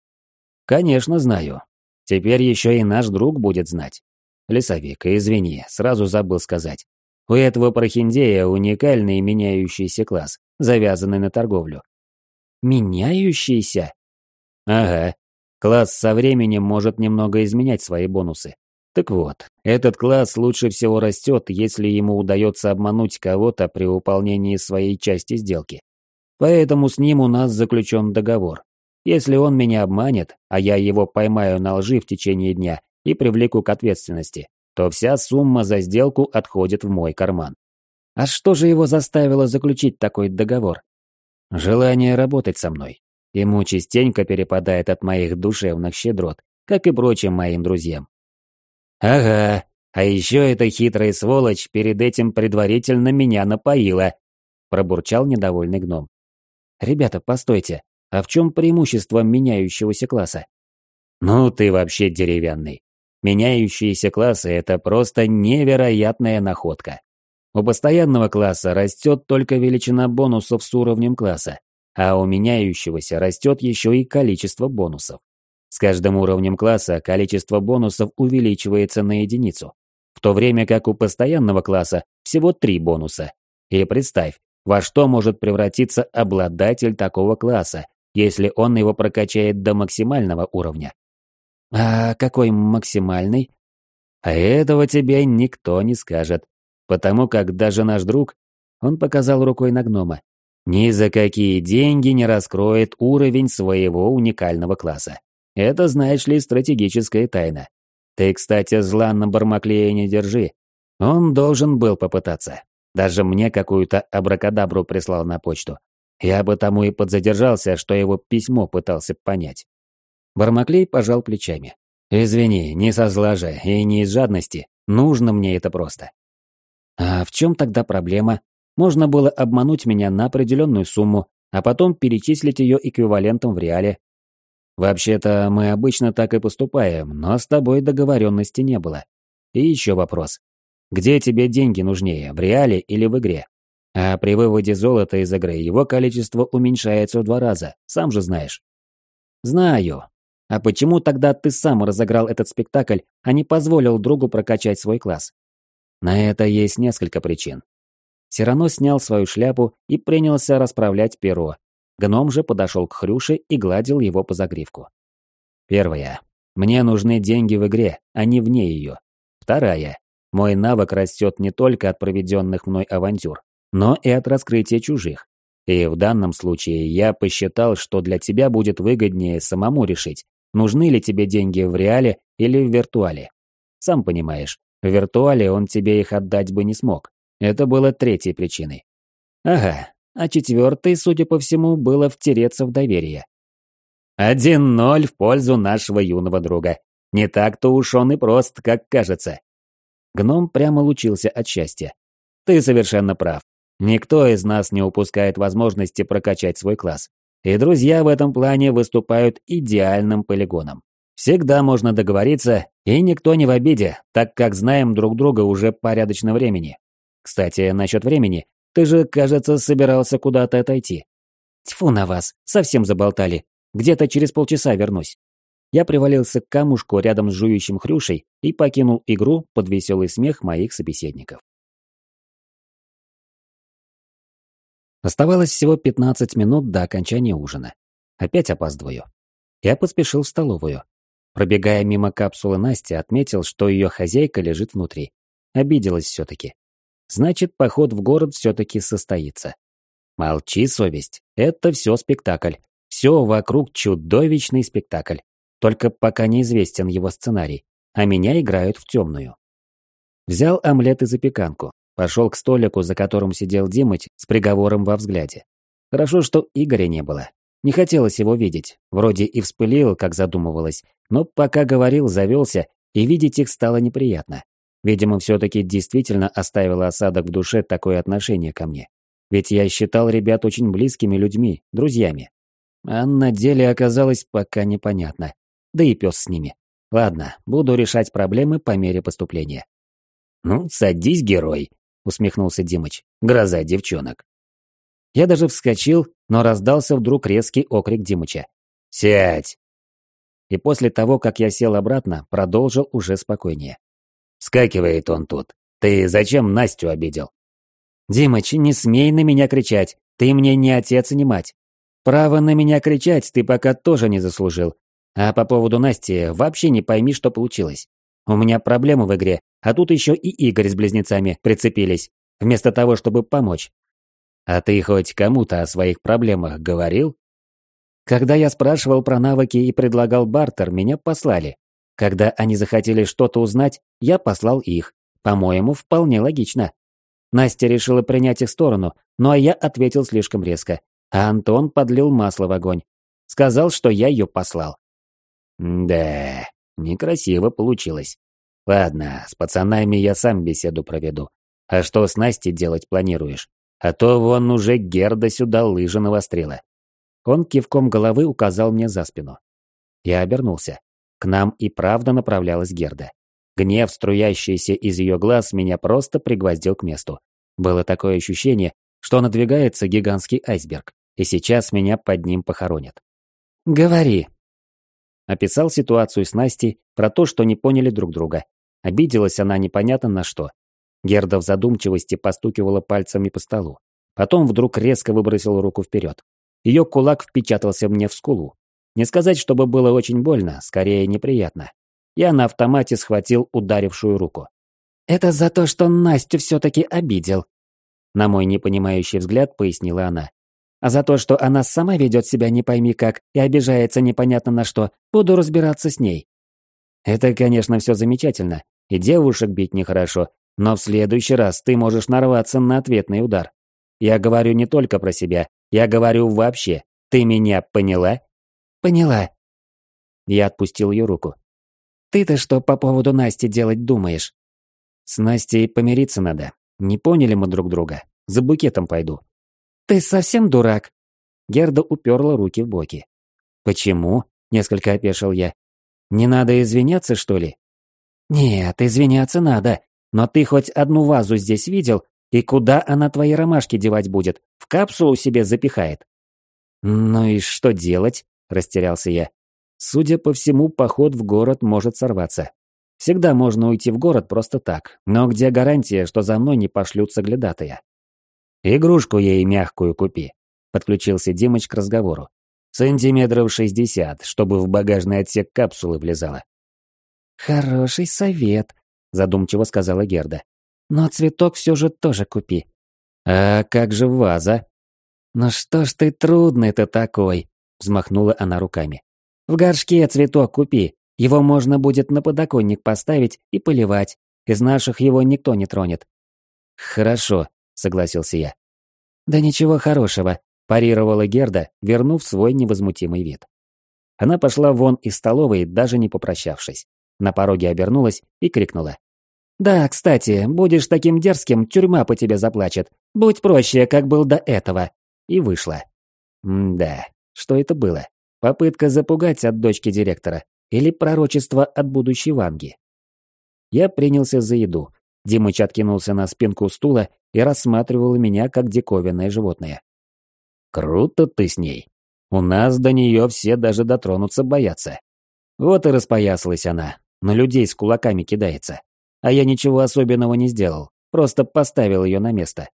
Конечно, знаю. Теперь еще и наш друг будет знать. Лесовик, извини, сразу забыл сказать. У этого прохиндея уникальный меняющийся класс, завязанный на торговлю. Меняющийся? Ага. Класс со временем может немного изменять свои бонусы. Так вот, этот класс лучше всего растет, если ему удается обмануть кого-то при выполнении своей части сделки. Поэтому с ним у нас заключен договор. Если он меня обманет, а я его поймаю на лжи в течение дня и привлеку к ответственности, то вся сумма за сделку отходит в мой карман. А что же его заставило заключить такой договор? Желание работать со мной. Ему частенько перепадает от моих душевных щедрот, как и прочим моим друзьям. Ага, а еще эта хитрая сволочь перед этим предварительно меня напоила, пробурчал недовольный гном. Ребята, постойте, а в чем преимущество меняющегося класса? Ну ты вообще деревянный. Меняющиеся классы – это просто невероятная находка. У постоянного класса растет только величина бонусов с уровнем класса, а у меняющегося растет еще и количество бонусов. С каждым уровнем класса количество бонусов увеличивается на единицу, в то время как у постоянного класса всего три бонуса. И представь, во что может превратиться обладатель такого класса, если он его прокачает до максимального уровня. А какой максимальный? А этого тебе никто не скажет, Потому как даже наш друг, он показал рукой на гнома, ни за какие деньги не раскроет уровень своего уникального класса. Это, знаешь ли, стратегическая тайна. Ты, кстати, зла на Бармаклея не держи. Он должен был попытаться. Даже мне какую-то абракадабру прислал на почту. Я бы тому и подзадержался, что его письмо пытался понять. Бармаклей пожал плечами. «Извини, не со зла же и не из жадности. Нужно мне это просто. А в чем тогда проблема? Можно было обмануть меня на определенную сумму, а потом перечислить ее эквивалентом в реале. Вообще-то мы обычно так и поступаем, но с тобой договоренности не было. И еще вопрос. Где тебе деньги нужнее, в реале или в игре? А при выводе золота из игры его количество уменьшается в два раза, сам же знаешь. Знаю. А почему тогда ты сам разыграл этот спектакль, а не позволил другу прокачать свой класс? На это есть несколько причин. Сирано снял свою шляпу и принялся расправлять перо. Гном же подошел к Хрюше и гладил его по загривку. Первая. Мне нужны деньги в игре, а не вне ее. Вторая. Мой навык растет не только от проведенных мной авантюр, но и от раскрытия чужих. И в данном случае я посчитал, что для тебя будет выгоднее самому решить, нужны ли тебе деньги в реале или в виртуале. Сам понимаешь, в виртуале он тебе их отдать бы не смог. Это было третьей причиной. Ага, а четвертой, судя по всему, было втереться в доверие. Один ноль в пользу нашего юного друга. Не так-то уж он и прост, как кажется. Гном прямо лучился от счастья. Ты совершенно прав. Никто из нас не упускает возможности прокачать свой класс. И друзья в этом плане выступают идеальным полигоном. Всегда можно договориться, и никто не в обиде, так как знаем друг друга уже порядочно времени. Кстати, насчет времени, ты же, кажется, собирался куда-то отойти. Тьфу на вас, совсем заболтали. Где-то через полчаса вернусь. Я привалился к камушку рядом с жующим хрюшей и покинул игру под веселый смех моих собеседников. Оставалось всего 15 минут до окончания ужина. Опять опаздываю. Я поспешил в столовую. Пробегая мимо капсулы Насти, отметил, что ее хозяйка лежит внутри. Обиделась все-таки. Значит, поход в город все-таки состоится. Молчи, совесть. Это все спектакль. Все вокруг чудовищный спектакль. Только пока неизвестен его сценарий, а меня играют в темную. Взял омлет и запеканку. Пошел к столику, за которым сидел Димыч с приговором во взгляде. Хорошо, что Игоря не было. Не хотелось его видеть. Вроде и вспылил, как задумывалось, но пока говорил, завелся, и видеть их стало неприятно. Видимо, все-таки действительно оставило осадок в душе такое отношение ко мне. Ведь я считал ребят очень близкими людьми, друзьями. А на деле оказалось пока непонятно. Да и пес с ними. Ладно, буду решать проблемы по мере поступления. «Ну, садись, герой», — усмехнулся Димыч. «Гроза девчонок». Я даже вскочил, но раздался вдруг резкий окрик Димыча. «Сядь!» И после того, как я сел обратно, продолжил уже спокойнее. Скакивает он тут. Ты зачем Настю обидел? Димыч, не смей на меня кричать. Ты мне не отец и не мать. Право на меня кричать ты пока тоже не заслужил. А по поводу Насти вообще не пойми, что получилось. У меня проблемы в игре, а тут еще и Игорь с близнецами прицепились, вместо того, чтобы помочь. А ты хоть кому-то о своих проблемах говорил? Когда я спрашивал про навыки и предлагал бартер, меня послали. Когда они захотели что-то узнать, я послал их. По-моему, вполне логично. Настя решила принять их сторону, ну а я ответил слишком резко. А Антон подлил масло в огонь. Сказал, что я ее послал. Да, некрасиво получилось. Ладно, с пацанами я сам беседу проведу. А что с Настей делать планируешь? А то вон уже Герда сюда лыжи навострила. Он кивком головы указал мне за спину. Я обернулся. К нам и правда направлялась Герда. Гнев, струящийся из ее глаз, меня просто пригвоздил к месту. Было такое ощущение, что надвигается гигантский айсберг, и сейчас меня под ним похоронят. «Говори!» Описал ситуацию с Настей про то, что не поняли друг друга. Обиделась она непонятно на что. Герда в задумчивости постукивала пальцами по столу. Потом вдруг резко выбросила руку вперед. Ее кулак впечатался мне в скулу. Не сказать, чтобы было очень больно, скорее неприятно. Я на автомате схватил ударившую руку. «Это за то, что Настю все-таки обидел», на мой непонимающий взгляд пояснила она. «А за то, что она сама ведет себя не пойми как и обижается непонятно на что, буду разбираться с ней». Это, конечно, все замечательно, и девушек бить нехорошо, но в следующий раз ты можешь нарваться на ответный удар. Я говорю не только про себя, я говорю вообще. Ты меня поняла? Поняла. Я отпустил ее руку. Ты-то что по поводу Насти делать думаешь? С Настей помириться надо. Не поняли мы друг друга. За букетом пойду. Ты совсем дурак? Герда уперла руки в боки. Почему? Несколько опешил я. Не надо извиняться, что ли? Нет, извиняться надо. Но ты хоть одну вазу здесь видел? И куда она твои ромашки девать будет? В капсулу себе запихает. Ну и что делать? Растерялся я. Судя по всему, поход в город может сорваться. Всегда можно уйти в город просто так, но где гарантия, что за мной не пошлют соглядатая? «Игрушку ей мягкую купи», — подключился Димыч к разговору. «Сантиметров шестьдесят, чтобы в багажный отсек капсулы влезала». «Хороший совет», — задумчиво сказала Герда. «Но цветок все же тоже купи». «А как же ваза?» «Ну что ж ты трудный-то такой», — взмахнула она руками. «В горшке цветок купи, его можно будет на подоконник поставить и поливать. Из наших его никто не тронет». «Хорошо», — согласился я. «Да ничего хорошего», – парировала Герда, вернув свой невозмутимый вид. Она пошла вон из столовой, даже не попрощавшись. На пороге обернулась и крикнула. «Да, кстати, будешь таким дерзким, тюрьма по тебе заплачет. Будь проще, как был до этого». И вышла. М-да, что это было? Попытка запугать от дочки директора или пророчество от будущей Ванги? Я принялся за еду. Димыч откинулся на спинку стула и рассматривал меня как диковинное животное. Круто ты с ней. У нас до нее все даже дотронуться боятся. Вот и распоясалась она, на людей с кулаками кидается. А я ничего особенного не сделал, просто поставил ее на место.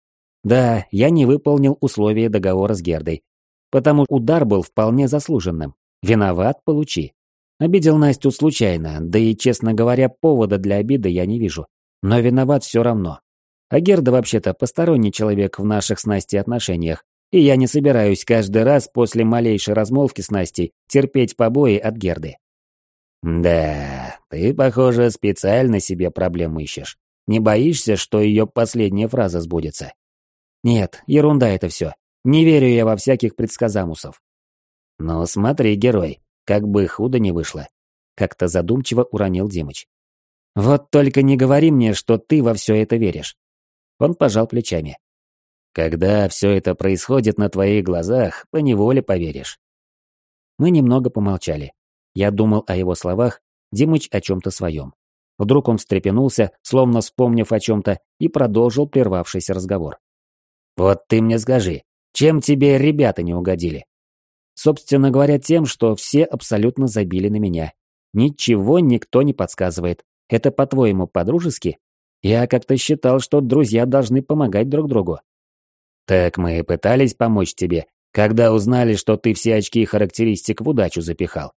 Да, я не выполнил условия договора с Гердой, потому удар был вполне заслуженным. Виноват, получи. Обидел Настю случайно, да и, честно говоря, повода для обиды я не вижу. Но виноват все равно. А Герда вообще-то посторонний человек в наших с Настей отношениях, и я не собираюсь каждый раз после малейшей размолвки с Настей терпеть побои от Герды. Да, ты, похоже, специально себе проблем ищешь. Не боишься, что ее последняя фраза сбудется? Нет, ерунда это все. Не верю я во всяких предсказамусов. Ну смотри, герой, как бы худо не вышло. Как-то задумчиво уронил Димыч. Вот только не говори мне, что ты во все это веришь. Он пожал плечами. Когда все это происходит на твоих глазах, поневоле поверишь. Мы немного помолчали. Я думал о его словах, Димыч о чем-то своем. Вдруг он встрепенулся, словно вспомнив о чем-то, и продолжил прервавшийся разговор. «Вот ты мне скажи, чем тебе ребята не угодили?» Собственно говоря, тем, что все абсолютно забили на меня. Ничего никто не подсказывает. Это, по-твоему, по-дружески? Я как-то считал, что друзья должны помогать друг другу. Так мы пытались помочь тебе, когда узнали, что ты все очки характеристик в удачу запихал.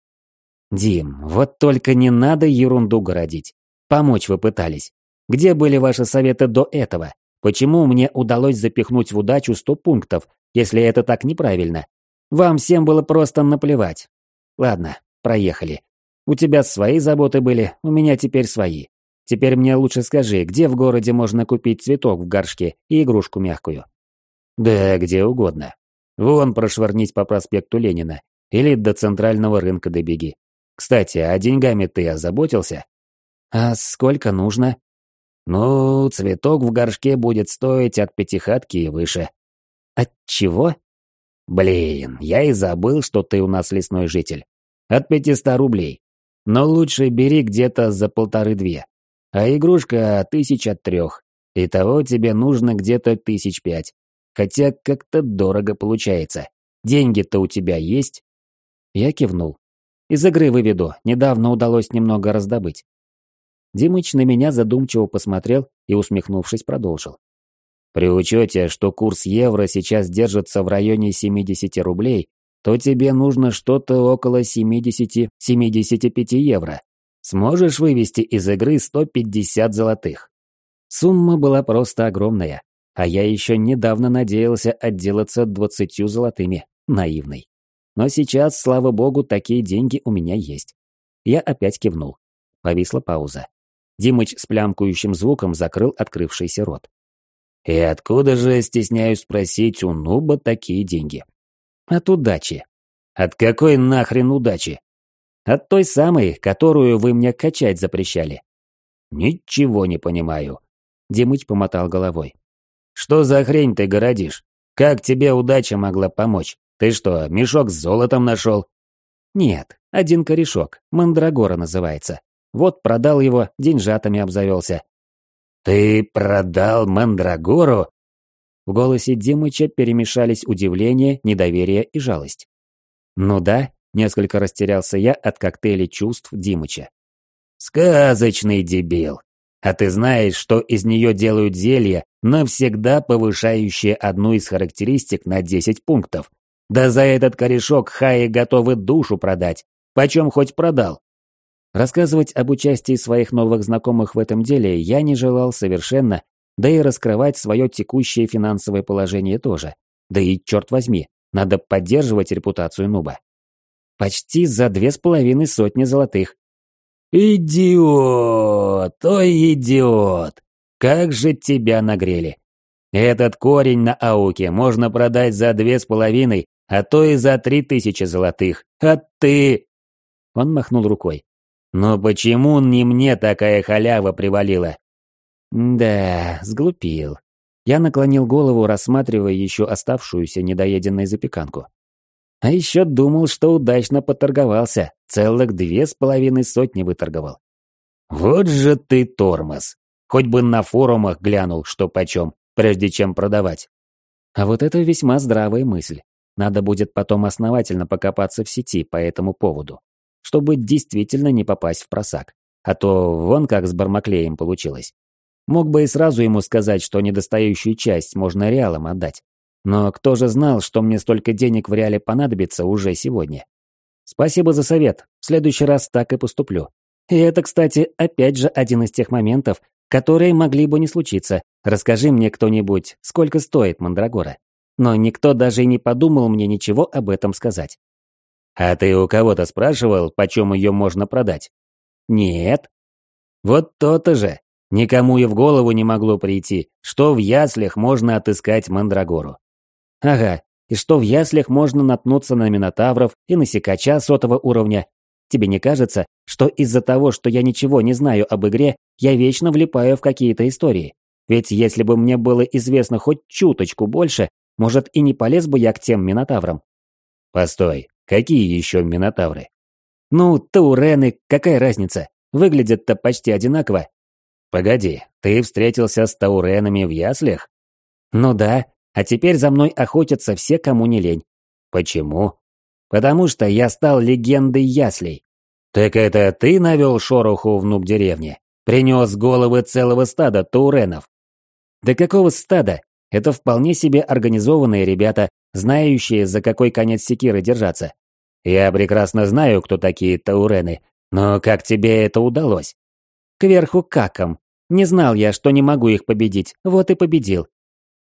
Дим, вот только не надо ерунду городить. Помочь вы пытались. Где были ваши советы до этого? Почему мне удалось запихнуть в удачу сто пунктов, если это так неправильно? Вам всем было просто наплевать. Ладно, проехали. У тебя свои заботы были, у меня теперь свои. Теперь мне лучше скажи, где в городе можно купить цветок в горшке и игрушку мягкую? Да, где угодно. Вон прошвырнись по проспекту Ленина или до центрального рынка добеги. Кстати, а деньгами ты озаботился? А сколько нужно? Ну, цветок в горшке будет стоить от пятихатки и выше. От чего? Блин, я и забыл, что ты у нас лесной житель. От 500 рублей. Но лучше бери где-то за полторы-две. А игрушка тысяч от трех. Итого тебе нужно где-то тысяч пять. Хотя как-то дорого получается. Деньги-то у тебя есть? Я кивнул. Из игры выведу, недавно удалось немного раздобыть. Димыч на меня задумчиво посмотрел и, усмехнувшись, продолжил. При учете, что курс евро сейчас держится в районе 70 рублей, то тебе нужно что-то около 70-75 евро. Сможешь вывести из игры 150 золотых. Сумма была просто огромная, а я еще недавно надеялся отделаться 20 золотыми, наивный. Но сейчас, слава богу, такие деньги у меня есть. Я опять кивнул. Повисла пауза. Димыч с плямкающим звуком закрыл открывшийся рот. И откуда же, стесняюсь спросить, у Нуба такие деньги? От удачи. От какой нахрен удачи? От той самой, которую вы мне качать запрещали. Ничего не понимаю. Димыч помотал головой. Что за хрень ты городишь? Как тебе удача могла помочь? Ты что, мешок с золотом нашел? Нет, один корешок, мандрагора называется. Вот продал его, деньжатами обзавелся. «Ты продал Мандрагору?» В голосе Димыча перемешались удивление, недоверие и жалость. «Ну да», — несколько растерялся я от коктейля чувств Димыча. «Сказочный дебил! А ты знаешь, что из нее делают зелье, навсегда повышающее одну из характеристик на 10 пунктов? Да за этот корешок хаи готовы душу продать. Почем хоть продал?» Рассказывать об участии своих новых знакомых в этом деле я не желал совершенно, да и раскрывать свое текущее финансовое положение тоже. Да и, черт возьми, надо поддерживать репутацию Нуба. Почти за две с половиной сотни золотых. «Идиот! Ой, идиот! Как же тебя нагрели! Этот корень на ауке можно продать за две с половиной, а то и за три тысячи золотых. А ты...» Он махнул рукой. Но почему не мне такая халява привалила? Да, сглупил. Я наклонил голову, рассматривая еще оставшуюся недоеденную запеканку. А еще думал, что удачно поторговался, целых две с половиной сотни выторговал. Вот же ты тормоз. Хоть бы на форумах глянул, что почем, прежде чем продавать. А вот это весьма здравая мысль. надо будет потом основательно покопаться в сети по этому поводу, чтобы действительно не попасть в просак. А то вон как с Бармаклеем получилось. Мог бы и сразу ему сказать, что недостающую часть можно реалом отдать. Но кто же знал, что мне столько денег в реале понадобится уже сегодня? Спасибо за совет. В следующий раз так и поступлю. И это, кстати, опять же один из тех моментов, которые могли бы не случиться. Расскажи мне кто-нибудь, сколько стоит Мандрагора. Но никто даже и не подумал мне ничего об этом сказать. А ты у кого-то спрашивал, почем ее можно продать? Нет. Вот то-то же. Никому и в голову не могло прийти, что в яслях можно отыскать Мандрагору. Ага, и что в яслях можно наткнуться на минотавров и на секача сотого уровня. Тебе не кажется, что из-за того, что я ничего не знаю об игре, я вечно влипаю в какие-то истории? Ведь если бы мне было известно хоть чуточку больше, может и не полез бы я к тем минотаврам. Постой, какие еще минотавры? Ну, таурены, какая разница? Выглядят-то почти одинаково. Погоди, ты встретился с тауренами в яслях? Ну да, а теперь за мной охотятся все, кому не лень. Почему? Потому что я стал легендой яслей. Так это ты навел шороху в нуб-деревне? Принес головы целого стада тауренов? Да какого стада? Это вполне себе организованные ребята, знающие, за какой конец секиры держаться. Я прекрасно знаю, кто такие таурены, но как тебе это удалось? Кверху каком. Не знал я, что не могу их победить, вот и победил.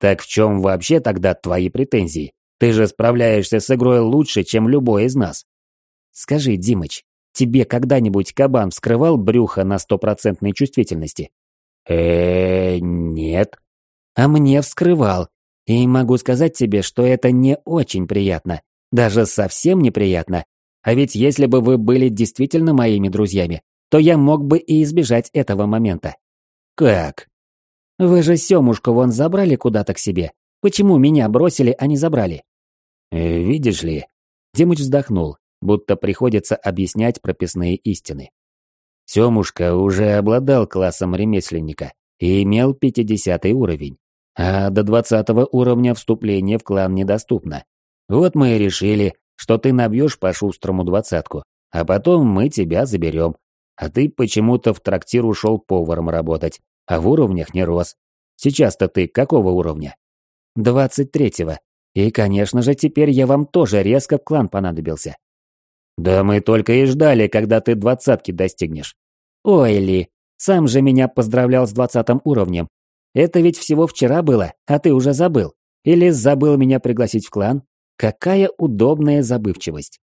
Так в чем вообще тогда твои претензии? Ты же справляешься с игрой лучше, чем любой из нас. Скажи, Димыч, тебе когда-нибудь кабан вскрывал брюхо на стопроцентной чувствительности? э нет. А мне вскрывал. И могу сказать тебе, что это не очень приятно. Даже совсем неприятно. А ведь если бы вы были действительно моими друзьями, то я мог бы и избежать этого момента. Как? Вы же Семушку вон забрали куда-то к себе. Почему меня бросили, а не забрали? Э, видишь ли, Димыч вздохнул, будто приходится объяснять прописные истины. Семушка уже обладал классом ремесленника и имел 50 уровень, а до 20 уровня вступление в клан недоступно. Вот мы и решили, что ты набьешь по-шустрому двадцатку, а потом мы тебя заберем. А ты почему-то в трактир ушел поваром работать, а в уровнях не рос. Сейчас-то ты какого уровня? Двадцать третьего. И, конечно же, теперь я вам тоже резко в клан понадобился. Да мы только и ждали, когда ты двадцатки достигнешь. Ой, Ли, сам же меня поздравлял с двадцатым уровнем. Это ведь всего вчера было, а ты уже забыл. Или забыл меня пригласить в клан? Какая удобная забывчивость.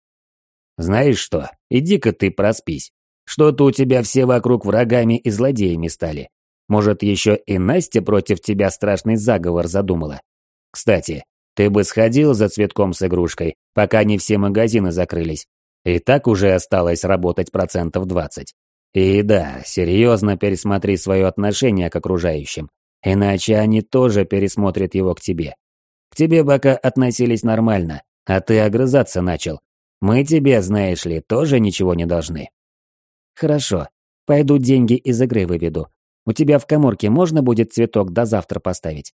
Знаешь что, иди-ка ты проспись. Что-то у тебя все вокруг врагами и злодеями стали. Может, еще и Настя против тебя страшный заговор задумала. Кстати, ты бы сходил за цветком с игрушкой, пока не все магазины закрылись. И так уже осталось работать процентов 20. И да, серьезно пересмотри свое отношение к окружающим, иначе они тоже пересмотрят его к тебе. К тебе пока относились нормально, а ты огрызаться начал. Мы тебе, знаешь ли, тоже ничего не должны. Хорошо, пойду деньги из игры выведу, у тебя в коморке можно будет цветок до завтра поставить?»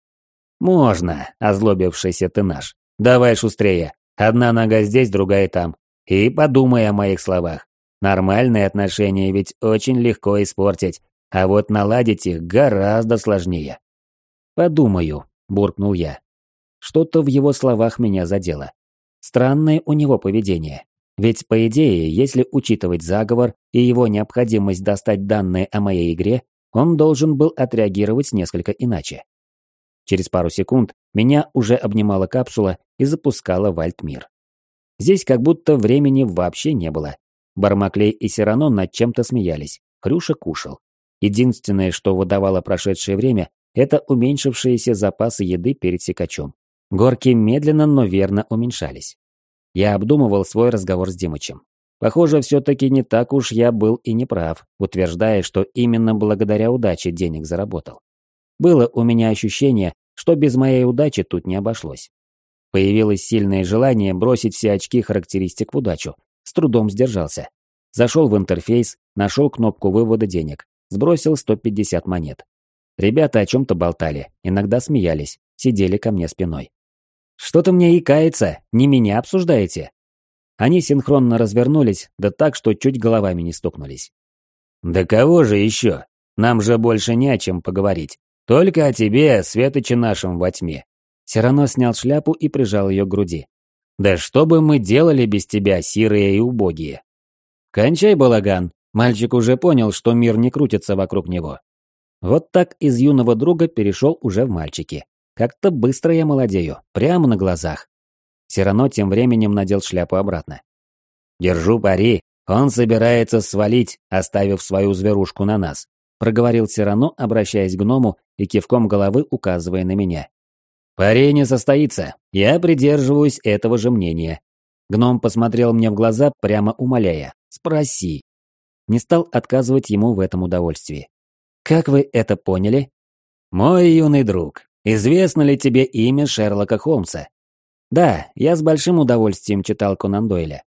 «Можно, озлобившийся ты наш. Давай шустрее. Одна нога здесь, другая там. И подумай о моих словах. Нормальные отношения ведь очень легко испортить, а вот наладить их гораздо сложнее». «Подумаю», – буркнул я. Что-то в его словах меня задело. Странное у него поведение. Ведь, по идее, если учитывать заговор и его необходимость достать данные о моей игре, он должен был отреагировать несколько иначе. Через пару секунд меня уже обнимала капсула и запускала в Альтмир. Здесь как будто времени вообще не было. Бармаклей и Сирано над чем-то смеялись. Хрюша кушал. Единственное, что выдавало прошедшее время, это уменьшившиеся запасы еды перед секачом. Горки медленно, но верно уменьшались. Я обдумывал свой разговор с Димычем. Похоже, все-таки не так уж я был и не прав, утверждая, что именно благодаря удаче денег заработал. Было у меня ощущение, что без моей удачи тут не обошлось. Появилось сильное желание бросить все очки характеристик в удачу. С трудом сдержался. Зашел в интерфейс, нашел кнопку вывода денег, сбросил 150 монет. Ребята о чем-то болтали, иногда смеялись, сидели ко мне спиной. Что-то мне и кается, не меня обсуждаете. Они синхронно развернулись, да так, что чуть головами не стукнулись. «Да кого же еще? Нам же больше не о чем поговорить. Только о тебе, светоче нашем во тьме». Сирано снял шляпу и прижал ее к груди. «Да что бы мы делали без тебя, сирые и убогие?» «Кончай, балаган!» Мальчик уже понял, что мир не крутится вокруг него. Вот так из юного друга перешел уже в мальчики. Как-то быстро я молодею, прямо на глазах. Сирано тем временем надел шляпу обратно. «Держу пари, он собирается свалить, оставив свою зверушку на нас», проговорил Сирано, обращаясь к гному и кивком головы указывая на меня. «Пари не состоится, я придерживаюсь этого же мнения». Гном посмотрел мне в глаза, прямо умоляя. «Спроси». Не стал отказывать ему в этом удовольствии. «Как вы это поняли?» «Мой юный друг, Известно ли тебе имя Шерлока Холмса? Да, я с большим удовольствием читал Конан Дойля.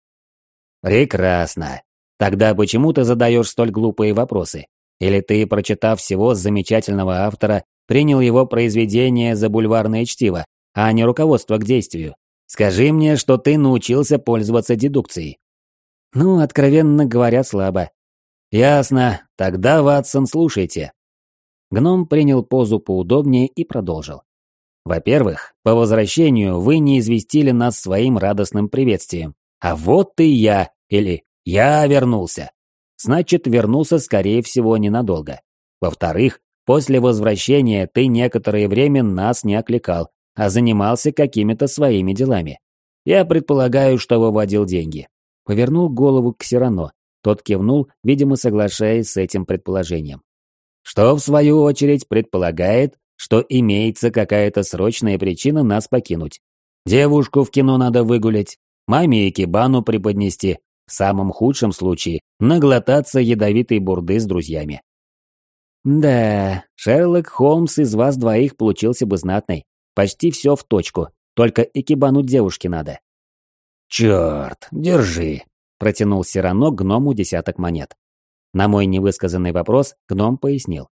Прекрасно. Тогда почему ты задаешь столь глупые вопросы? Или ты, прочитав всего замечательного автора, принял его произведение за бульварное чтиво, а не руководство к действию? Скажи мне, что ты научился пользоваться дедукцией. Ну, откровенно говоря, слабо. Ясно. Тогда, Ватсон, слушайте. Гном принял позу поудобнее и продолжил. Во-первых, по возвращению вы не известили нас своим радостным приветствием. А вот и я, или я вернулся. Значит, вернулся, скорее всего, ненадолго. Во-вторых, после возвращения ты некоторое время нас не окликал, а занимался какими-то своими делами. Я предполагаю, что выводил деньги. Повернул голову к Сирано. Тот кивнул, видимо, соглашаясь с этим предположением что в свою очередь предполагает, что имеется какая-то срочная причина нас покинуть. Девушку в кино надо выгулять, маме и кибану преподнести, в самом худшем случае наглотаться ядовитой бурды с друзьями. Да, Шерлок Холмс из вас двоих получился бы знатный. Почти все в точку, только и кибану девушке надо. Черт, держи, протянул Сирано гному десяток монет. На мой невысказанный вопрос гном пояснил.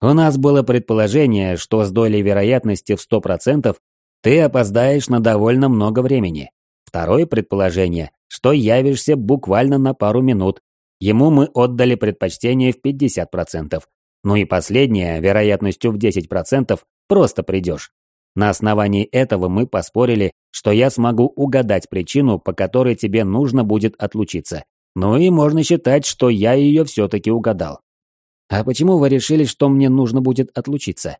У нас было предположение, что с долей вероятности в 100% ты опоздаешь на довольно много времени. Второе предположение, что явишься буквально на пару минут. Ему мы отдали предпочтение в 50%. Ну и последнее, вероятностью в 10%, просто придешь. На основании этого мы поспорили, что я смогу угадать причину, по которой тебе нужно будет отлучиться. Ну и можно считать, что я ее все-таки угадал. А почему вы решили, что мне нужно будет отлучиться?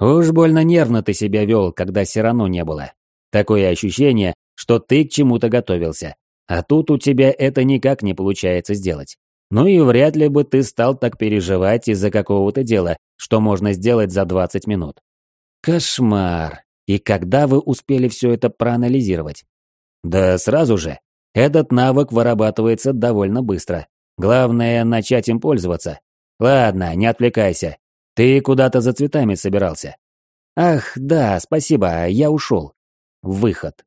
Уж больно нервно ты себя вел, когда Сирано не было. Такое ощущение, что ты к чему-то готовился. А тут у тебя это никак не получается сделать. Ну и вряд ли бы ты стал так переживать из-за какого-то дела, что можно сделать за 20 минут. Кошмар. И когда вы успели все это проанализировать? Да сразу же. Этот навык вырабатывается довольно быстро. Главное, начать им пользоваться. Ладно, не отвлекайся. Ты куда-то за цветами собирался. Ах, да, спасибо, я ушел. Выход.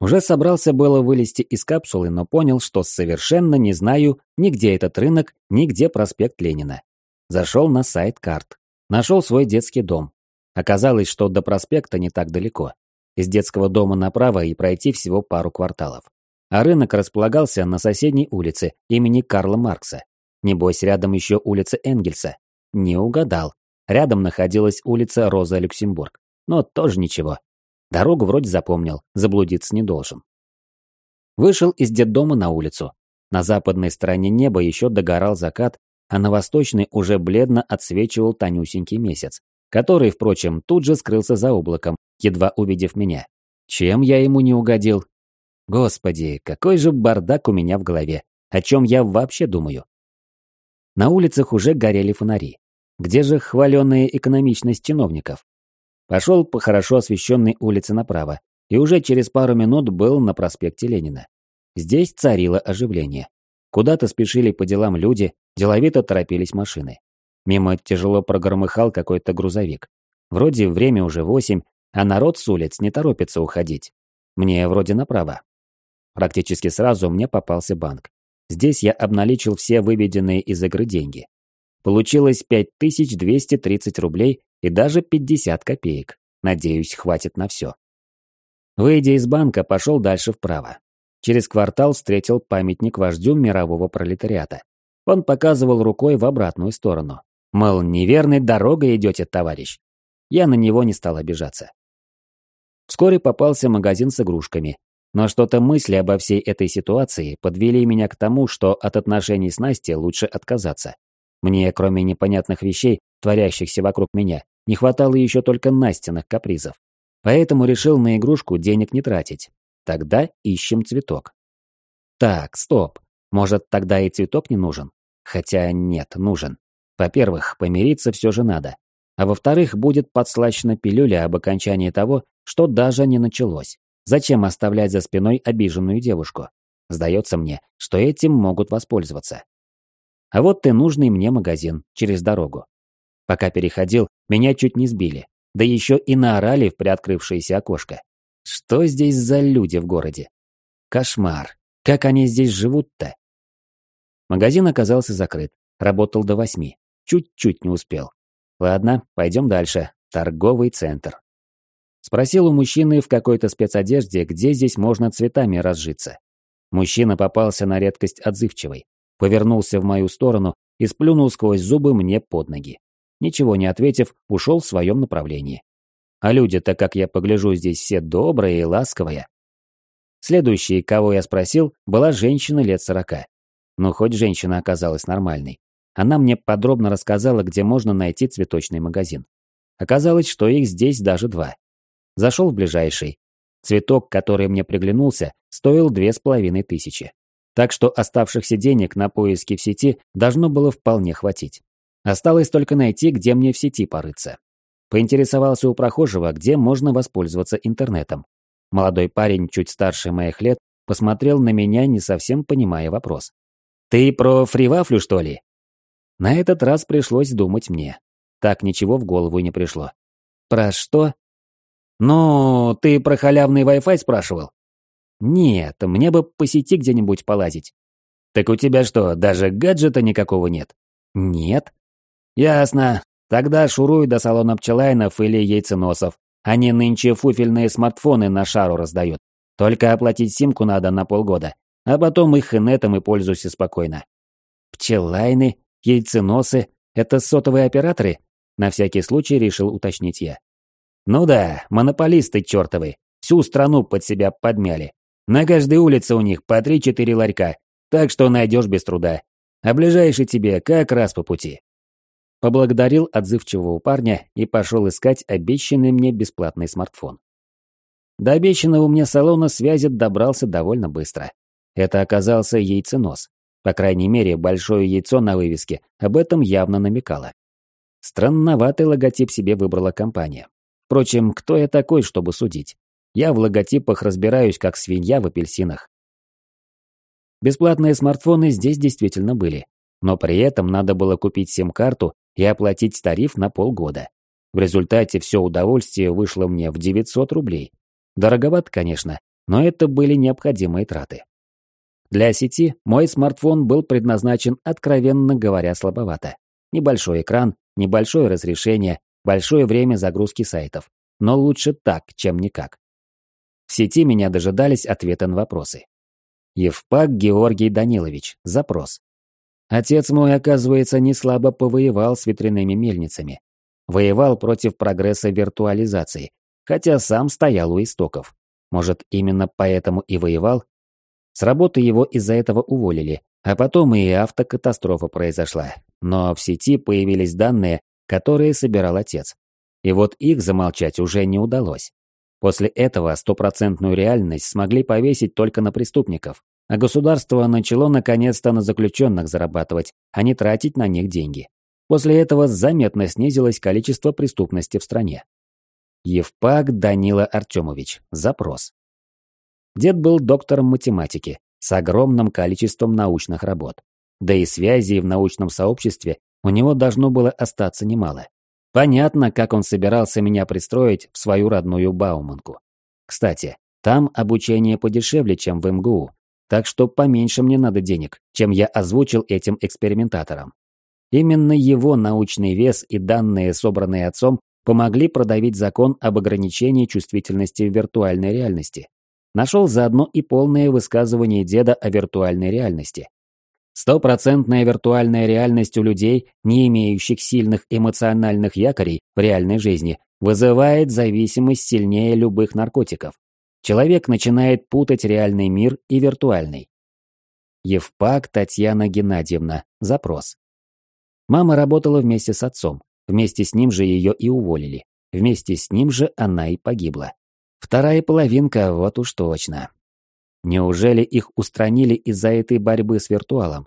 Уже собрался было вылезти из капсулы, но понял, что совершенно не знаю ни где этот рынок, ни где проспект Ленина. Зашел на сайт карт. Нашел свой детский дом. Оказалось, что до проспекта не так далеко. Из детского дома направо и пройти всего пару кварталов. А рынок располагался на соседней улице имени Карла Маркса. Небось, рядом еще улица Энгельса. Не угадал. Рядом находилась улица Роза Люксембург. Но тоже ничего. Дорогу вроде запомнил, заблудиться не должен. Вышел из детдома на улицу. На западной стороне неба еще догорал закат, а на восточной уже бледно отсвечивал тонюсенький месяц, который, впрочем, тут же скрылся за облаком, едва увидев меня. Чем я ему не угодил? Господи, какой же бардак у меня в голове. О чем я вообще думаю? На улицах уже горели фонари. Где же хваленная экономичность чиновников? Пошел по хорошо освещенной улице направо, и уже через пару минут был на проспекте Ленина. Здесь царило оживление. Куда-то спешили по делам люди, деловито торопились машины. Мимо тяжело прогромыхал какой-то грузовик. Вроде время уже восемь, а народ с улиц не торопится уходить. Мне вроде направо. Практически сразу мне попался банк. Здесь я обналичил все выведенные из игры деньги. Получилось 5230 рублей и даже 50 копеек. Надеюсь, хватит на все. Выйдя из банка, пошел дальше вправо. Через квартал встретил памятник вождю мирового пролетариата. Он показывал рукой в обратную сторону. Мол, неверной дорогой идете, товарищ. Я на него не стал обижаться. Вскоре попался магазин с игрушками. Но что-то мысли обо всей этой ситуации подвели меня к тому, что от отношений с Настей лучше отказаться. Мне, кроме непонятных вещей, творящихся вокруг меня, не хватало еще только Настиных капризов. Поэтому решил на игрушку денег не тратить. Тогда ищем цветок. Так, стоп. Может, тогда и цветок не нужен? Хотя нет, нужен. Во-первых, помириться все же надо. А во-вторых, будет подслащена пилюля об окончании того, что даже не началось. Зачем оставлять за спиной обиженную девушку? Сдается мне, что этим могут воспользоваться. А вот ты нужный мне магазин, через дорогу. Пока переходил, меня чуть не сбили. Да еще и наорали в приоткрывшееся окошко. Что здесь за люди в городе? Кошмар. Как они здесь живут-то? Магазин оказался закрыт. Работал до восьми. Чуть-чуть не успел. Ладно, пойдем дальше. Торговый центр. Спросил у мужчины в какой-то спецодежде, где здесь можно цветами разжиться. Мужчина попался на редкость отзывчивый. Повернулся в мою сторону и сплюнул сквозь зубы мне под ноги. Ничего не ответив, ушел в своем направлении. А люди-то, как я погляжу, здесь все добрые и ласковые. Следующей, кого я спросил, была женщина лет сорока. Но хоть женщина оказалась нормальной. Она мне подробно рассказала, где можно найти цветочный магазин. Оказалось, что их здесь даже два. Зашел в ближайший. Цветок, который мне приглянулся, стоил две с половиной тысячи. Так что оставшихся денег на поиски в сети должно было вполне хватить. Осталось только найти, где мне в сети порыться. Поинтересовался у прохожего, где можно воспользоваться интернетом. Молодой парень, чуть старше моих лет, посмотрел на меня, не совсем понимая вопрос. «Ты про фривафлю, что ли?» На этот раз пришлось думать мне. Так ничего в голову не пришло. «Про что?» «Ну, ты про халявный Wi-Fi спрашивал?» «Нет, мне бы по сети где-нибудь полазить». «Так у тебя что, даже гаджета никакого нет?» «Нет». «Ясно. Тогда шуруй до салона пчелайнов или яйценосов. Они нынче фуфельные смартфоны на шару раздают. Только оплатить симку надо на полгода, а потом их и нетом и пользуйся спокойно». «Пчелайны, яйценосы — это сотовые операторы?» На всякий случай решил уточнить я. Ну да, монополисты чертовы. Всю страну под себя подмяли. На каждой улице у них по три-четыре ларька, так что найдешь без труда. А ближайший тебе как раз по пути. Поблагодарил отзывчивого парня и пошел искать обещанный мне бесплатный смартфон. До обещанного мне салона связи добрался довольно быстро. Это оказался яйценос. По крайней мере, большое яйцо на вывеске об этом явно намекало. Странноватый логотип себе выбрала компания. Впрочем, кто я такой, чтобы судить? Я в логотипах разбираюсь, как свинья в апельсинах. Бесплатные смартфоны здесь действительно были, но при этом надо было купить сим-карту и оплатить тариф на полгода. В результате все удовольствие вышло мне в 900 рублей. Дороговато, конечно, но это были необходимые траты. Для сети мой смартфон был предназначен, откровенно говоря, слабовато. Небольшой экран, небольшое разрешение, большое время загрузки сайтов. Но лучше так, чем никак. В сети меня дожидались ответы на вопросы. Евпак Георгий Данилович. Запрос. Отец мой, оказывается, не слабо повоевал с ветряными мельницами. Воевал против прогресса виртуализации, хотя сам стоял у истоков. Может, именно поэтому и воевал? С работы его из-за этого уволили, а потом и автокатастрофа произошла. Но в сети появились данные, которые собирал отец. И вот их замолчать уже не удалось. После этого стопроцентную реальность смогли повесить только на преступников, а государство начало наконец-то на заключенных зарабатывать, а не тратить на них деньги. После этого заметно снизилось количество преступности в стране. Евпак Данила Артемович. Запрос. Дед был доктором математики с огромным количеством научных работ. Да и связей в научном сообществе у него должно было остаться немало. Понятно, как он собирался меня пристроить в свою родную Бауманку. Кстати, там обучение подешевле, чем в МГУ, так что поменьше мне надо денег, чем я озвучил этим экспериментаторам. Именно его научный вес и данные, собранные отцом, помогли продавить закон об ограничении чувствительности в виртуальной реальности. Нашел заодно и полное высказывание деда о виртуальной реальности. Стопроцентная виртуальная реальность у людей, не имеющих сильных эмоциональных якорей в реальной жизни, вызывает зависимость сильнее любых наркотиков. Человек начинает путать реальный мир и виртуальный. Евпак Татьяна Геннадьевна. Запрос. Мама работала вместе с отцом. Вместе с ним же ее и уволили. Вместе с ним же она и погибла. Вторая половинка, вот уж точно. Неужели их устранили из-за этой борьбы с виртуалом?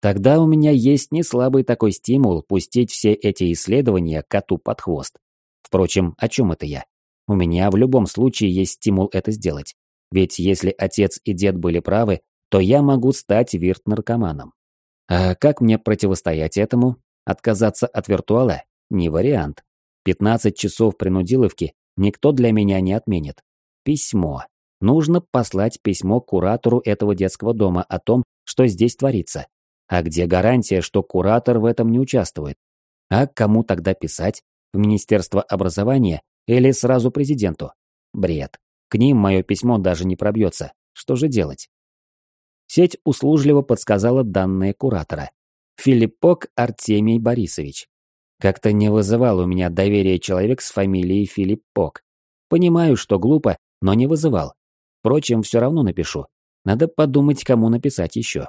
Тогда у меня есть не слабый такой стимул пустить все эти исследования коту под хвост. Впрочем, о чем это я? У меня в любом случае есть стимул это сделать. Ведь если отец и дед были правы, то я могу стать вирт-наркоманом. А как мне противостоять этому? Отказаться от виртуала? Не вариант. 15 часов принудиловки никто для меня не отменит. Письмо. Нужно послать письмо куратору этого детского дома о том, что здесь творится. А где гарантия, что куратор в этом не участвует? А кому тогда писать? В Министерство образования или сразу президенту? Бред. К ним мое письмо даже не пробьется. Что же делать? Сеть услужливо подсказала данные куратора. Филиппок Артемий Борисович. Как-то не вызывал у меня доверия человек с фамилией Филиппок. Понимаю, что глупо, но не вызывал. Впрочем, все равно напишу. Надо подумать, кому написать еще.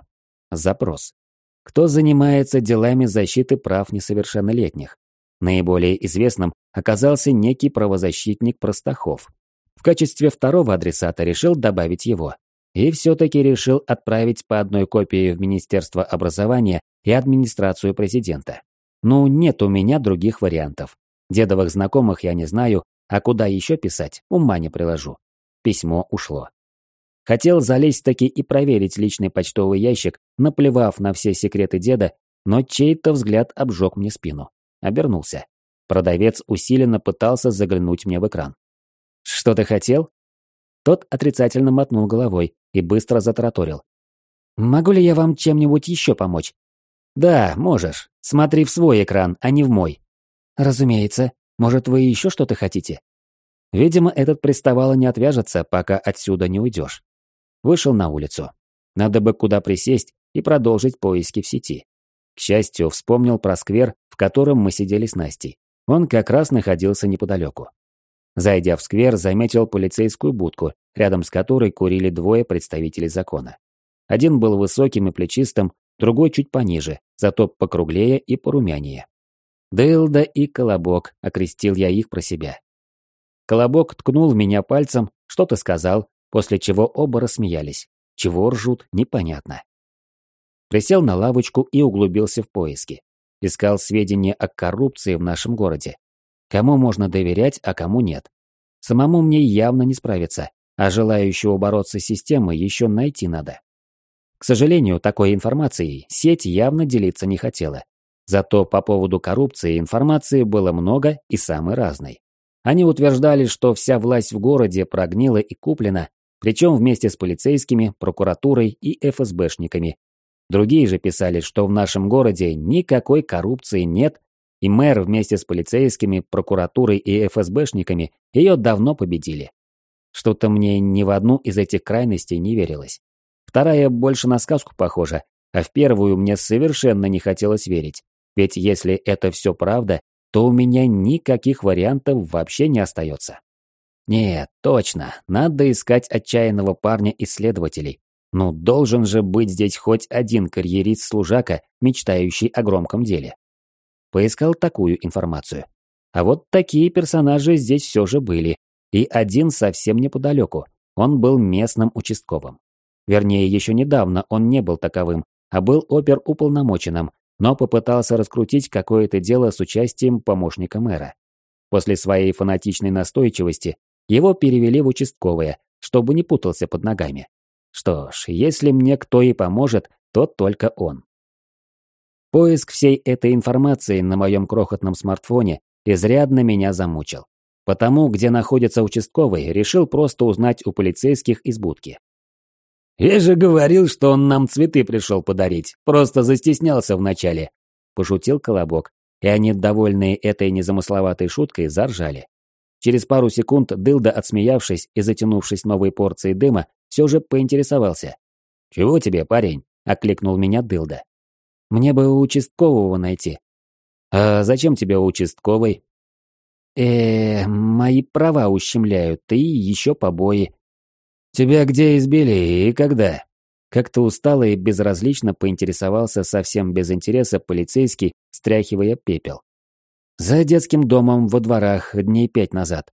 Запрос. Кто занимается делами защиты прав несовершеннолетних? Наиболее известным оказался некий правозащитник Простахов. В качестве второго адресата решил добавить его. И все-таки решил отправить по одной копии в Министерство образования и администрацию президента. Ну, нет у меня других вариантов. Дедовых знакомых я не знаю, а куда еще писать, ума не приложу. Письмо ушло. Хотел залезть таки и проверить личный почтовый ящик, наплевав на все секреты деда, но чей-то взгляд обжег мне спину. Обернулся. Продавец усиленно пытался заглянуть мне в экран. «Что ты хотел?» Тот отрицательно мотнул головой и быстро затараторил. «Могу ли я вам чем-нибудь еще помочь?» «Да, можешь. Смотри в свой экран, а не в мой». «Разумеется. Может, вы еще что-то хотите?» Видимо, этот приставало не отвяжется, пока отсюда не уйдешь. Вышел на улицу. Надо бы куда присесть и продолжить поиски в сети. К счастью, вспомнил про сквер, в котором мы сидели с Настей. Он как раз находился неподалеку. Зайдя в сквер, заметил полицейскую будку, рядом с которой курили двое представителей закона. Один был высоким и плечистым, другой чуть пониже, зато покруглее и порумянее. Дылда и Колобок, окрестил я их про себя. Колобок ткнул меня пальцем, что-то сказал, после чего оба рассмеялись. Чего ржут, непонятно. Присел на лавочку и углубился в поиски. Искал сведения о коррупции в нашем городе. Кому можно доверять, а кому нет. Самому мне явно не справиться, а желающего бороться с системой еще найти надо. К сожалению, такой информацией сеть явно делиться не хотела. Зато по поводу коррупции информации было много и самой разной. Они утверждали, что вся власть в городе прогнила и куплена, причем вместе с полицейскими, прокуратурой и ФСБшниками. Другие же писали, что в нашем городе никакой коррупции нет, и мэр вместе с полицейскими, прокуратурой и ФСБшниками ее давно победили. Что-то мне ни в одну из этих крайностей не верилось. Вторая больше на сказку похожа, а в первую мне совершенно не хотелось верить. Ведь если это все правда, то у меня никаких вариантов вообще не остается. Нет, точно, надо искать отчаянного парня-исследователей. Ну, должен же быть здесь хоть один карьерист-служака, мечтающий о громком деле. Поискал такую информацию. А вот такие персонажи здесь все же были. И один совсем неподалеку. Он был местным участковым. Вернее, еще недавно он не был таковым, а был оперуполномоченным, но попытался раскрутить какое-то дело с участием помощника мэра. После своей фанатичной настойчивости его перевели в участковое, чтобы не путался под ногами. Что ж, если мне кто и поможет, то только он. Поиск всей этой информации на моем крохотном смартфоне изрядно меня замучил. Потому, где находится участковый, решил просто узнать у полицейских из будки. «Я же говорил, что он нам цветы пришел подарить, просто застеснялся вначале», – пошутил Колобок, и они, довольные этой незамысловатой шуткой, заржали. Через пару секунд Дылда, отсмеявшись и затянувшись новой порцией дыма, все же поинтересовался. «Чего тебе, парень?» – окликнул меня Дылда. «Мне бы участкового найти». «А зачем тебе участковый?» э мои права ущемляют, и еще побои». «Тебя где избили и когда?» Как-то устало и безразлично поинтересовался совсем без интереса полицейский, стряхивая пепел. За детским домом во дворах дней пять назад.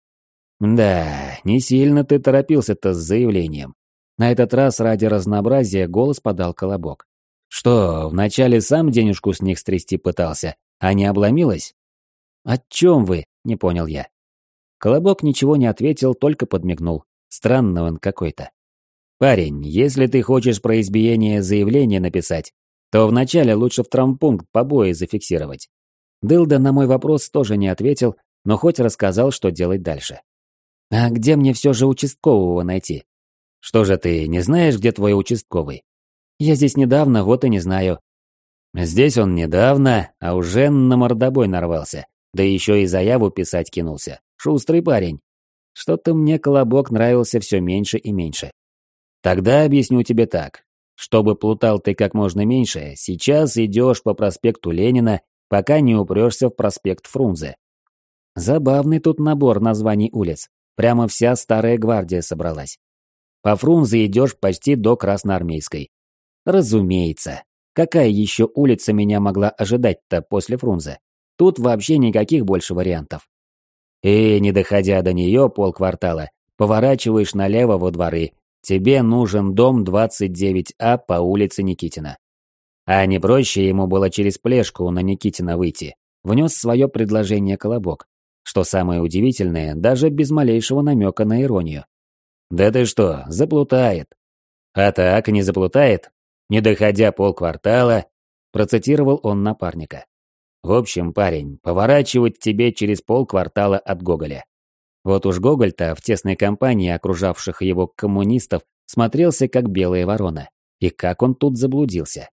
Да, не сильно ты торопился-то с заявлением. На этот раз ради разнообразия голос подал колобок. Что, вначале сам денежку с них стрясти пытался, а не обломилась? О чем вы? Не понял я. Колобок ничего не ответил, только подмигнул. Странный он какой-то. Парень, если ты хочешь про избиение заявления написать, то вначале лучше в травмпункт побои зафиксировать. Дылда на мой вопрос тоже не ответил, но хоть рассказал, что делать дальше. «А где мне все же участкового найти?» «Что же ты, не знаешь, где твой участковый?» «Я здесь недавно, вот и не знаю». «Здесь он недавно, а уже на мордобой нарвался, да еще и заяву писать кинулся. Шустрый парень. Что-то мне Колобок нравился все меньше и меньше. Тогда объясню тебе так. Чтобы плутал ты как можно меньше, сейчас идешь по проспекту Ленина пока не упрешься в проспект Фрунзе. Забавный тут набор названий улиц. Прямо вся старая гвардия собралась. По Фрунзе идешь почти до Красноармейской. Разумеется. Какая еще улица меня могла ожидать-то после Фрунзе? Тут вообще никаких больше вариантов. И, не доходя до нее полквартала, поворачиваешь налево во дворы. Тебе нужен дом 29А по улице Никитина. А не проще ему было через плешку на Никитина выйти. Внес свое предложение Колобок. Что самое удивительное, даже без малейшего намека на иронию. «Да ты что, заплутает». «А так, не заплутает?» Не доходя полквартала, процитировал он напарника. «В общем, парень, поворачивать тебе через полквартала от Гоголя». Вот уж Гоголь-то в тесной компании окружавших его коммунистов смотрелся как белая ворона. И как он тут заблудился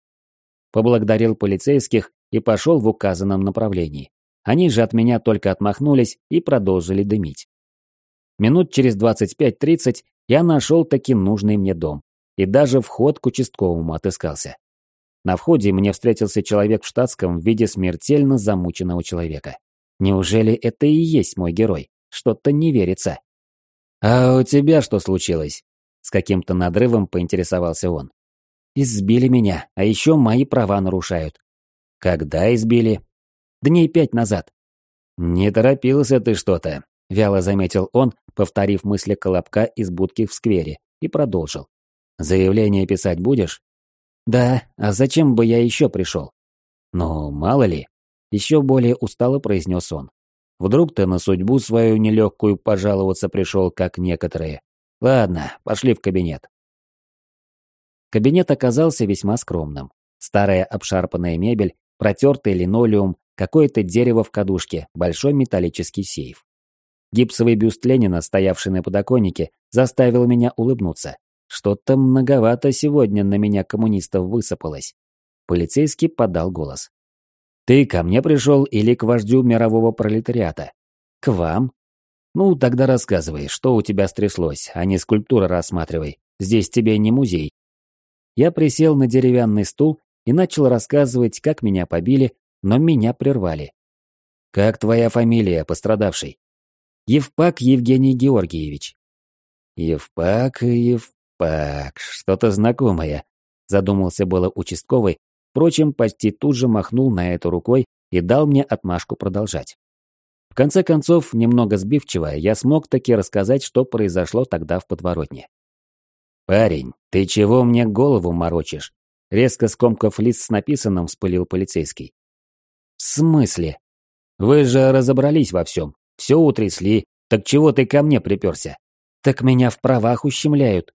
поблагодарил полицейских и пошел в указанном направлении. Они же от меня только отмахнулись и продолжили дымить. Минут через 25-30 я нашел таки нужный мне дом. И даже вход к участковому отыскался. На входе мне встретился человек в штатском в виде смертельно замученного человека. Неужели это и есть мой герой? Что-то не верится. «А у тебя что случилось?» С каким-то надрывом поинтересовался он. Избили меня, а еще мои права нарушают. Когда избили? Дней пять назад. Не торопился ты что-то, вяло заметил он, повторив мысли Колобка из будки в сквере, и продолжил. Заявление писать будешь? Да, а зачем бы я еще пришел? Ну, мало ли. Еще более устало произнес он. Вдруг ты на судьбу свою нелегкую пожаловаться пришел, как некоторые. Ладно, пошли в кабинет. Кабинет оказался весьма скромным. Старая обшарпанная мебель, протертый линолеум, какое-то дерево в кадушке, большой металлический сейф. Гипсовый бюст Ленина, стоявший на подоконнике, заставил меня улыбнуться. Что-то многовато сегодня на меня коммунистов высыпалось. Полицейский подал голос. «Ты ко мне пришел или к вождю мирового пролетариата?» «К вам?» «Ну, тогда рассказывай, что у тебя стряслось, а не скульптуры рассматривай. Здесь тебе не музей, я присел на деревянный стул и начал рассказывать, как меня побили, но меня прервали. «Как твоя фамилия, пострадавший?» «Евпак Евгений Георгиевич». «Евпак, Евпак, что-то знакомое», задумался было участковый, впрочем, почти тут же махнул на эту рукой и дал мне отмашку продолжать. В конце концов, немного сбивчиво, я смог таки рассказать, что произошло тогда в подворотне. «Парень, ты чего мне голову морочишь?» Резко скомкав лист с написанным, вспылил полицейский. «В смысле? Вы же разобрались во всем, все утрясли, так чего ты ко мне приперся? Так меня в правах ущемляют».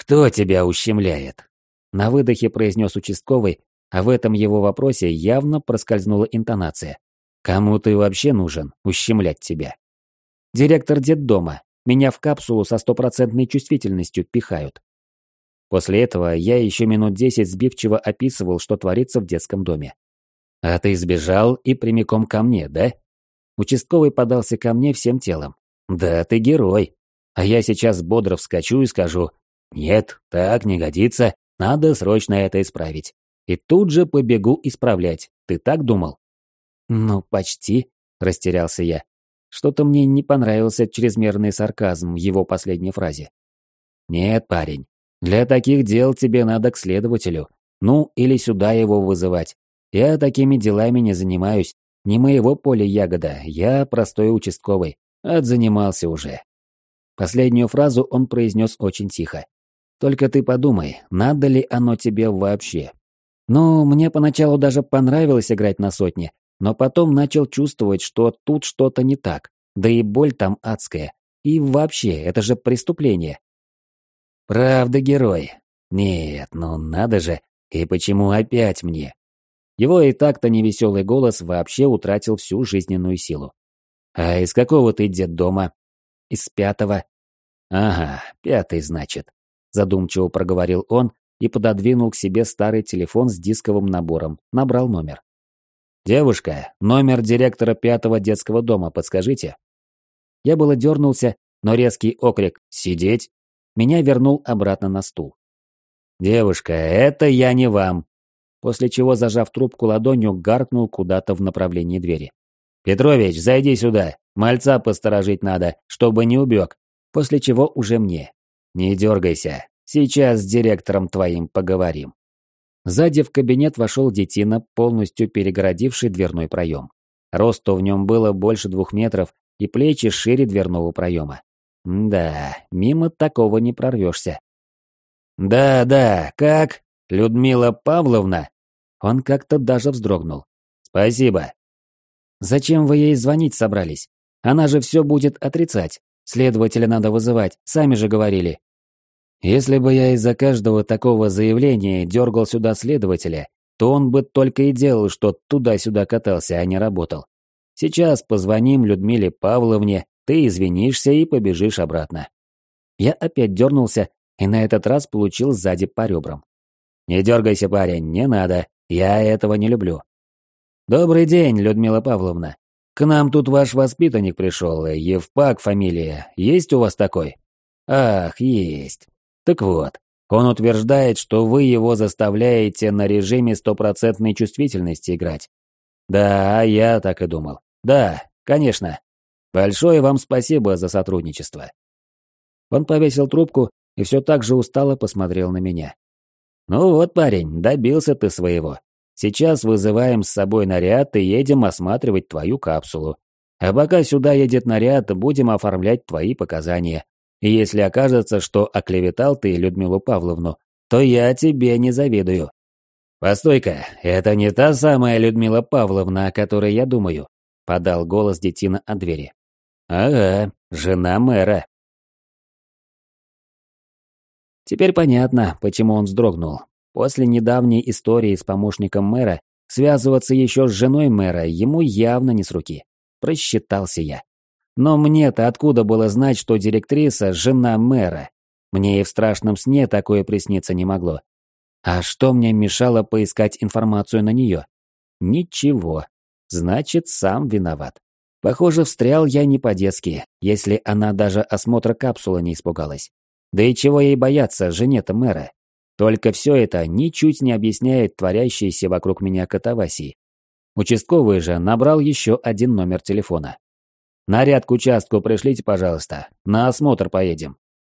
«Кто тебя ущемляет?» На выдохе произнес участковый, а в этом его вопросе явно проскользнула интонация. «Кому ты вообще нужен, ущемлять тебя?» «Директор детдома. Меня в капсулу со стопроцентной чувствительностью пихают. После этого я еще минут десять сбивчиво описывал, что творится в детском доме. А ты сбежал и прямиком ко мне, да? Участковый подался ко мне всем телом. Да, ты герой. А я сейчас бодро вскочу и скажу, нет, так не годится, надо срочно это исправить. И тут же побегу исправлять. Ты так думал? Ну, почти, растерялся я. Что-то мне не понравился чрезмерный сарказм в его последней фразе. Нет, парень, для таких дел тебе надо к следователю. Ну, или сюда его вызывать. Я такими делами не занимаюсь. Не моего поля ягода, я простой участковый. Отзанимался уже. Последнюю фразу он произнес очень тихо. Только ты подумай, надо ли оно тебе вообще? Ну, мне поначалу даже понравилось играть на сотне, но потом начал чувствовать, что тут что-то не так. Да и боль там адская. И вообще, это же преступление. Правда, герой. Нет, ну надо же. И почему опять мне? Его и так-то невеселый голос вообще утратил всю жизненную силу. А из какого ты детдома? Из пятого. Ага, пятый, значит задумчиво проговорил он и пододвинул к себе старый телефон с дисковым набором, набрал номер. «Девушка, номер директора пятого детского дома подскажите?» Я было дернулся, но резкий окрик «Сидеть!» меня вернул обратно на стул. «Девушка, это я не вам!» После чего, зажав трубку ладонью, гаркнул куда-то в направлении двери. «Петрович, зайди сюда, мальца посторожить надо, чтобы не убег!» После чего уже мне. «Не дергайся. Сейчас с директором твоим поговорим». Сзади в кабинет вошел детина, полностью перегородивший дверной проем. Росту в нем было больше двух метров и плечи шире дверного проема. Да, мимо такого не прорвешься. «Да, да, как? Людмила Павловна?» Он как-то даже вздрогнул. «Спасибо». «Зачем вы ей звонить собрались? Она же все будет отрицать. Следователя надо вызывать, сами же говорили. Если бы я из-за каждого такого заявления дергал сюда следователя, то он бы только и делал, что туда-сюда катался, а не работал. Сейчас позвоним Людмиле Павловне, ты извинишься и побежишь обратно. Я опять дернулся и на этот раз получил сзади по ребрам. Не дергайся, парень, не надо, я этого не люблю. Добрый день, Людмила Павловна. К нам тут ваш воспитанник пришел, Евпак фамилия. Есть у вас такой? Ах, есть. Так вот, он утверждает, что вы его заставляете на режиме стопроцентной чувствительности играть. Да, я так и думал. Да, конечно. Большое вам спасибо за сотрудничество. Он повесил трубку и все так же устало посмотрел на меня. Ну вот, парень, добился ты своего. Сейчас вызываем с собой наряд и едем осматривать твою капсулу. А пока сюда едет наряд, будем оформлять твои показания. И если окажется, что оклеветал ты Людмилу Павловну, то я тебе не завидую. Постой-ка, это не та самая Людмила Павловна, о которой я думаю, подал голос детина от двери. Ага, жена мэра. Теперь понятно, почему он вздрогнул. После недавней истории с помощником мэра связываться еще с женой мэра ему явно не с руки. Просчитался я. Но мне-то откуда было знать, что директриса – жена мэра? Мне и в страшном сне такое присниться не могло. А что мне мешало поискать информацию на нее? Ничего. Значит, сам виноват. Похоже, встрял я не по-детски, если она даже осмотра капсулы не испугалась. Да и чего ей бояться, жене-то мэра? Только все это ничуть не объясняет творящейся вокруг меня катавасии. Участковый же набрал еще один номер телефона. «Наряд к участку пришлите, пожалуйста. На осмотр поедем.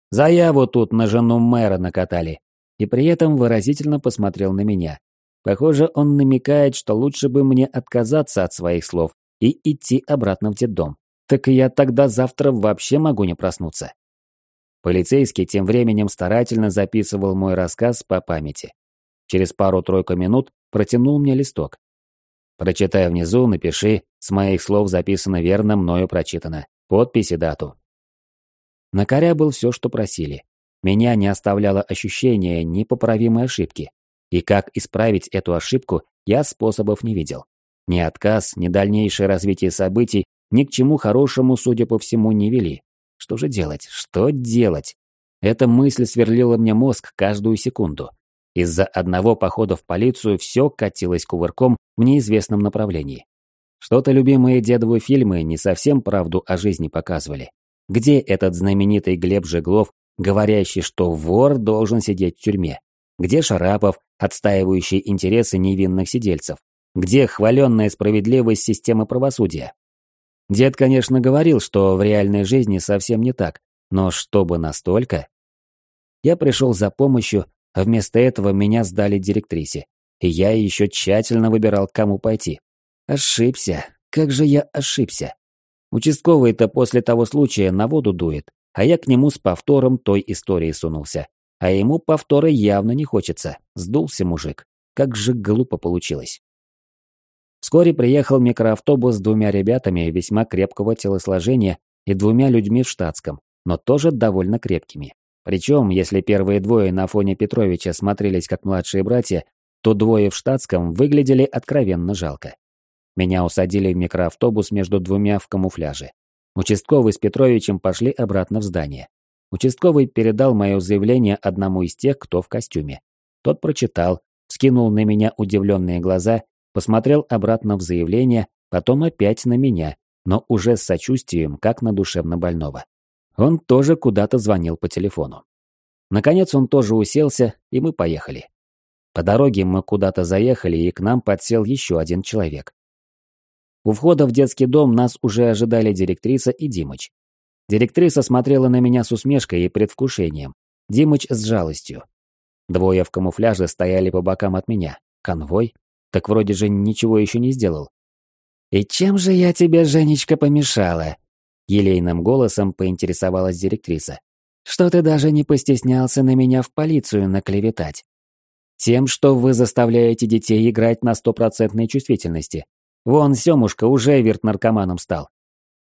Заяву тут на жену мэра накатали». И при этом выразительно посмотрел на меня. Похоже, он намекает, что лучше бы мне отказаться от своих слов и идти обратно в детдом. Так я тогда завтра вообще могу не проснуться. Полицейский тем временем старательно записывал мой рассказ по памяти. Через пару-тройку минут протянул мне листок. Прочитай внизу, напиши, с моих слов записано верно, мною прочитано. Подпись и дату. На был все, что просили. Меня не оставляло ощущение непоправимой ошибки. И как исправить эту ошибку, я способов не видел. Ни отказ, ни дальнейшее развитие событий ни к чему хорошему, судя по всему, не вели. Что же делать? Что делать? Эта мысль сверлила мне мозг каждую секунду. Из-за одного похода в полицию все катилось кувырком в неизвестном направлении. Что-то любимые дедовы фильмы не совсем правду о жизни показывали. Где этот знаменитый Глеб Жеглов, говорящий, что вор должен сидеть в тюрьме? Где Шарапов, отстаивающий интересы невинных сидельцев? Где хваленная справедливость системы правосудия? Дед, конечно, говорил, что в реальной жизни совсем не так, но чтобы настолько... Я пришел за помощью, а вместо этого меня сдали директрисе, и я еще тщательно выбирал, кому пойти. Ошибся. Как же я ошибся. Участковый-то после того случая на воду дует, а я к нему с повтором той истории сунулся. А ему повтора явно не хочется. Сдулся мужик. Как же глупо получилось. Вскоре приехал микроавтобус с двумя ребятами весьма крепкого телосложения и двумя людьми в штатском, но тоже довольно крепкими. Причем, если первые двое на фоне Петровича смотрелись как младшие братья, то двое в штатском выглядели откровенно жалко. Меня усадили в микроавтобус между двумя в камуфляже. Участковый с Петровичем пошли обратно в здание. Участковый передал мое заявление одному из тех, кто в костюме. Тот прочитал, скинул на меня удивленные глаза посмотрел обратно в заявление, потом опять на меня, но уже с сочувствием, как на душевно больного. Он тоже куда-то звонил по телефону. Наконец он тоже уселся, и мы поехали. По дороге мы куда-то заехали, и к нам подсел еще один человек. У входа в детский дом нас уже ожидали директриса и Димыч. Директриса смотрела на меня с усмешкой и предвкушением. Димыч с жалостью. Двое в камуфляже стояли по бокам от меня. Конвой? Так вроде же ничего еще не сделал. «И чем же я тебе, Женечка, помешала?» Елейным голосом поинтересовалась директриса. «Что ты даже не постеснялся на меня в полицию наклеветать?» «Тем, что вы заставляете детей играть на стопроцентной чувствительности. Вон, Семушка уже вирт-наркоманом стал».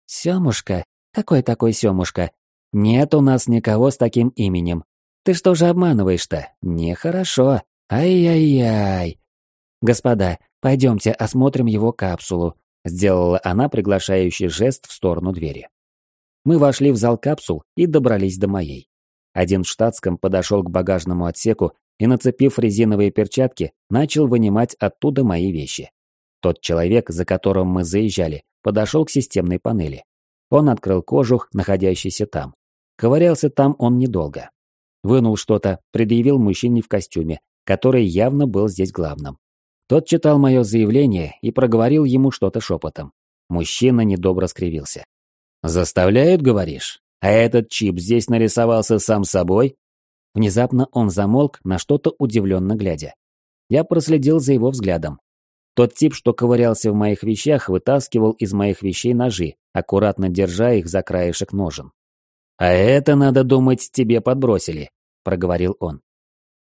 «Семушка? Какой такой Семушка? Нет у нас никого с таким именем. Ты что же обманываешь-то? Нехорошо. Ай-яй-яй. «Господа, пойдемте осмотрим его капсулу», — сделала она приглашающий жест в сторону двери. Мы вошли в зал капсул и добрались до моей. Один в штатском подошел к багажному отсеку и, нацепив резиновые перчатки, начал вынимать оттуда мои вещи. Тот человек, за которым мы заезжали, подошел к системной панели. Он открыл кожух, находящийся там. Ковырялся там он недолго. Вынул что-то, предъявил мужчине в костюме, который явно был здесь главным. Тот читал мое заявление и проговорил ему что-то шепотом. Мужчина недобро скривился. «Заставляют, говоришь? А этот чип здесь нарисовался сам собой?» Внезапно он замолк, на что-то удивленно глядя. Я проследил за его взглядом. Тот тип, что ковырялся в моих вещах, вытаскивал из моих вещей ножи, аккуратно держа их за краешек ножен. «А это, надо думать, тебе подбросили», — проговорил он.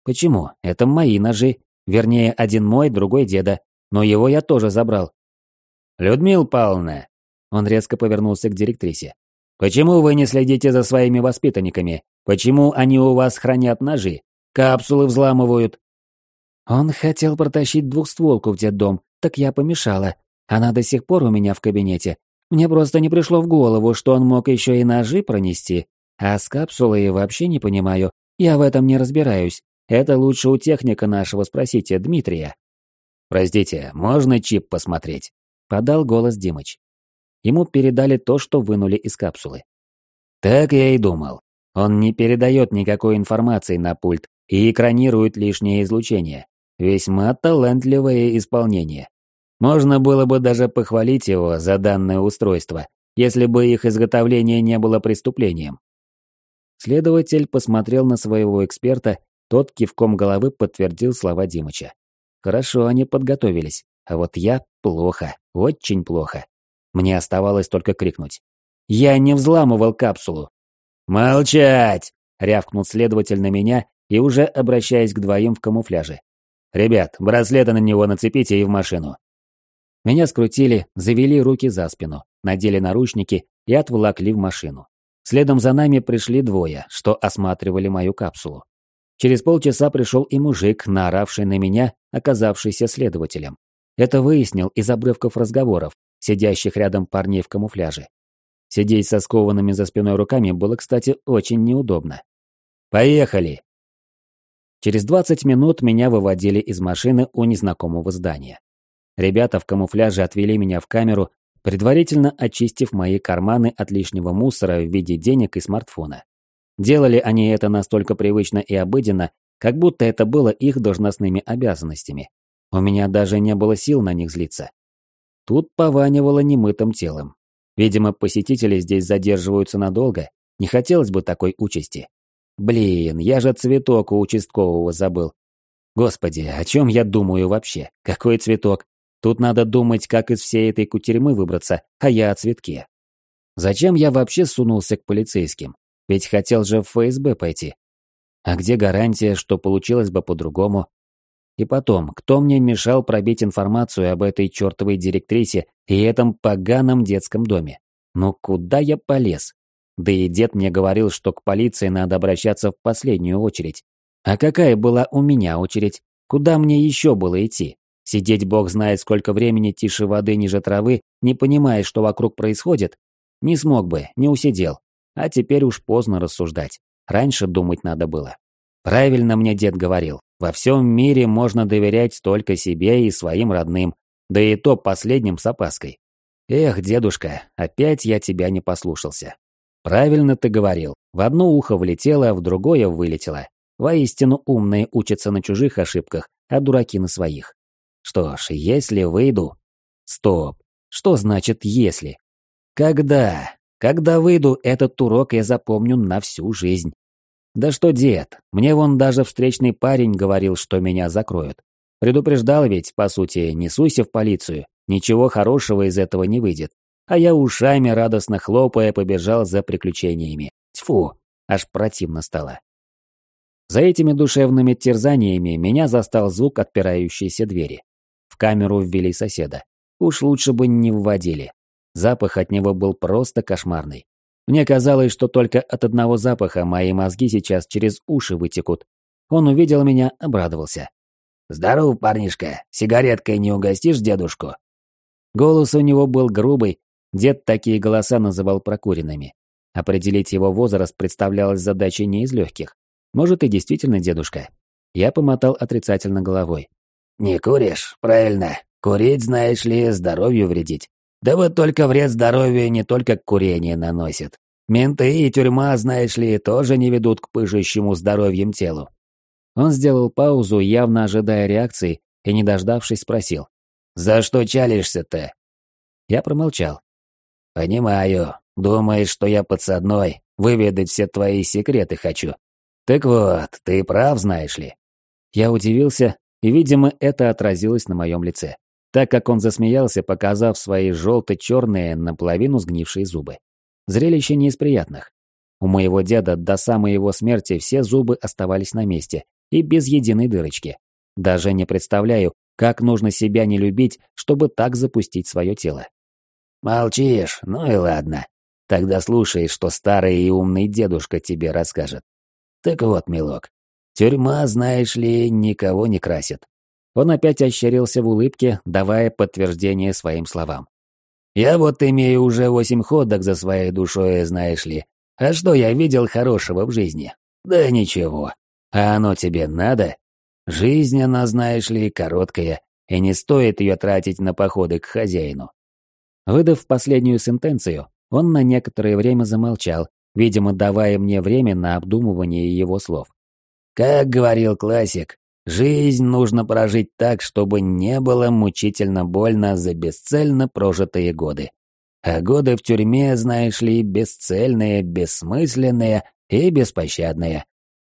«Почему? Это мои ножи. Вернее, один мой, другой деда. Но его я тоже забрал. «Людмила Павловна!» Он резко повернулся к директрисе. «Почему вы не следите за своими воспитанниками? Почему они у вас хранят ножи? Капсулы взламывают?» Он хотел протащить двухстволку в детдом, так я помешала. Она до сих пор у меня в кабинете. Мне просто не пришло в голову, что он мог еще и ножи пронести. А с капсулой вообще не понимаю. Я в этом не разбираюсь. Это лучше у техника нашего спросите, Дмитрия. Простите, можно чип посмотреть? Подал голос Димыч. Ему передали то, что вынули из капсулы. Так я и думал. Он не передает никакой информации на пульт и экранирует лишнее излучение. Весьма талантливое исполнение. Можно было бы даже похвалить его за данное устройство, если бы их изготовление не было преступлением. Следователь посмотрел на своего эксперта тот кивком головы подтвердил слова Димыча. Хорошо они подготовились, а вот я плохо, очень плохо. Мне оставалось только крикнуть. «Я не взламывал капсулу!» «Молчать!» — рявкнул следователь на меня и уже обращаясь к двоим в камуфляже. «Ребят, браслеты на него нацепите и в машину». Меня скрутили, завели руки за спину, надели наручники и отволокли в машину. Следом за нами пришли двое, что осматривали мою капсулу. Через полчаса пришел и мужик, наоравший на меня, оказавшийся следователем. Это выяснил из обрывков разговоров, сидящих рядом парней в камуфляже. Сидеть со скованными за спиной руками было, кстати, очень неудобно. «Поехали!» Через 20 минут меня выводили из машины у незнакомого здания. Ребята в камуфляже отвели меня в камеру, предварительно очистив мои карманы от лишнего мусора в виде денег и смартфона. Делали они это настолько привычно и обыденно, как будто это было их должностными обязанностями. У меня даже не было сил на них злиться. Тут пованивало немытым телом. Видимо, посетители здесь задерживаются надолго, не хотелось бы такой участи. Блин, я же цветок у участкового забыл. Господи, о чем я думаю вообще? Какой цветок? Тут надо думать, как из всей этой кутерьмы выбраться, а я о цветке. Зачем я вообще сунулся к полицейским? Ведь хотел же в ФСБ пойти. А где гарантия, что получилось бы по-другому? И потом, кто мне мешал пробить информацию об этой чертовой директрисе и этом поганом детском доме? Ну куда я полез? Да и дед мне говорил, что к полиции надо обращаться в последнюю очередь. А какая была у меня очередь? Куда мне еще было идти? Сидеть бог знает сколько времени тише воды ниже травы, не понимая, что вокруг происходит? Не смог бы, не усидел. А теперь уж поздно рассуждать. Раньше думать надо было. Правильно мне дед говорил. Во всем мире можно доверять только себе и своим родным, да и то последним с опаской. Эх, дедушка, опять я тебя не послушался. Правильно ты говорил. В одно ухо влетело, в другое вылетело. Воистину умные учатся на чужих ошибках, а дураки на своих. Что ж, если выйду... Стоп. Что значит «если»? Когда? Когда выйду, этот урок я запомню на всю жизнь. Да что дед, мне вон даже встречный парень говорил, что меня закроют. Предупреждал ведь, по сути, не суйся в полицию, ничего хорошего из этого не выйдет. А я ушами, радостно хлопая, побежал за приключениями. Тьфу, аж противно стало. За этими душевными терзаниями меня застал звук отпирающейся двери камеру ввели соседа. Уж лучше бы не вводили. Запах от него был просто кошмарный. Мне казалось, что только от одного запаха мои мозги сейчас через уши вытекут. Он увидел меня, обрадовался. «Здоров, парнишка, сигареткой не угостишь дедушку?» Голос у него был грубый, дед такие голоса называл прокуренными. Определить его возраст представлялось задачей не из легких. Может и действительно дедушка. Я помотал отрицательно головой. «Не куришь? Правильно. Курить, знаешь ли, здоровью вредить. Да вот только вред здоровью не только курение наносит. Менты и тюрьма, знаешь ли, тоже не ведут к пыжащему здоровьем телу». Он сделал паузу, явно ожидая реакции, и, не дождавшись, спросил. «За что чалишься-то?» Я промолчал. «Понимаю. Думаешь, что я подсадной, выведать все твои секреты хочу. Так вот, ты прав, знаешь ли». Я удивился, и, видимо, это отразилось на моем лице, так как он засмеялся, показав свои желто-черные, наполовину сгнившие зубы. Зрелище не из приятных. У моего деда до самой его смерти все зубы оставались на месте и без единой дырочки. Даже не представляю, как нужно себя не любить, чтобы так запустить свое тело. «Молчишь? Ну и ладно. Тогда слушай, что старый и умный дедушка тебе расскажет. Так вот, милок, Тюрьма, знаешь ли, никого не красит. Он опять ощерился в улыбке, давая подтверждение своим словам. Я вот имею уже восемь ходок за своей душой, знаешь ли. А что я видел хорошего в жизни? Да ничего. А оно тебе надо? Жизнь, она, знаешь ли, короткая, и не стоит ее тратить на походы к хозяину. Выдав последнюю сентенцию, он на некоторое время замолчал, видимо, давая мне время на обдумывание его слов. Как говорил классик, жизнь нужно прожить так, чтобы не было мучительно больно за бесцельно прожитые годы. А годы в тюрьме, знаешь ли, бесцельные, бессмысленные и беспощадные.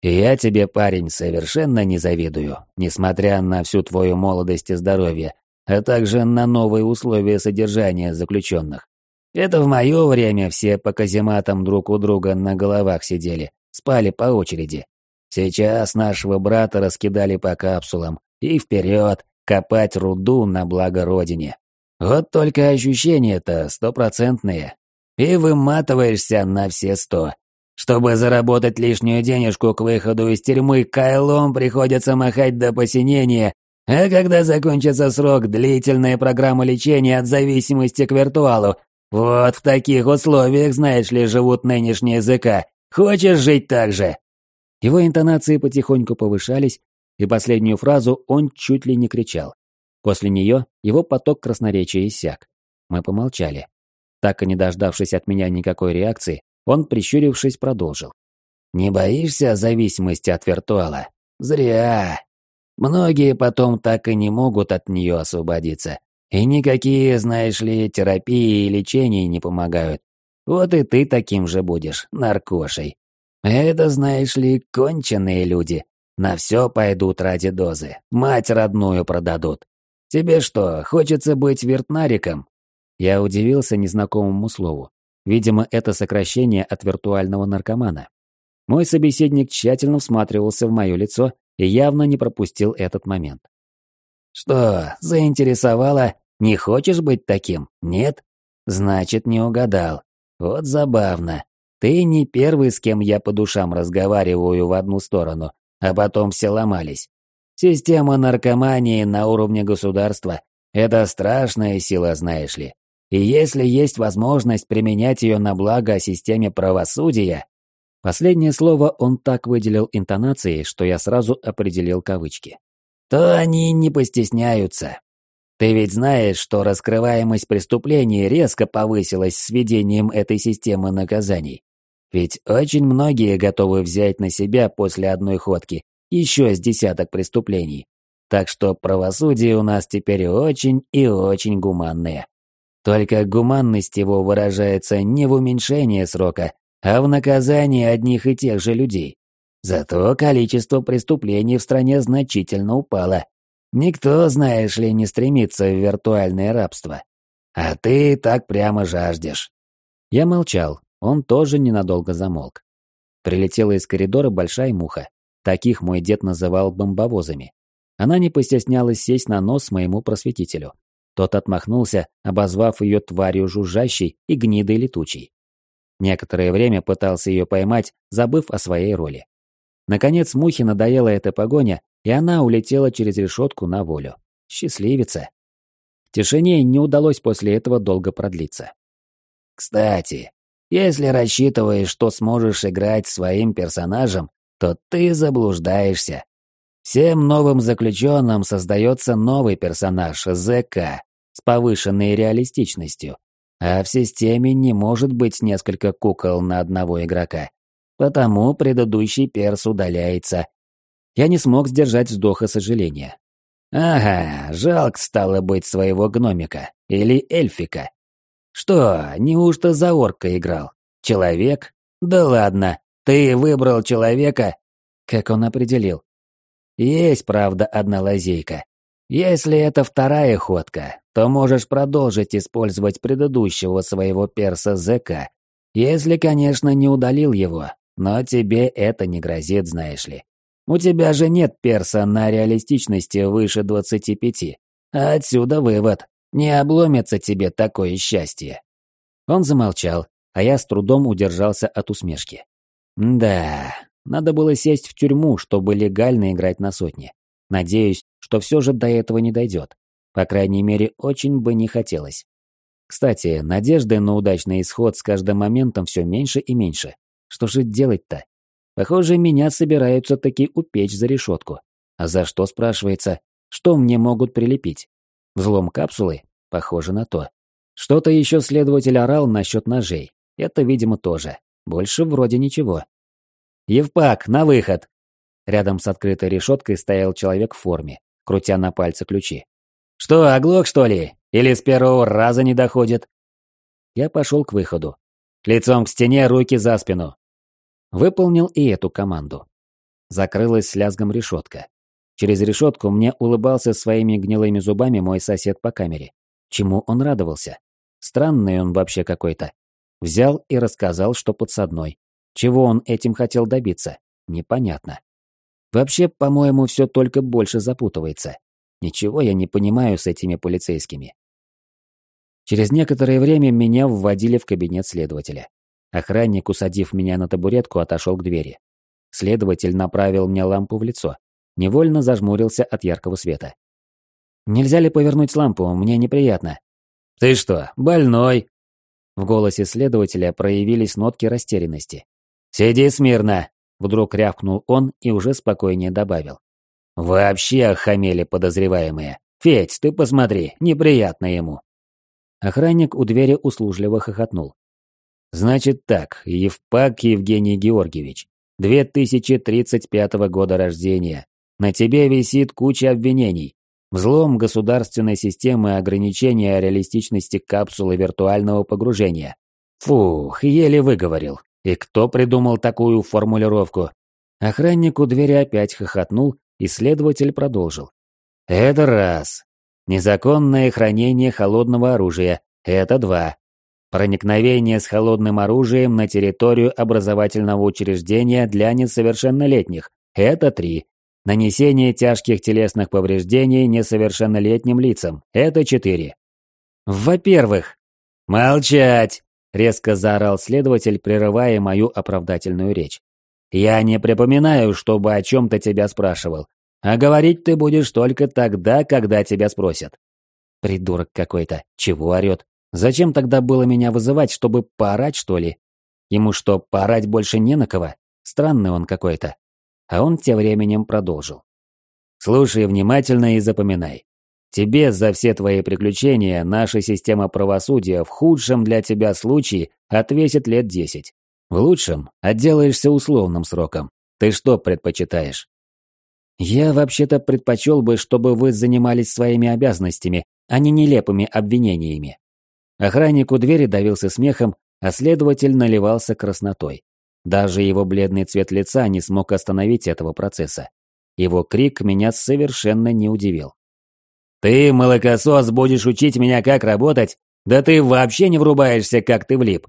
И я тебе, парень, совершенно не завидую, несмотря на всю твою молодость и здоровье, а также на новые условия содержания заключенных. Это в мое время все по казематам друг у друга на головах сидели, спали по очереди. Сейчас нашего брата раскидали по капсулам. И вперед, копать руду на благо Родине. Вот только ощущения-то стопроцентные. И выматываешься на все сто. Чтобы заработать лишнюю денежку к выходу из тюрьмы, кайлом приходится махать до посинения, а когда закончится срок, длительная программа лечения от зависимости к виртуалу. Вот в таких условиях, знаешь ли, живут нынешние языка. Хочешь жить так же? Его интонации потихоньку повышались, и последнюю фразу он чуть ли не кричал. После нее его поток красноречия иссяк. Мы помолчали. Так и не дождавшись от меня никакой реакции, он, прищурившись, продолжил. «Не боишься зависимости от виртуала? Зря. Многие потом так и не могут от нее освободиться. И никакие, знаешь ли, терапии и лечения не помогают. Вот и ты таким же будешь, наркошей. Это, знаешь ли, конченые люди. На все пойдут ради дозы. Мать родную продадут. Тебе что, хочется быть виртнариком? Я удивился незнакомому слову. Видимо, это сокращение от виртуального наркомана. Мой собеседник тщательно всматривался в мое лицо и явно не пропустил этот момент. «Что, заинтересовало? Не хочешь быть таким? Нет? Значит, не угадал. Вот забавно. Ты не первый, с кем я по душам разговариваю в одну сторону, а потом все ломались. Система наркомании на уровне государства – это страшная сила, знаешь ли. И если есть возможность применять ее на благо системе правосудия... Последнее слово он так выделил интонацией, что я сразу определил кавычки. То они не постесняются. Ты ведь знаешь, что раскрываемость преступлений резко повысилась с введением этой системы наказаний. Ведь очень многие готовы взять на себя после одной ходки еще с десяток преступлений. Так что правосудие у нас теперь очень и очень гуманное. Только гуманность его выражается не в уменьшении срока, а в наказании одних и тех же людей. Зато количество преступлений в стране значительно упало. Никто, знаешь ли, не стремится в виртуальное рабство. А ты так прямо жаждешь. Я молчал, он тоже ненадолго замолк. Прилетела из коридора большая муха. Таких мой дед называл бомбовозами. Она не постеснялась сесть на нос моему просветителю. Тот отмахнулся, обозвав ее тварью жужжащей и гнидой летучей. Некоторое время пытался ее поймать, забыв о своей роли. Наконец Мухе надоела эта погоня, и она улетела через решетку на волю. Счастливица. Тишине не удалось после этого долго продлиться. «Кстати, если рассчитываешь, что сможешь играть своим персонажем, то ты заблуждаешься. Всем новым заключенным создается новый персонаж, ЗК, с повышенной реалистичностью. А в системе не может быть несколько кукол на одного игрока. Потому предыдущий перс удаляется. Я не смог сдержать вздоха сожаления. Ага, жалко стало быть своего гномика. Или эльфика. Что, неужто за орка играл? Человек? Да ладно, ты выбрал человека? Как он определил? Есть, правда, одна лазейка. Если это вторая ходка, то можешь продолжить использовать предыдущего своего перса ЗК. Если, конечно, не удалил его, но тебе это не грозит, знаешь ли. У тебя же нет перса на реалистичности выше 25. А отсюда вывод. Не обломится тебе такое счастье. Он замолчал, а я с трудом удержался от усмешки. Да, надо было сесть в тюрьму, чтобы легально играть на сотне. Надеюсь, что все же до этого не дойдет. По крайней мере, очень бы не хотелось. Кстати, надежды на удачный исход с каждым моментом все меньше и меньше. Что же делать-то? Похоже, меня собираются таки упечь за решетку. А за что, спрашивается? Что мне могут прилепить? Взлом капсулы? Похоже на то. Что-то еще следователь орал насчет ножей. Это, видимо, тоже. Больше вроде ничего. «Евпак, на выход!» Рядом с открытой решеткой стоял человек в форме, крутя на пальце ключи. «Что, оглох, что ли? Или с первого раза не доходит?» Я пошел к выходу. Лицом к стене, руки за спину. Выполнил и эту команду. Закрылась с лязгом решетка. Через решетку мне улыбался своими гнилыми зубами мой сосед по камере. Чему он радовался? Странный он вообще какой-то. Взял и рассказал, что подсадной. Чего он этим хотел добиться? Непонятно. Вообще, по-моему, все только больше запутывается. Ничего я не понимаю с этими полицейскими. Через некоторое время меня вводили в кабинет следователя. Охранник, усадив меня на табуретку, отошел к двери. Следователь направил мне лампу в лицо. Невольно зажмурился от яркого света. «Нельзя ли повернуть лампу? Мне неприятно». «Ты что, больной?» В голосе следователя проявились нотки растерянности. «Сиди смирно. вдруг рявкнул он и уже спокойнее добавил. «Вообще охамели подозреваемые. Федь, ты посмотри, неприятно ему». Охранник у двери услужливо хохотнул. «Значит так, Евпак Евгений Георгиевич, 2035 года рождения. На тебе висит куча обвинений. Взлом государственной системы ограничения реалистичности капсулы виртуального погружения. Фух, еле выговорил. И кто придумал такую формулировку? Охранник у двери опять хохотнул, и следователь продолжил. Это раз. Незаконное хранение холодного оружия. Это два. Проникновение с холодным оружием на территорию образовательного учреждения для несовершеннолетних. Это три. Нанесение тяжких телесных повреждений несовершеннолетним лицам. Это четыре. Во-первых... Молчать! Резко заорал следователь, прерывая мою оправдательную речь. «Я не припоминаю, чтобы о чем-то тебя спрашивал. А говорить ты будешь только тогда, когда тебя спросят». Придурок какой-то. Чего орет? Зачем тогда было меня вызывать, чтобы поорать, что ли? Ему что, поорать больше не на кого? Странный он какой-то. А он тем временем продолжил. Слушай внимательно и запоминай. Тебе за все твои приключения наша система правосудия в худшем для тебя случае отвесит лет десять. В лучшем отделаешься условным сроком. Ты что предпочитаешь? Я вообще-то предпочел бы, чтобы вы занимались своими обязанностями, а не нелепыми обвинениями. Охранник у двери давился смехом, а следователь наливался краснотой. Даже его бледный цвет лица не смог остановить этого процесса. Его крик меня совершенно не удивил. «Ты, молокосос, будешь учить меня, как работать? Да ты вообще не врубаешься, как ты влип.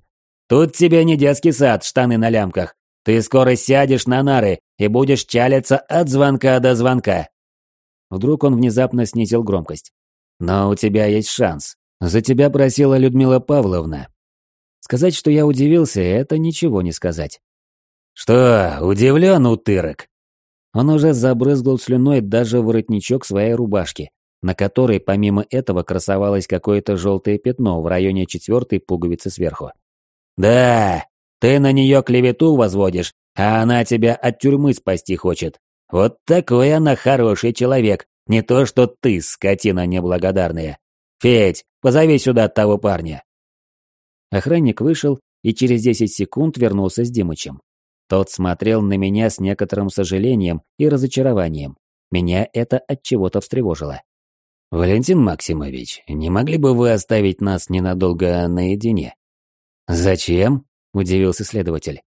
Тут тебе не детский сад, штаны на лямках. Ты скоро сядешь на нары и будешь чалиться от звонка до звонка». Вдруг он внезапно снизил громкость. «Но у тебя есть шанс. За тебя просила Людмила Павловна». Сказать, что я удивился, это ничего не сказать. «Что, удивлен, утырок?» Он уже забрызгал слюной даже воротничок своей рубашки, на которой помимо этого красовалось какое-то желтое пятно в районе четвертой пуговицы сверху. «Да, ты на нее клевету возводишь, а она тебя от тюрьмы спасти хочет. Вот такой она хороший человек, не то что ты, скотина неблагодарная. Федь, позови сюда того парня». Охранник вышел и через 10 секунд вернулся с Димычем. Тот смотрел на меня с некоторым сожалением и разочарованием. Меня это от чего-то встревожило. «Валентин Максимович, не могли бы вы оставить нас ненадолго наедине?» «Зачем?» – удивился следователь.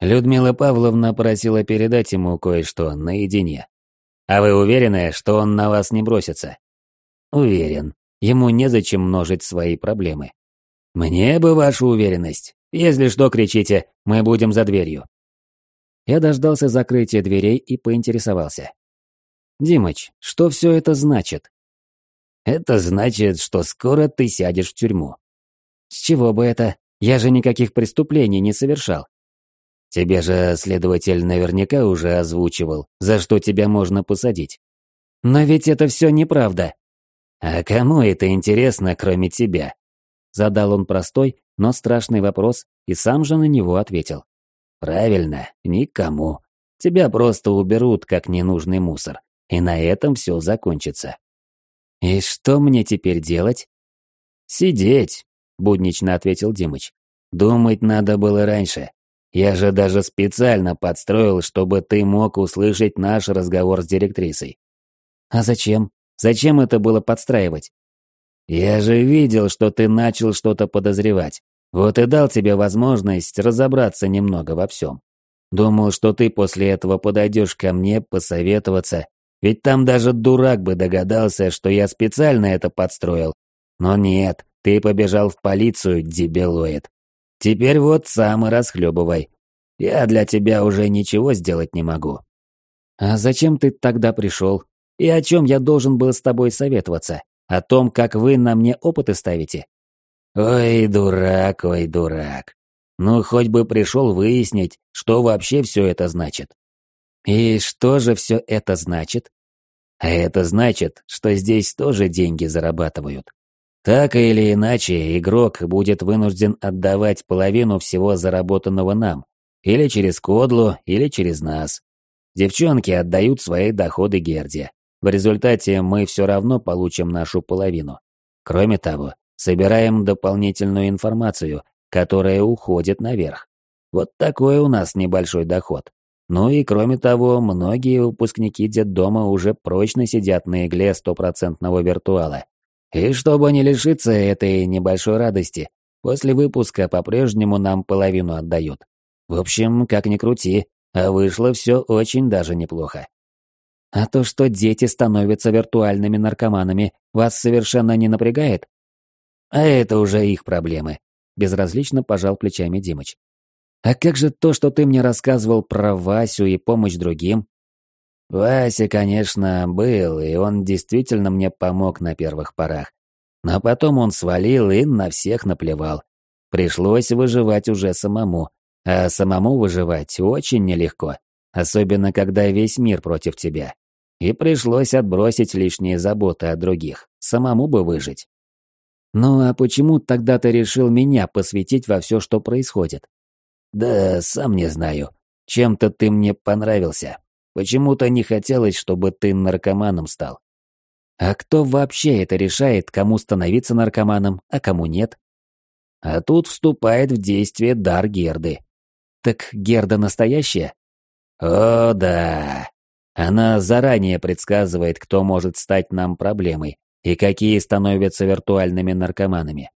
Людмила Павловна просила передать ему кое-что наедине. «А вы уверены, что он на вас не бросится?» «Уверен. Ему незачем множить свои проблемы». «Мне бы вашу уверенность. Если что, кричите, мы будем за дверью». Я дождался закрытия дверей и поинтересовался. «Димыч, что все это значит?» Это значит, что скоро ты сядешь в тюрьму. С чего бы это? Я же никаких преступлений не совершал. Тебе же следователь наверняка уже озвучивал, за что тебя можно посадить. Но ведь это все неправда. А кому это интересно, кроме тебя? Задал он простой, но страшный вопрос и сам же на него ответил. Правильно, никому. Тебя просто уберут, как ненужный мусор. И на этом все закончится. «И что мне теперь делать?» «Сидеть», — буднично ответил Димыч. «Думать надо было раньше. Я же даже специально подстроил, чтобы ты мог услышать наш разговор с директрисой». «А зачем? Зачем это было подстраивать?» «Я же видел, что ты начал что-то подозревать. Вот и дал тебе возможность разобраться немного во всем. Думал, что ты после этого подойдешь ко мне посоветоваться ведь там даже дурак бы догадался, что я специально это подстроил. Но нет, ты побежал в полицию, дебилоид. Теперь вот сам и расхлебывай. Я для тебя уже ничего сделать не могу. А зачем ты тогда пришел? И о чем я должен был с тобой советоваться? О том, как вы на мне опыты ставите? Ой, дурак, ой, дурак. Ну, хоть бы пришел выяснить, что вообще все это значит. И что же все это значит? А это значит, что здесь тоже деньги зарабатывают. Так или иначе, игрок будет вынужден отдавать половину всего заработанного нам. Или через Кодлу, или через нас. Девчонки отдают свои доходы Герде. В результате мы все равно получим нашу половину. Кроме того, собираем дополнительную информацию, которая уходит наверх. Вот такой у нас небольшой доход. Ну и кроме того, многие выпускники детдома уже прочно сидят на игле стопроцентного виртуала. И чтобы не лишиться этой небольшой радости, после выпуска по-прежнему нам половину отдают. В общем, как ни крути, а вышло все очень даже неплохо. А то, что дети становятся виртуальными наркоманами, вас совершенно не напрягает? А это уже их проблемы. Безразлично пожал плечами Димыч. А как же то, что ты мне рассказывал про Васю и помощь другим? Вася, конечно, был, и он действительно мне помог на первых порах. Но потом он свалил и на всех наплевал. Пришлось выживать уже самому. А самому выживать очень нелегко. Особенно, когда весь мир против тебя. И пришлось отбросить лишние заботы о других. Самому бы выжить. Ну а почему тогда ты решил меня посвятить во все, что происходит? Да, сам не знаю. Чем-то ты мне понравился. Почему-то не хотелось, чтобы ты наркоманом стал. А кто вообще это решает, кому становиться наркоманом, а кому нет? А тут вступает в действие дар Герды. Так Герда настоящая? О, да. Она заранее предсказывает, кто может стать нам проблемой и какие становятся виртуальными наркоманами.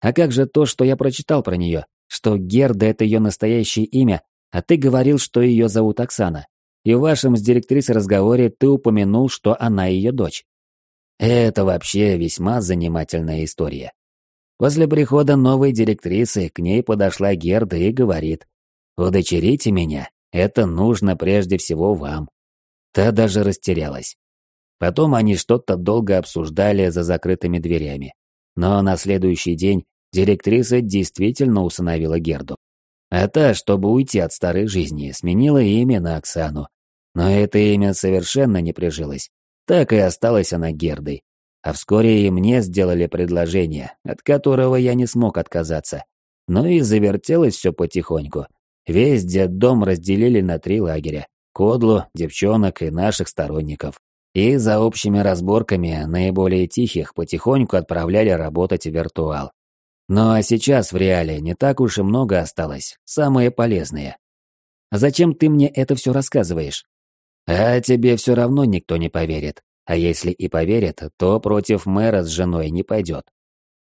А как же то, что я прочитал про нее, что Герда — это ее настоящее имя, а ты говорил, что ее зовут Оксана. И в вашем с директрисой разговоре ты упомянул, что она ее дочь. Это вообще весьма занимательная история. После прихода новой директрисы к ней подошла Герда и говорит, «Удочерите меня, это нужно прежде всего вам». Та даже растерялась. Потом они что-то долго обсуждали за закрытыми дверями. Но на следующий день директриса действительно усыновила Герду. А та, чтобы уйти от старой жизни, сменила имя на Оксану. Но это имя совершенно не прижилось. Так и осталась она Гердой. А вскоре и мне сделали предложение, от которого я не смог отказаться. Ну и завертелось все потихоньку. Весь детдом разделили на три лагеря. Кодлу, девчонок и наших сторонников. И за общими разборками наиболее тихих потихоньку отправляли работать в виртуал. Ну а сейчас в реале не так уж и много осталось, самые полезные. Зачем ты мне это все рассказываешь? А тебе все равно никто не поверит. А если и поверит, то против мэра с женой не пойдет.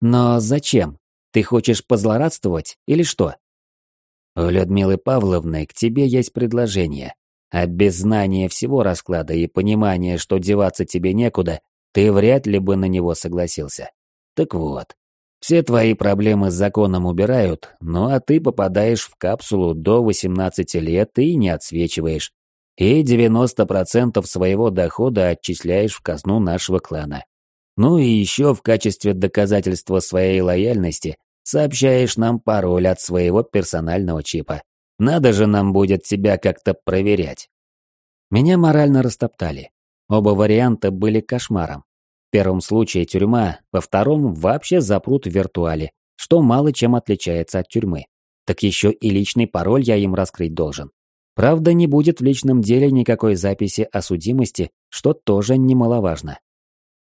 Но зачем? Ты хочешь позлорадствовать или что? У Людмилы Павловны к тебе есть предложение. А без знания всего расклада и понимания, что деваться тебе некуда, ты вряд ли бы на него согласился. Так вот, все твои проблемы с законом убирают, ну а ты попадаешь в капсулу до 18 лет и не отсвечиваешь и 90% своего дохода отчисляешь в казну нашего клана. Ну и еще в качестве доказательства своей лояльности сообщаешь нам пароль от своего персонального чипа. Надо же нам будет тебя как-то проверять. Меня морально растоптали. Оба варианта были кошмаром. В первом случае тюрьма, во втором вообще запрут в виртуале, что мало чем отличается от тюрьмы. Так еще и личный пароль я им раскрыть должен. Правда, не будет в личном деле никакой записи о судимости, что тоже немаловажно.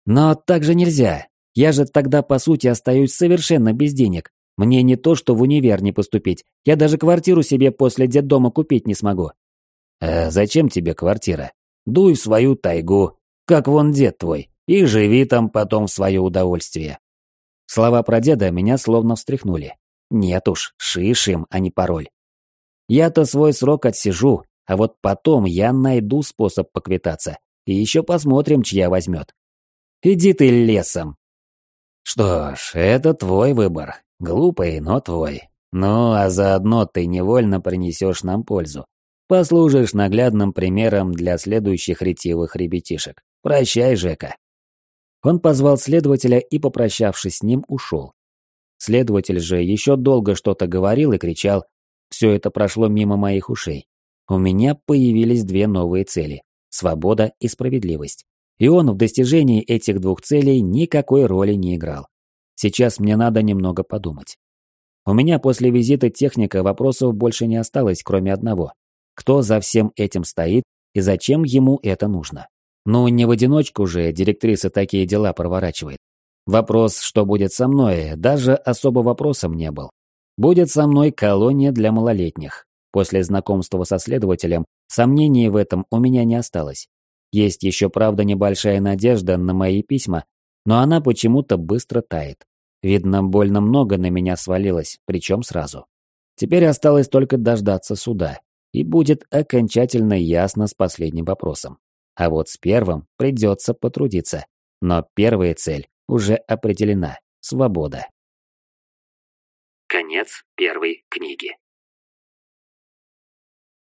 Но так же нельзя. Я же тогда, по сути, остаюсь совершенно без денег. Мне не то, что в универ не поступить. Я даже квартиру себе после детдома купить не смогу. А зачем тебе квартира? Дуй в свою тайгу, как вон дед твой, и живи там потом в свое удовольствие. Слова про деда меня словно встряхнули. Нет уж, шиш им, а не пароль. Я-то свой срок отсижу, а вот потом я найду способ поквитаться. И еще посмотрим, чья возьмет. Иди ты лесом. Что ж, это твой выбор. Глупый, но твой. Ну, а заодно ты невольно принесешь нам пользу. Послужишь наглядным примером для следующих ретивых ребятишек. Прощай, Жека. Он позвал следователя и, попрощавшись с ним, ушел. Следователь же еще долго что-то говорил и кричал, все это прошло мимо моих ушей. У меня появились две новые цели – свобода и справедливость. И он в достижении этих двух целей никакой роли не играл. Сейчас мне надо немного подумать. У меня после визита техника вопросов больше не осталось, кроме одного. Кто за всем этим стоит и зачем ему это нужно? Ну, не в одиночку же директриса такие дела проворачивает. Вопрос, что будет со мной, даже особо вопросом не был. Будет со мной колония для малолетних. После знакомства со следователем сомнений в этом у меня не осталось. Есть еще, правда, небольшая надежда на мои письма, но она почему-то быстро тает. Видно, больно много на меня свалилось, причем сразу. Теперь осталось только дождаться суда, и будет окончательно ясно с последним вопросом. А вот с первым придется потрудиться. Но первая цель уже определена – свобода. Конец первой книги.